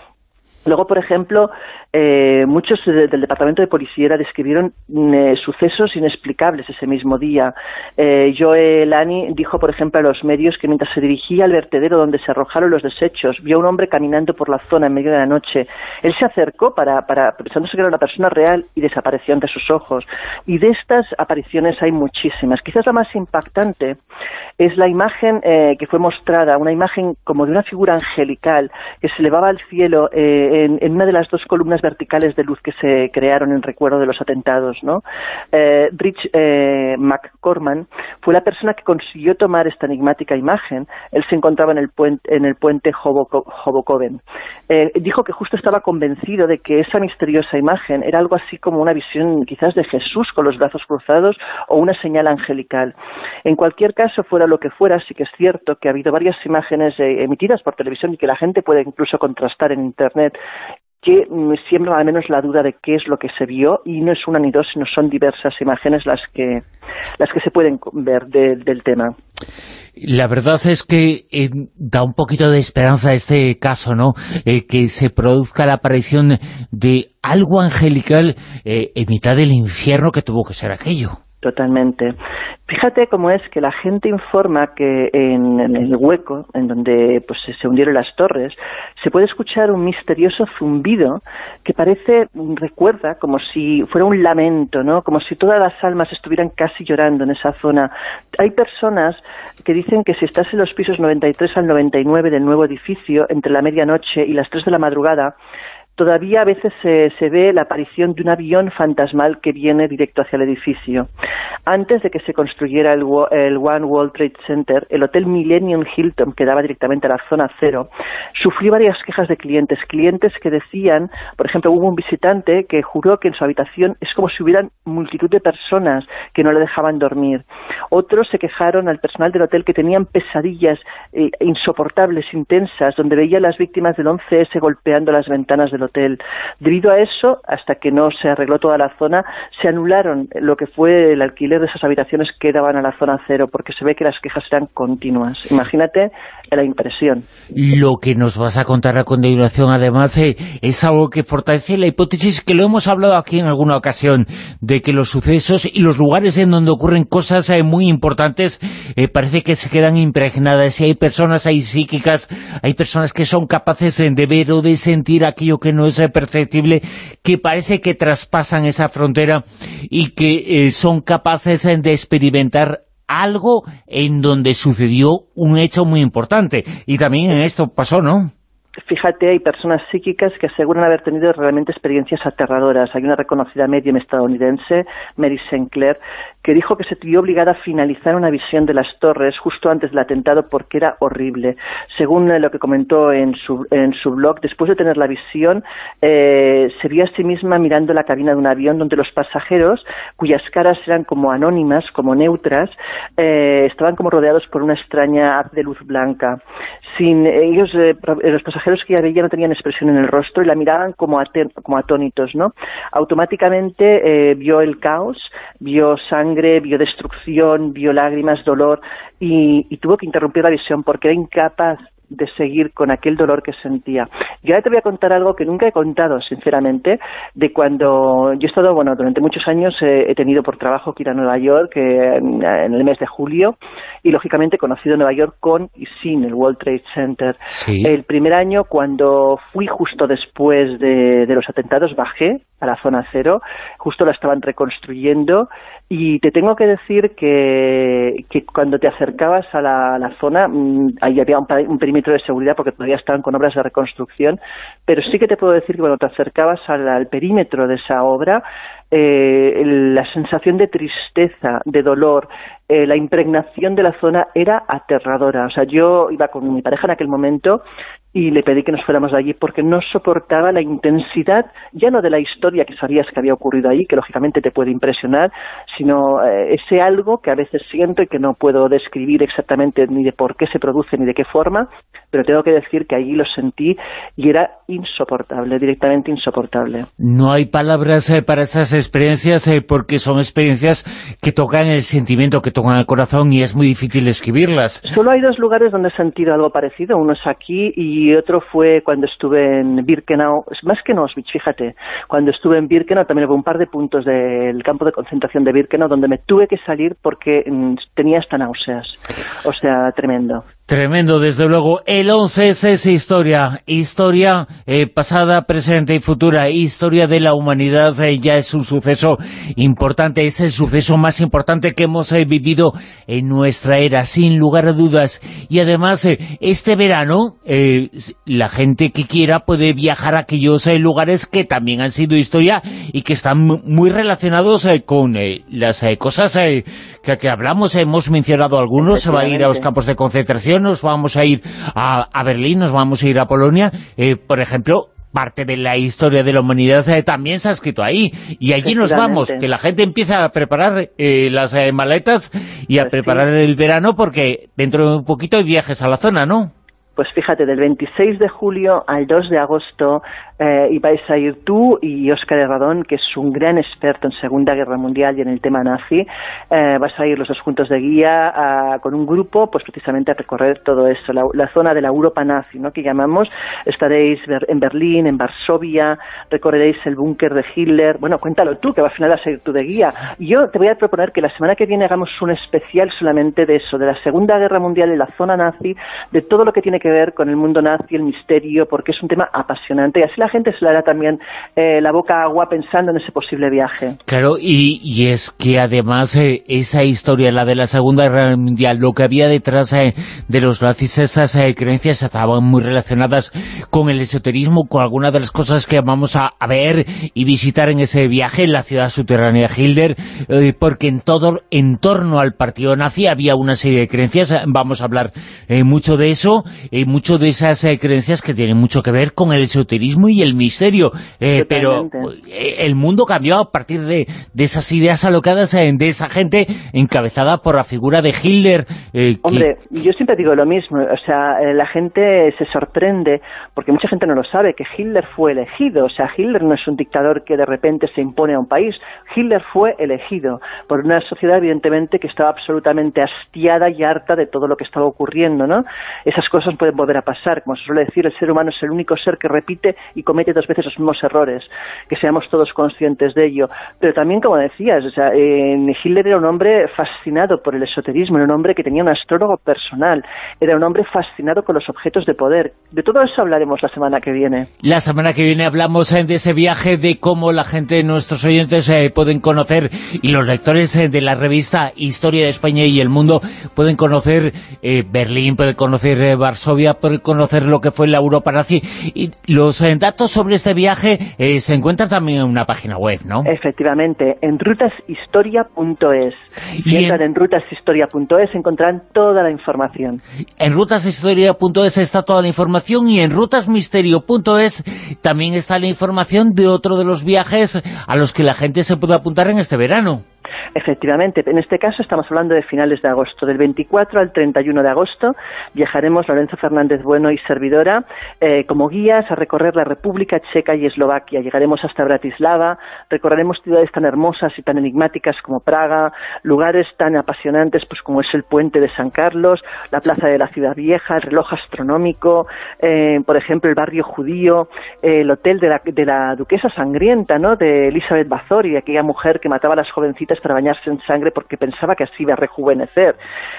Luego, por ejemplo, eh, muchos del Departamento de Policía describieron mm, eh, sucesos inexplicables ese mismo día. Eh, Joe Lani dijo, por ejemplo, a los medios que mientras se dirigía al vertedero donde se arrojaron los desechos, vio a un hombre caminando por la zona en medio de la noche. Él se acercó para, para pensándose que era una persona real y desapareció ante sus ojos. Y de estas apariciones hay muchísimas. Quizás la más impactante es la imagen eh, que fue mostrada, una imagen como de una figura angelical que se elevaba al cielo en, en una de las dos columnas verticales de luz que se crearon en recuerdo de los atentados. ¿no? Eh, Rich eh, McCorman fue la persona que consiguió tomar esta enigmática imagen. Él se encontraba en el puente, en el puente Hobokoven. Eh, dijo que justo estaba convencido de que esa misteriosa imagen era algo así como una visión quizás de Jesús con los brazos cruzados o una señal angelical. En cualquier caso, fuera lo que fuera, sí que es cierto que ha habido varias imágenes emitidas por televisión y que la gente puede incluso contrastar en Internet que siembra al menos la duda de qué es lo que se vio y no es una ni dos, sino son diversas imágenes las que, las que se pueden ver del tema. La verdad es que eh, da un poquito de esperanza este caso, ¿no? Eh, que se produzca la aparición de algo angelical eh, en mitad del infierno que tuvo que ser aquello. Totalmente. Fíjate cómo es que la gente informa que en, el hueco, en donde pues, se hundieron las torres, se puede escuchar un misterioso zumbido que parece, recuerda, como si fuera un lamento, ¿no? Como si todas las almas estuvieran casi llorando en esa zona. Hay personas que dicen que si estás en los pisos 93 al 99 del nuevo edificio, entre la medianoche y las 3 de la madrugada, todavía a veces se, ve la aparición de un avión fantasmal que viene directo hacia el edificio. Antes de que se construyera el, One World Trade Center, el Hotel Millennium Hilton, que daba directamente a la zona cero, sufrió varias quejas de clientes. Clientes que decían, por ejemplo, hubo un visitante que juró que en su habitación es como si hubieran multitud de personas que no le dejaban dormir. Otros se quejaron al personal del hotel que tenían pesadillas eh, insoportables, intensas, donde veían las víctimas del 11S golpeando las ventanas del hotel Debido a eso, hasta que no se arregló toda la zona, se anularon lo que fue el alquiler de esas habitaciones que daban a la zona cero, porque se ve que las quejas eran continuas. Imagínate la impresión. Lo que nos vas a contar a continuación, además, eh, es algo que fortalece la hipótesis que lo hemos hablado aquí en alguna ocasión, de que los sucesos y los lugares en donde ocurren cosas eh, muy importantes eh, parece que se quedan impregnadas y hay personas, hay psíquicas, hay personas que son capaces de ver o de sentir aquello que no es perceptible, que parece que traspasan esa frontera y que eh, son capaces de experimentar algo en donde sucedió un hecho muy importante. Y también en esto pasó, ¿no? Fíjate, hay personas psíquicas que aseguran haber tenido realmente experiencias aterradoras. Hay una reconocida medium estadounidense, Mary Sinclair, que dijo que se vio obligada a finalizar una visión de las torres justo antes del atentado porque era horrible. Según eh, lo que comentó en su, en su blog, después de tener la visión, eh, se vio a sí misma mirando la cabina de un avión donde los pasajeros, cuyas caras eran como anónimas, como neutras, eh, estaban como rodeados por una extraña haz de luz blanca. Sin ellos, los pasajeros que ya veía no tenían expresión en el rostro y la miraban como, como atónitos, ¿no? Automáticamente vio el caos, vio sangre sangre, vio destrucción, vio lágrimas, dolor y, y tuvo que interrumpir la visión porque era incapaz de seguir con aquel dolor que sentía. Y ahora te voy a contar algo que nunca he contado, sinceramente, de cuando yo he estado, bueno, durante muchos años he tenido por trabajo que ir a Nueva York en, el mes de julio y, lógicamente, he conocido Nueva York con y sin el World Trade Center. El primer año, cuando fui justo después de, los atentados, bajé a la zona cero, justo la estaban reconstruyendo y te tengo que decir que, cuando te acercabas a la, zona, mm, ahí había un, un perímetro de seguridad porque todavía estaban con obras de reconstrucción, pero sí que te puedo decir que cuando te acercabas al, perímetro de esa obra, eh, la sensación de tristeza, de dolor, eh, la impregnación de la zona era aterradora. O sea, yo iba con mi pareja en aquel momento y le pedí que nos fuéramos de allí porque no soportaba la intensidad, ya no de la historia que sabías que había ocurrido ahí, que lógicamente te puede impresionar, sino eh, ese algo que a veces siento y que no puedo describir exactamente ni de por qué se produce ni de qué forma, pero tengo que decir que allí lo sentí y era insoportable, directamente insoportable. No hay palabras eh, para esas experiencias eh, porque son experiencias que tocan el sentimiento, que tocan el corazón y es muy difícil escribirlas. Solo hay dos lugares donde he sentido algo parecido, uno es aquí y otro fue cuando estuve en Birkenau, más que en Auschwitz, fíjate, cuando estuve en Birkenau también hubo un par de puntos del campo de concentración de Birkenau donde me tuve que salir porque mm, tenía hasta náuseas, o sea, tremendo. Tremendo, desde luego. El 11 es historia, historia eh, pasada, presente y futura, historia de la humanidad, eh, ya es un suceso importante, es el suceso más importante que hemos eh, vivido en nuestra era, sin lugar a dudas. Y además, este verano, la gente que quiera puede viajar a aquellos lugares que también han sido historia y que están muy relacionados con las cosas que, que hablamos, hemos mencionado algunos, se va a ir a los campos de concentración, nos vamos a ir a, Berlín, nos vamos a ir a Polonia, eh, por ejemplo, parte de la historia de la humanidad eh, también se ha escrito ahí. Y allí nos vamos, que la gente empieza a preparar eh, las maletas y a pues preparar el verano porque dentro de un poquito hay viajes a la zona, ¿no? Pues fíjate, del 26 de julio al 2 de agosto eh, y vais a ir tú y Óscar Herradón, que es un gran experto en Segunda Guerra Mundial y en el tema nazi, eh, a ir los dos juntos de guía con un grupo, pues precisamente a recorrer todo eso, la, zona de la Europa nazi, ¿no? que llamamos, estaréis en Berlín, en Varsovia, recorreréis el búnker de Hitler, bueno, cuéntalo tú, que al final vas a ir tú de guía. Yo te voy a proponer que la semana que viene hagamos un especial solamente de eso, de la Segunda Guerra Mundial, de la zona nazi, de todo lo que tiene que ver con el mundo nazi, el misterio, porque es un tema apasionante y así la gente se le hará también eh, la boca agua pensando en ese posible viaje. Claro, y, es que además eh, esa historia, la de la Segunda Guerra Mundial, lo que había detrás eh, de los nazis, esas creencias estaban muy relacionadas con el esoterismo, con algunas de las cosas que vamos a, ver y visitar en ese viaje en la ciudad subterránea Hilder, porque en todo en torno al partido nazi había una serie de creencias, vamos a hablar mucho de eso, mucho de esas creencias que tienen mucho que ver con el esoterismo y el misterio, eh, pero eh, el mundo cambió a partir de, esas ideas alocadas eh, de esa gente encabezada por la figura de Hitler. Hombre, yo siempre digo lo mismo, o sea, la gente se sorprende, porque mucha gente no lo sabe, que Hitler fue elegido, o sea, Hitler no es un dictador que de repente se impone a un país, Hitler fue elegido por una sociedad evidentemente que estaba absolutamente hastiada y harta de todo lo que estaba ocurriendo, ¿no? Esas cosas pueden volver a pasar, como se suele decir, el ser humano es el único ser que repite y comete dos veces los mismos errores, que seamos todos conscientes de ello. Pero también, como decías, o sea, Hitler era un hombre fascinado por el esoterismo, era un hombre que tenía un astrólogo personal, era un hombre fascinado con los objetos de poder. De todo eso hablaremos la semana que viene. La semana que viene hablamos eh, de ese viaje, de cómo la gente, nuestros oyentes, eh, pueden conocer, y los lectores eh, de la revista Historia de España y el Mundo, pueden conocer Berlín, pueden conocer Varsovia, pueden conocer lo que fue la Europa nazi, y los datos sobre este viaje eh, se encuentran también en una página web, ¿no? Efectivamente, en rutashistoria.es. Si entran en rutashistoria.es encontrarán toda la información. En rutashistoria.es está toda la información y en rutasmisterio.es también está la información de otro de los viajes a los que la gente se puede apuntar en este verano. Efectivamente, en este caso estamos hablando de finales de agosto, del 24 al 31 de agosto viajaremos Lorenzo Fernández Bueno y servidora eh, como guías a recorrer la República Checa y Eslovaquia. Llegaremos hasta Bratislava, recorreremos ciudades tan hermosas y tan enigmáticas como Praga, lugares tan apasionantes pues como es el puente de San Carlos, la plaza de la ciudad vieja, el reloj astronómico, eh, por ejemplo el barrio judío, el hotel de la, de la duquesa sangrienta, ¿no? de Elizabeth Bathory, aquella mujer que mataba a las jovencitas para bañarse en sangre porque pensaba que así iba a rejuvenecer.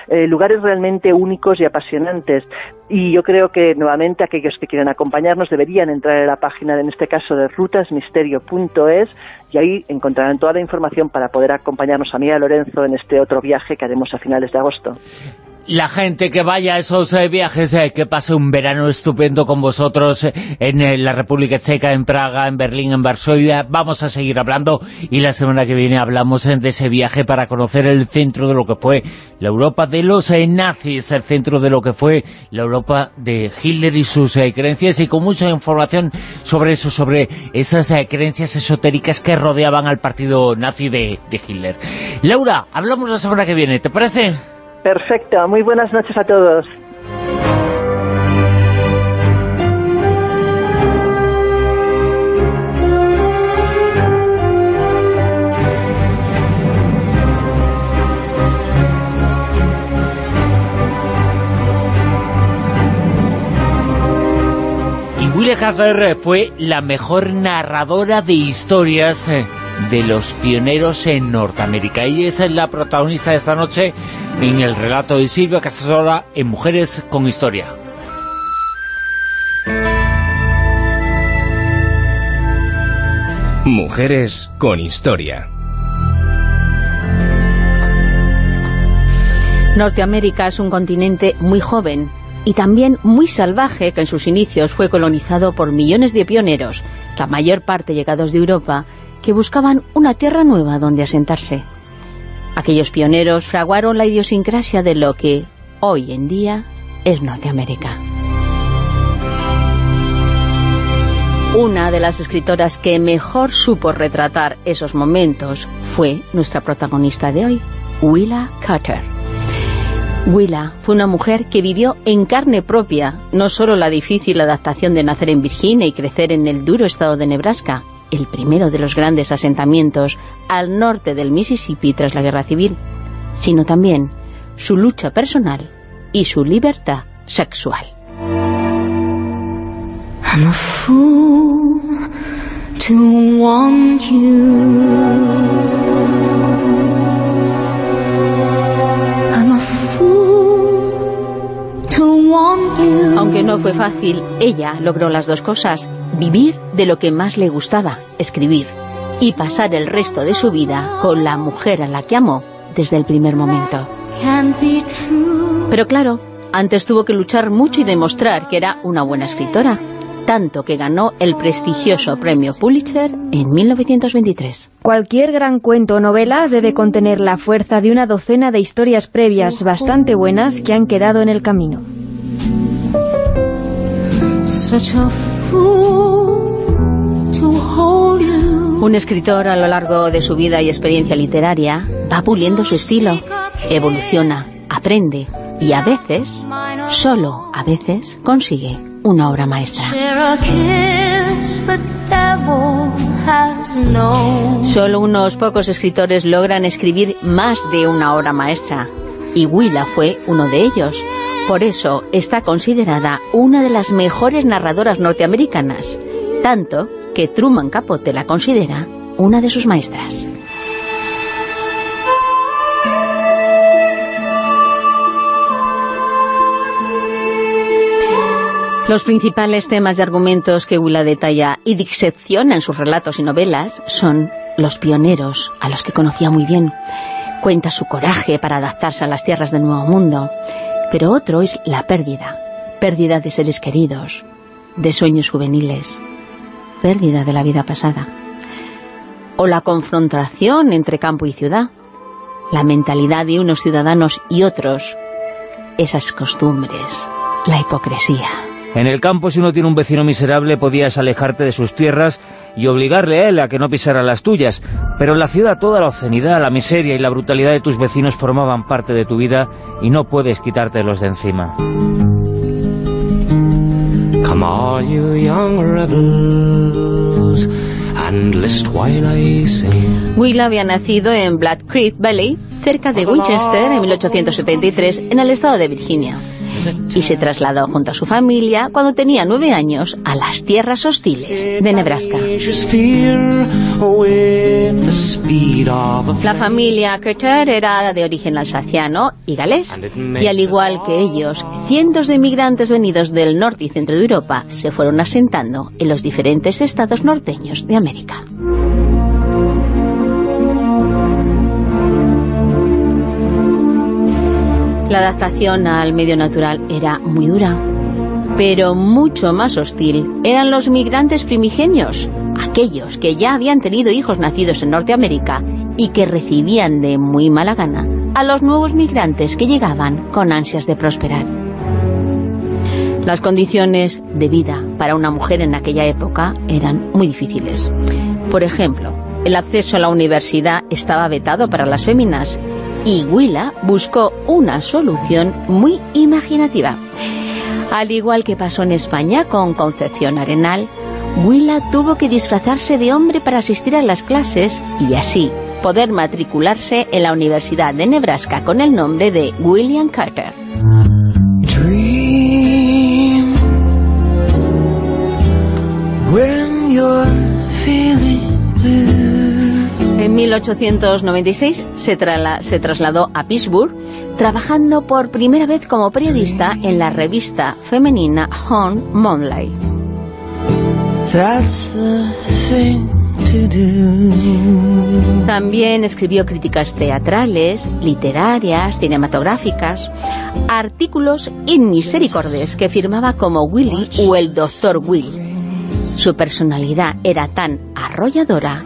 Eh, lugares realmente únicos y apasionantes. Y yo creo que nuevamente aquellos que quieran acompañarnos deberían entrar en la página, en este caso de rutasmisterio.es, y ahí encontrarán toda la información para poder acompañarnos a mí y a Lorenzo en este otro viaje que haremos a finales de agosto la gente que vaya a esos eh, viajes, eh, que pase un verano estupendo con vosotros eh, en la República Checa, en Praga, en Berlín, en Varsovia. Vamos a seguir hablando y la semana que viene hablamos de ese viaje para conocer el centro de lo que fue la Europa de los nazis, el centro de lo que fue la Europa de Hitler y sus creencias y con mucha información sobre eso, sobre esas creencias esotéricas que rodeaban al partido nazi de Hitler. Laura, hablamos la semana que viene, ¿te parece? Perfecto, muy buenas noches a todos. Y Wille Hafer fue la mejor narradora de historias eh, de los pioneros en Norteamérica. Y esa es la protagonista de esta noche en el relato de Silvia Casasola en Mujeres con Historia. Mujeres con Historia. Norteamérica es un continente muy joven y también muy salvaje que en sus inicios fue colonizado por millones de pioneros, la mayor parte llegados de Europa que buscaban una tierra nueva donde asentarse. Aquellos pioneros fraguaron la idiosincrasia de lo que hoy en día es Norteamérica. Una de las escritoras que mejor supo retratar esos momentos fue nuestra protagonista de hoy, Willa Carter. Willa fue una mujer que vivió en carne propia no solo la difícil adaptación de nacer en Virginia y crecer en el duro estado de Nebraska, el primero de los grandes asentamientos al norte del Mississippi tras la Guerra Civil, sino también su lucha personal y su libertad sexual. Aunque no fue fácil, ella logró las dos cosas, vivir de lo que más le gustaba, escribir, y pasar el resto de su vida con la mujer a la que amó desde el primer momento. Pero claro, antes tuvo que luchar mucho y demostrar que era una buena escritora, tanto que ganó el prestigioso premio Pulitzer en 1923. Cualquier gran cuento o novela debe contener la fuerza de una docena de historias previas bastante buenas que han quedado en el camino. Un escritor a lo largo de su vida y experiencia literaria va puliendo su estilo, evoluciona, aprende y a veces, solo a veces, consigue una obra maestra. Solo unos pocos escritores logran escribir más de una obra maestra, y Willa fue uno de ellos. Por eso está considerada una de las mejores narradoras norteamericanas, tanto que Truman Capote la considera una de sus maestras. Los principales temas y argumentos que Willa detalla y disecciona en sus relatos y novelas son los pioneros, a los que conocía muy bien. Cuenta su coraje para adaptarse a las tierras del Nuevo Mundo. Pero otro es la pérdida. Pérdida de seres queridos, de sueños juveniles, pérdida de la vida pasada. O la confrontación entre campo y ciudad. La mentalidad de unos ciudadanos y otros. Esas costumbres. La hipocresía. En el campo, si uno tiene un vecino miserable, podías alejarte de sus tierras y obligarle a él a que no pisara las tuyas. Pero en la ciudad toda la obscenidad, la miseria y la brutalidad de tus vecinos formaban parte de tu vida y no puedes quitártelos de encima. Come all you young rebels and list while I sing. Will había nacido en Black Creek Valley, cerca de Winchester, en 1873, en el estado de Virginia y se trasladó junto a su familia cuando tenía nueve años a las tierras hostiles de Nebraska. La familia Carter era de origen alsaciano y galés, y al igual que ellos, cientos de inmigrantes venidos del norte y centro de Europa se fueron asentando en los diferentes estados norteños de América. La adaptación al medio natural era muy dura, pero mucho más hostil eran los migrantes primigenios, aquellos que ya habían tenido hijos nacidos en Norteamérica y que recibían de muy mala gana a los nuevos migrantes que llegaban con ansias de prosperar. Las condiciones de vida para una mujer en aquella época eran muy difíciles. Por ejemplo, el acceso a la universidad estaba vetado para las féminas y Willa buscó una solución muy imaginativa. Al igual que pasó en España con Concepción Arenal, Willa tuvo que disfrazarse de hombre para asistir a las clases y así poder matricularse en la Universidad de Nebraska con el nombre de William Carter. En 1896 se, se, trasladó a Pittsburgh, trabajando por primera vez como periodista en la revista femenina Home Monthly. También escribió críticas teatrales, literarias, cinematográficas, artículos inmisericordes que firmaba como Willy o el Doctor Will. Su personalidad era tan arrolladora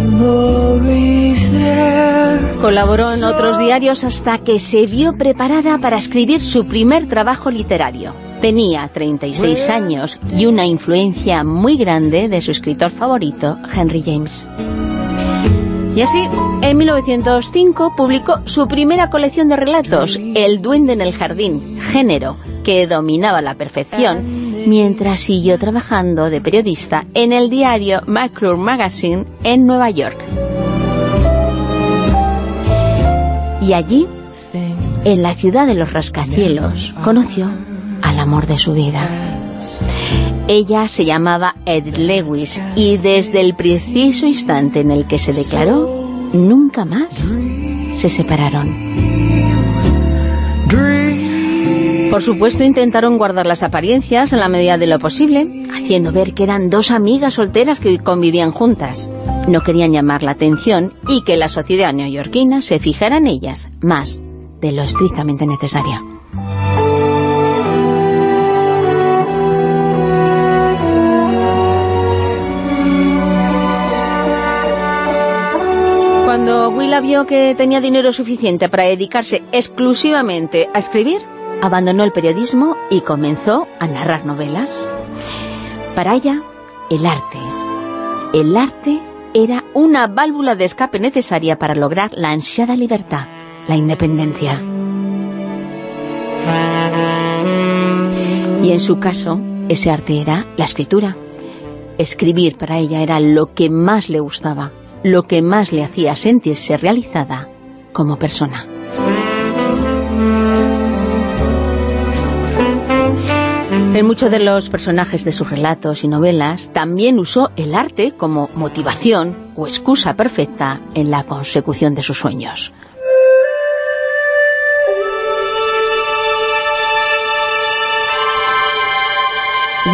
Colaboró en otros diarios hasta que se vio preparada para escribir su primer trabajo literario. Tenía 36 años y una influencia muy grande de su escritor favorito, Henry James. Y así, en 1905 publicó su primera colección de relatos, El duende en el jardín, género que dominaba la perfección, mientras siguió trabajando de periodista en el diario McClure Magazine en Nueva York. Y allí, en la ciudad de los rascacielos, conoció al amor de su vida. Ella se llamaba Ed Lewis y desde el preciso instante en el que se declaró, nunca más se separaron. Por supuesto intentaron guardar las apariencias en la medida de lo posible, haciendo ver que eran dos amigas solteras que convivían juntas. No querían llamar la atención y que la sociedad neoyorquina se fijara en ellas más de lo estrictamente necesario. Willa vio que tenía dinero suficiente para dedicarse exclusivamente a escribir, abandonó el periodismo y comenzó a narrar novelas. Para ella, el arte. El arte era una válvula de escape necesaria para lograr la ansiada libertad, la independencia. Y en su caso, ese arte era la escritura. Escribir para ella era lo que más le gustaba, lo que más le hacía sentirse realizada como persona. En muchos de los personajes de sus relatos y novelas también usó el arte como motivación o excusa perfecta en la consecución de sus sueños.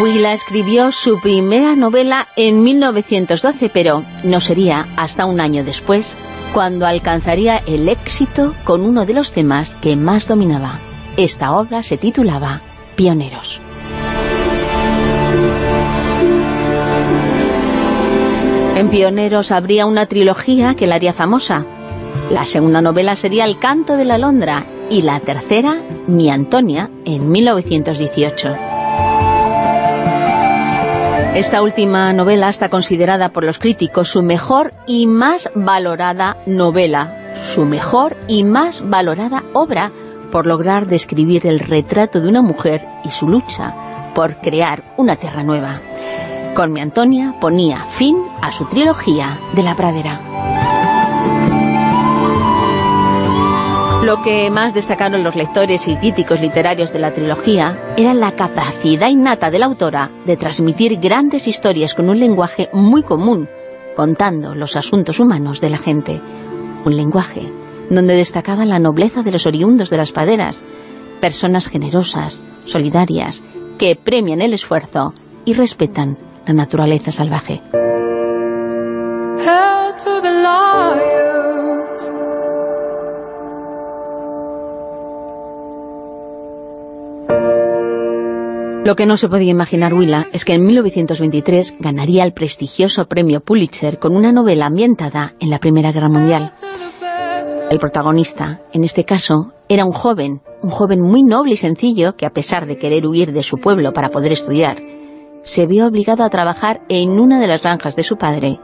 Willa escribió su primera novela en 1912, pero no sería hasta un año después cuando alcanzaría el éxito con uno de los temas que más dominaba. Esta obra se titulaba Pioneros. En Pioneros habría una trilogía que la haría famosa. La segunda novela sería El canto de la alondra y la tercera, Mi Antonia, en 1918. Esta última novela está considerada por los críticos su mejor y más valorada novela, su mejor y más valorada obra por lograr describir el retrato de una mujer y su lucha por crear una tierra nueva. Con mi Antonia ponía fin a su trilogía de la pradera. Lo que más destacaron los lectores y críticos literarios de la trilogía era la capacidad innata de la autora de transmitir grandes historias con un lenguaje muy común, contando los asuntos humanos de la gente. Un lenguaje donde destacaba la nobleza de los oriundos de las praderas, personas generosas, solidarias, que premian el esfuerzo y respetan la naturaleza salvaje. Lo que no se podía imaginar Willa es que en 1923 ganaría el prestigioso premio Pulitzer con una novela ambientada en la Primera Guerra Mundial. El protagonista, en este caso, era un joven, un joven muy noble y sencillo que a pesar de querer huir de su pueblo para poder estudiar, se vio obligado a trabajar en una de las granjas de su padre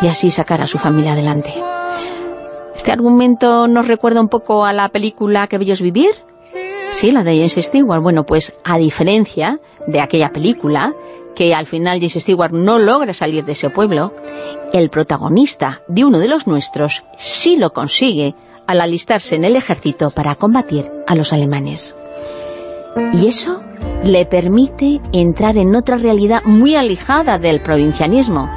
y así sacar a su familia adelante. Este argumento nos recuerda un poco a la película Que bellos vivir, Sí, la de James Stewart. Bueno, pues a diferencia de aquella película, que al final James Stewart no logra salir de ese pueblo, el protagonista de uno de los nuestros sí lo consigue al alistarse en el ejército para combatir a los alemanes. Y eso le permite entrar en otra realidad muy alejada del provincianismo,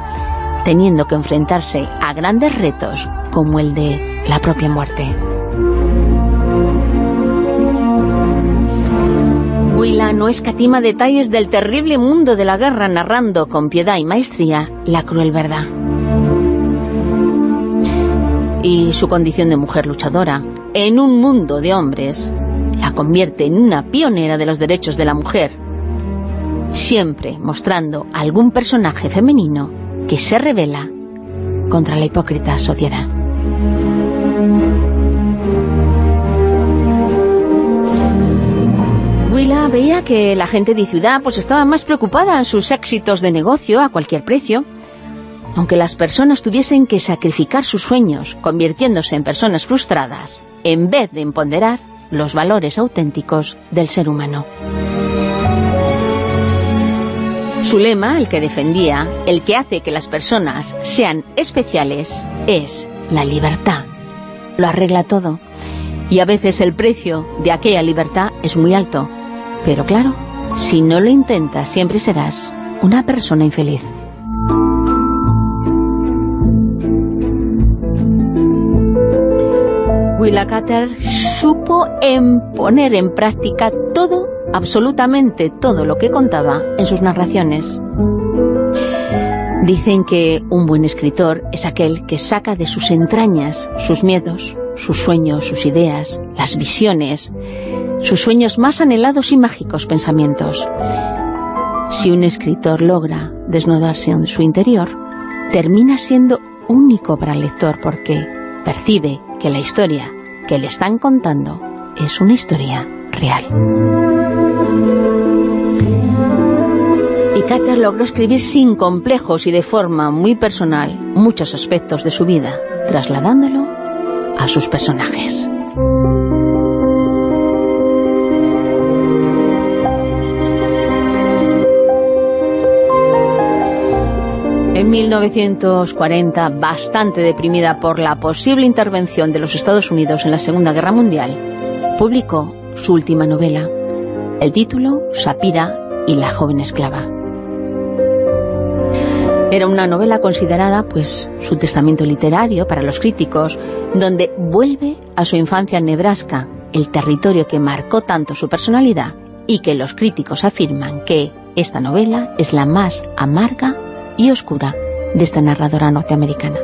teniendo que enfrentarse a grandes retos como el de la propia muerte. Willa no escatima detalles del terrible mundo de la guerra narrando con piedad y maestría la cruel verdad. Y su condición de mujer luchadora, en un mundo de hombres, la convierte en una pionera de los derechos de la mujer, siempre mostrando algún personaje femenino que se revela contra la hipócrita sociedad. Willa veía que la gente de ciudad pues estaba más preocupada en sus éxitos de negocio a cualquier precio. Aunque las personas tuviesen que sacrificar sus sueños, convirtiéndose en personas frustradas, en vez de empoderar los valores auténticos del ser humano. Su lema, el que defendía, el que hace que las personas sean especiales, es la libertad. Lo arregla todo. Y a veces el precio de aquella libertad es muy alto. Pero claro, si no lo intentas, siempre serás una persona infeliz. Willa Cather supo en poner en práctica todo, absolutamente todo lo que contaba en sus narraciones. Dicen que un buen escritor es aquel que saca de sus entrañas sus miedos, sus sueños, sus ideas, las visiones, sus sueños más anhelados y mágicos pensamientos. Si un escritor logra desnudarse en su interior, termina siendo único para el lector porque percibe que la historia que le están contando es una historia real. Y Cater logró escribir sin complejos y de forma muy personal muchos aspectos de su vida, trasladándolo a sus personajes. En 1940, bastante deprimida por la posible intervención de los Estados Unidos en la Segunda Guerra Mundial, publicó su última novela, el título Sapira y la joven esclava. Era una novela considerada, pues, su testamento literario para los críticos, donde vuelve a su infancia en Nebraska, el territorio que marcó tanto su personalidad y que los críticos afirman que esta novela es la más amarga y oscura de esta narradora norteamericana.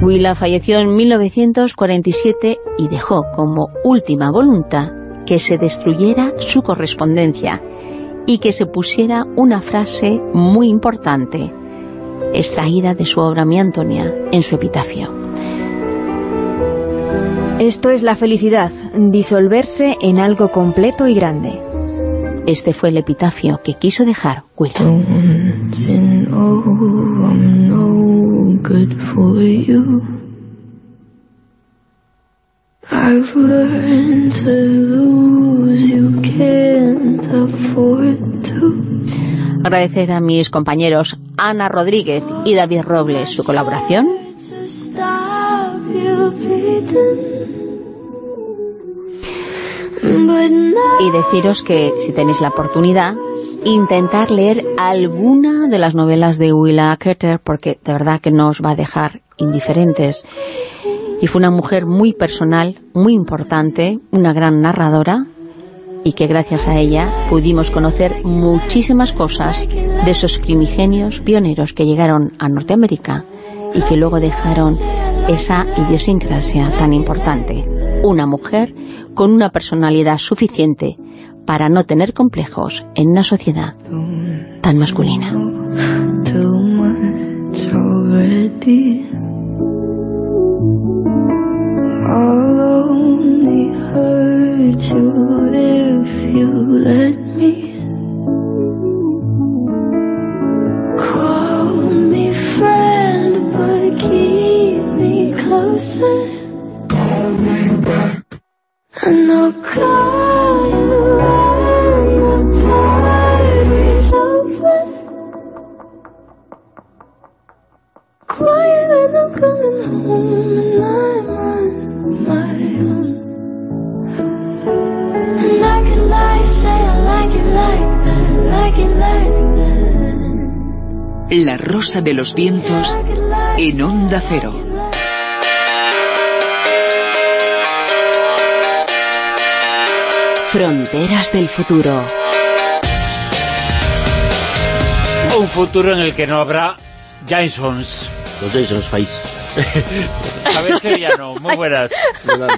Willa falleció en 1947 y dejó como última voluntad que se destruyera su correspondencia y que se pusiera una frase muy importante, extraída de su obra Mi Antonia, en su epitafio. Esto es la felicidad, disolverse en algo completo y grande. Este fue el epitafio que quiso dejar Will. I've learned to lose, you can't afford to. Agradecer a mis compañeros Ana Rodríguez y David Robles su colaboración. Y deciros que, si tenéis la oportunidad, intentar leer alguna de las novelas de Willa Carter, porque de verdad que no os va a dejar indiferentes y fue una mujer muy personal, muy importante, una gran narradora y que gracias a ella pudimos conocer muchísimas cosas de esos primigenios pioneros que llegaron a Norteamérica y que luego dejaron esa idiosincrasia tan importante. Una mujer con una personalidad suficiente para no tener complejos en una sociedad tan masculina. I'll only hurt you if you let me. Call me friend but keep me closer. Call me back And I'll call you when the party's over. Quiet when I'm coming home and I'm La rosa de los vientos en onda cero. Fronteras del futuro. Un futuro en el que no habrá Jasons. Los Jasons Face. *laughs* A ver, Sevillano, muy buenas.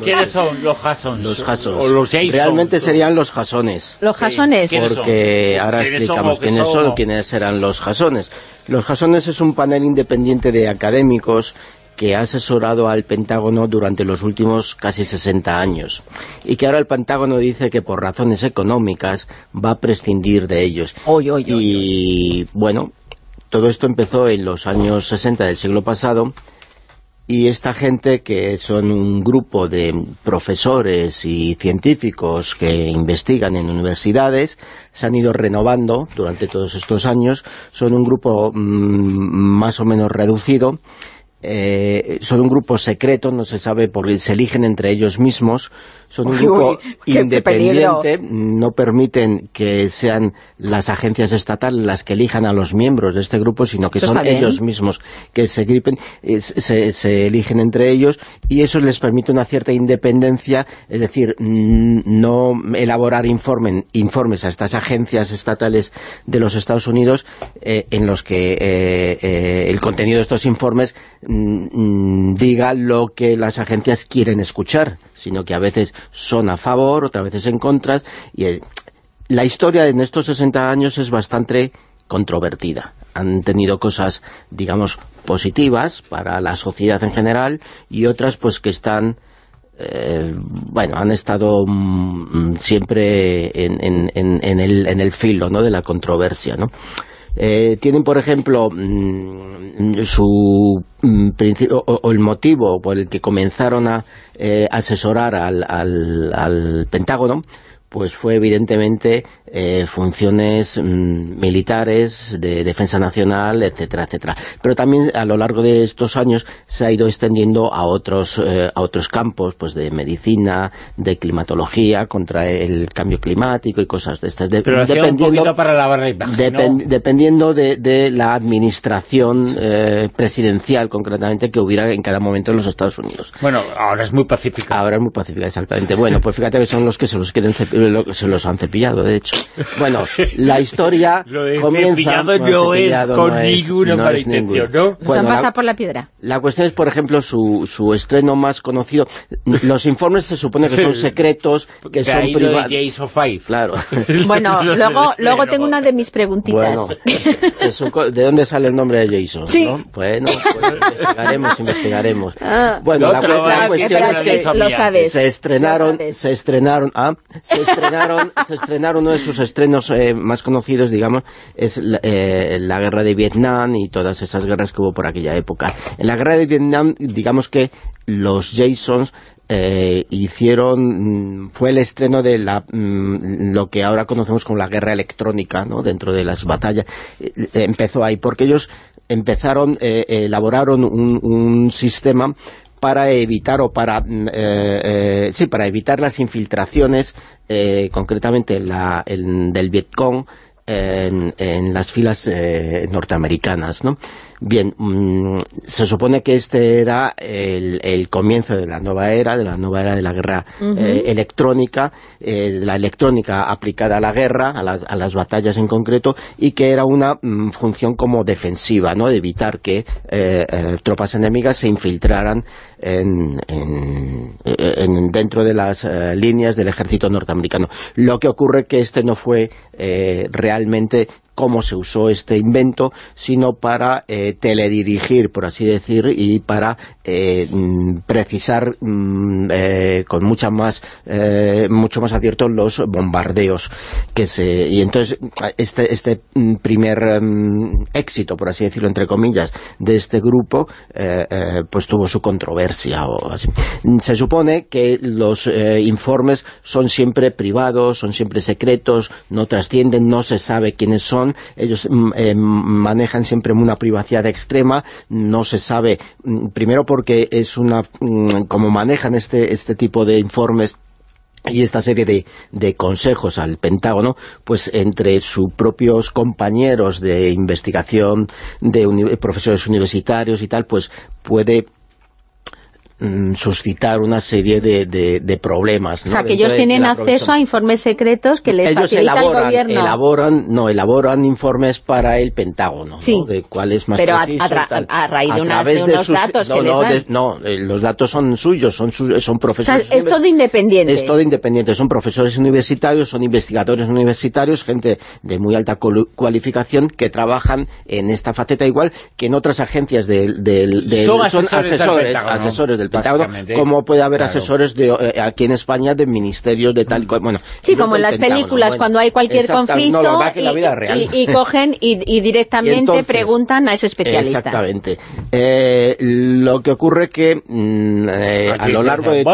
¿Quiénes son los Jasons? Los Jasons. O los Jasons. Realmente serían los Jasones. ¿Los Jasones? Porque ahora explicamos quiénes son, quiénes serán los Jasones. Los Jasones es un panel independiente de académicos que ha asesorado al Pentágono durante los últimos casi 60 años y que ahora el Pentágono dice que por razones económicas va a prescindir de ellos. y bueno, todo esto empezó en los años 60 del siglo pasado y esta gente que son un grupo de profesores y científicos que investigan en universidades, se han ido renovando durante todos estos años, son un grupo mm, más o menos reducido, eh, son un grupo secreto, no se sabe por se eligen entre ellos mismos, son un grupo *laughs* independiente, no permiten que sean las agencias estatales las que elijan a los miembros de este grupo, sino que son ellos mismos que se, gripen, eh, se, eligen entre ellos y eso les permite una cierta independencia, es decir, no elaborar informes a estas agencias estatales de los Estados Unidos eh, en los que el contenido de estos informes diga lo que las agencias quieren escuchar, sino que a veces son a favor, otras veces en contra, y la historia en estos 60 años es bastante controvertida. Han tenido cosas, digamos, positivas para la sociedad en general y otras pues que están... Eh, bueno, han estado mm, siempre en, el, en el filo ¿no? de la controversia, ¿no? Eh, tienen, por ejemplo, mm, su mm, principio, o, el motivo por el que comenzaron a eh, asesorar al, al Pentágono pues fue evidentemente eh, funciones mm, militares, de defensa nacional, etcétera, etcétera. Pero también a lo largo de estos años se ha ido extendiendo a otros eh, a otros campos, pues de medicina, de climatología, contra el cambio climático y cosas de estas. Pero dependiendo, para la imagen, Dependiendo de, la administración eh, presidencial, concretamente, que hubiera en cada momento en los Estados Unidos. Bueno, ahora es muy pacífica. Ahora es muy pacífica, exactamente. Bueno, pues fíjate que son los que se los quieren se los han cepillado, de hecho. Bueno, la historia *laughs* Lo comienza... no, es con ninguna mala intención, ¿no? Bueno, pasa por la piedra. La cuestión es, por ejemplo, su, su estreno más conocido. Los informes se supone que son *laughs* secretos, que son privados. Claro. *laughs* Bueno, luego, luego tengo una de mis preguntitas. Bueno, ¿de dónde sale el nombre de Jason? Sí. Bueno, pues investigaremos, investigaremos. Ah. bueno, la, cuestión es que lo sabes, se estrenaron, se estrenaron, ah, se estrenaron, se estrenaron uno de sus estrenos eh, más conocidos, digamos, es eh, la, guerra de Vietnam y todas esas guerras que hubo por aquella época. En la guerra de Vietnam, digamos que los Jasons eh, hicieron, mm, fue el estreno de la, mm, lo que ahora conocemos como la guerra electrónica, ¿no? dentro de las batallas, empezó ahí, porque ellos empezaron, elaboraron un, un sistema para evitar o para mm, eh, eh, sí para evitar las infiltraciones eh, concretamente la, el, del Vietcong en, en las filas norteamericanas ¿no? Bien, mm, se supone que este era el, comienzo de la nueva era, de la nueva era de la guerra eh, electrónica, eh, la electrónica aplicada a la guerra, a las, a las batallas en concreto, y que era una mm, función como defensiva, ¿no? de evitar que eh, tropas enemigas se infiltraran en, dentro de las líneas del ejército norteamericano. Lo que ocurre que este no fue realmente cómo se usó este invento, sino para eh, teledirigir, por así decir, y para eh, mm, precisar mm, eh, con mucha más, mucho más acierto los bombardeos que se y entonces este, este mm, primer éxito, por así decirlo, entre comillas, de este grupo, pues tuvo su controversia o así. Se supone que los informes son siempre privados, son siempre secretos, no trascienden, no se sabe quiénes son, ellos mm, eh, manejan siempre una privacidad extrema, no se sabe, mm, primero porque es una, mm, como manejan este, este tipo de informes y esta serie de, consejos al Pentágono, pues entre sus propios compañeros de investigación, de profesores universitarios y tal, pues puede mm, suscitar una serie de, de, de problemas. ¿no? O sea, que ellos tienen acceso a informes secretos que les ellos facilita elaboran, el gobierno. Elaboran, no, elaboran informes para el Pentágono, sí. ¿no? de cuál es más Pero preciso a, a, a, raíz de, a unas, de unos sus, datos no, que no, les dan. de, no, eh, los datos son suyos, son, su, son profesores. O sea, es todo independiente. Es todo independiente, son profesores universitarios, son investigadores universitarios, gente de muy alta cualificación que trabajan en esta faceta igual que en otras agencias del... del, del son asesores, asesores del Pentágono, asesores del Pentágono como puede haber claro. asesores de, eh, aquí en España de ministerios de tal... Bueno, sí, como en las películas, bueno, cuando hay cualquier conflicto no, y, la vida real. y, y, cogen y, y directamente y entonces, preguntan a ese especialista. Exactamente. Eh, lo que ocurre que mm, eh, a lo largo de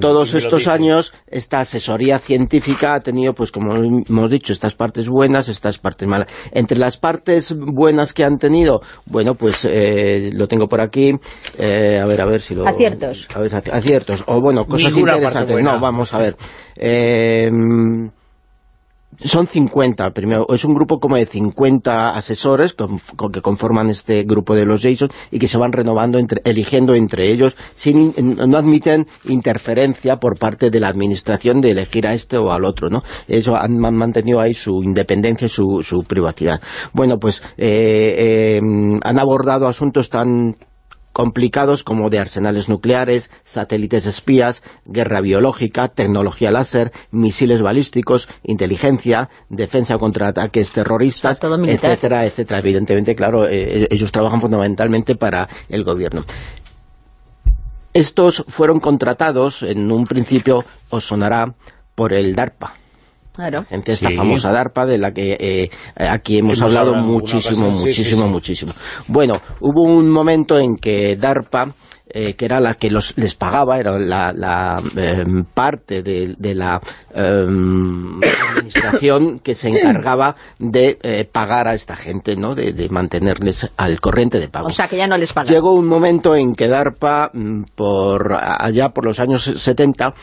todos, estos años esta asesoría científica ha tenido, pues como hemos dicho, estas partes buenas, estas partes malas. Entre las partes buenas que han tenido, bueno, pues eh, lo tengo por aquí, eh, a ver, a ver si lo... Aciertos. A ver, aciertos, o bueno, cosas Ninguna interesantes. No, vamos a ver. Eh, son 50, primero, es un grupo como de 50 asesores con, con, que conforman este grupo de los Jason y que se van renovando, entre, eligiendo entre ellos, sin no admiten interferencia por parte de la administración de elegir a este o al otro, ¿no? Eso han, han mantenido ahí su independencia y su, su privacidad. Bueno, pues eh, eh, han abordado asuntos tan complicados como de arsenales nucleares, satélites espías, guerra biológica, tecnología láser, misiles balísticos, inteligencia, defensa contra ataques terroristas, etcétera, etcétera. Evidentemente, claro, eh, ellos trabajan fundamentalmente para el gobierno. Estos fueron contratados, en un principio os sonará, por el DARPA. Claro. Gente, esta sí. famosa DARPA de la que eh, aquí hemos, hemos hablado hablado muchísimo, ocasión. muchísimo, sí, sí, muchísimo. Bueno, hubo un momento en que DARPA eh, que era la que los, les pagaba, era la, la eh, parte de, de la eh, administración que se encargaba de eh, pagar a esta gente, ¿no? De, de, mantenerles al corriente de pago. O sea, que ya no les pagaba. Llegó un momento en que DARPA, por allá por los años 70,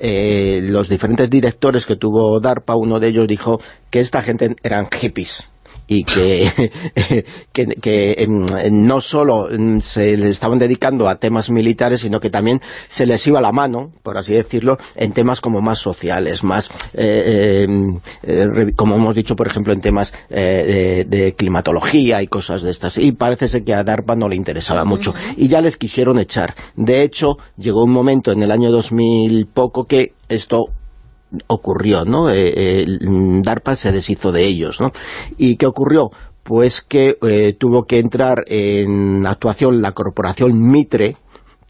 eh, los diferentes directores que tuvo DARPA, uno de ellos dijo que esta gente eran hippies y que, *laughs* que, que, no solo se les estaban dedicando a temas militares, sino que también se les iba la mano, por así decirlo, en temas como más sociales, más, eh, eh, como hemos dicho, por ejemplo, en temas eh, de, de, climatología y cosas de estas. Y parece ser que a DARPA no le interesaba mucho. Y ya les quisieron echar. De hecho, llegó un momento en el año 2000 poco que esto ocurrió, ¿no? Eh, eh, DARPA se deshizo de ellos, ¿no? ¿Y qué ocurrió? Pues que eh, tuvo que entrar en actuación la corporación Mitre,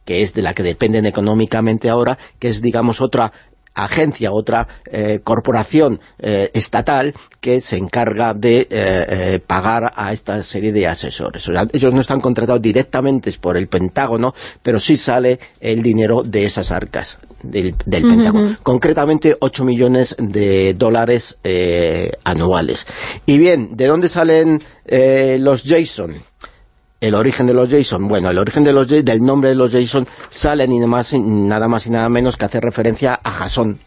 que es de la que dependen económicamente ahora, que es, digamos, otra agencia, otra eh, corporación eh, estatal que se encarga de pagar a esta serie de asesores. O sea, ellos no están contratados directamente por el Pentágono, pero sí sale el dinero de esas arcas del, del uh -huh. Pentágono. Concretamente 8 millones de dólares anuales. Y bien, ¿de dónde salen los Jason? el origen de los Jason, bueno, el origen de los del nombre de los Jason sale ni más, nada más y nada menos que hace referencia a Jasón,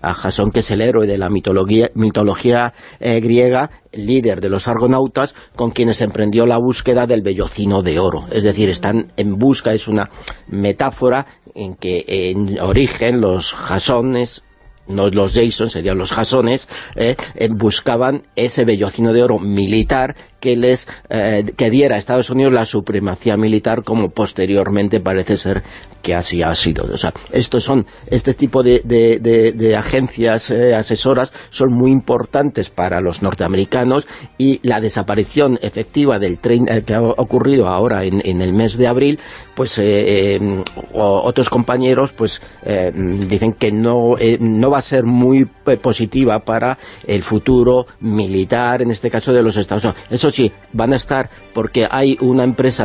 a Jasón que es el héroe de la mitología, mitología eh, griega, líder de los argonautas, con quienes emprendió la búsqueda del vellocino de oro. Es decir, están en busca, es una metáfora en que en origen los Jasones no los Jason, serían los jasones, eh, eh, buscaban ese vellocino de oro militar que les que diera a Estados Unidos la supremacía militar como posteriormente parece ser que así ha sido. O sea, estos son, este tipo de, de, de, agencias asesoras son muy importantes para los norteamericanos y la desaparición efectiva del tren que ha ocurrido ahora en, en, el mes de abril, pues otros compañeros pues dicen que no, no va a ser muy positiva para el futuro militar, en este caso de los Estados Unidos. Eso sí, van a estar porque hay una empresa,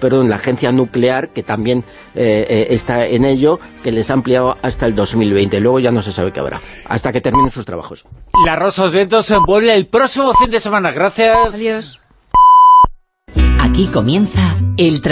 perdón, la agencia nuclear que también eh, eh, está en ello, que les ha ampliado hasta el 2020. Luego ya no se sabe qué habrá, hasta que terminen sus trabajos. La Rosa de Vientos se vuelve el próximo fin de semana. Gracias. Adiós. Aquí comienza el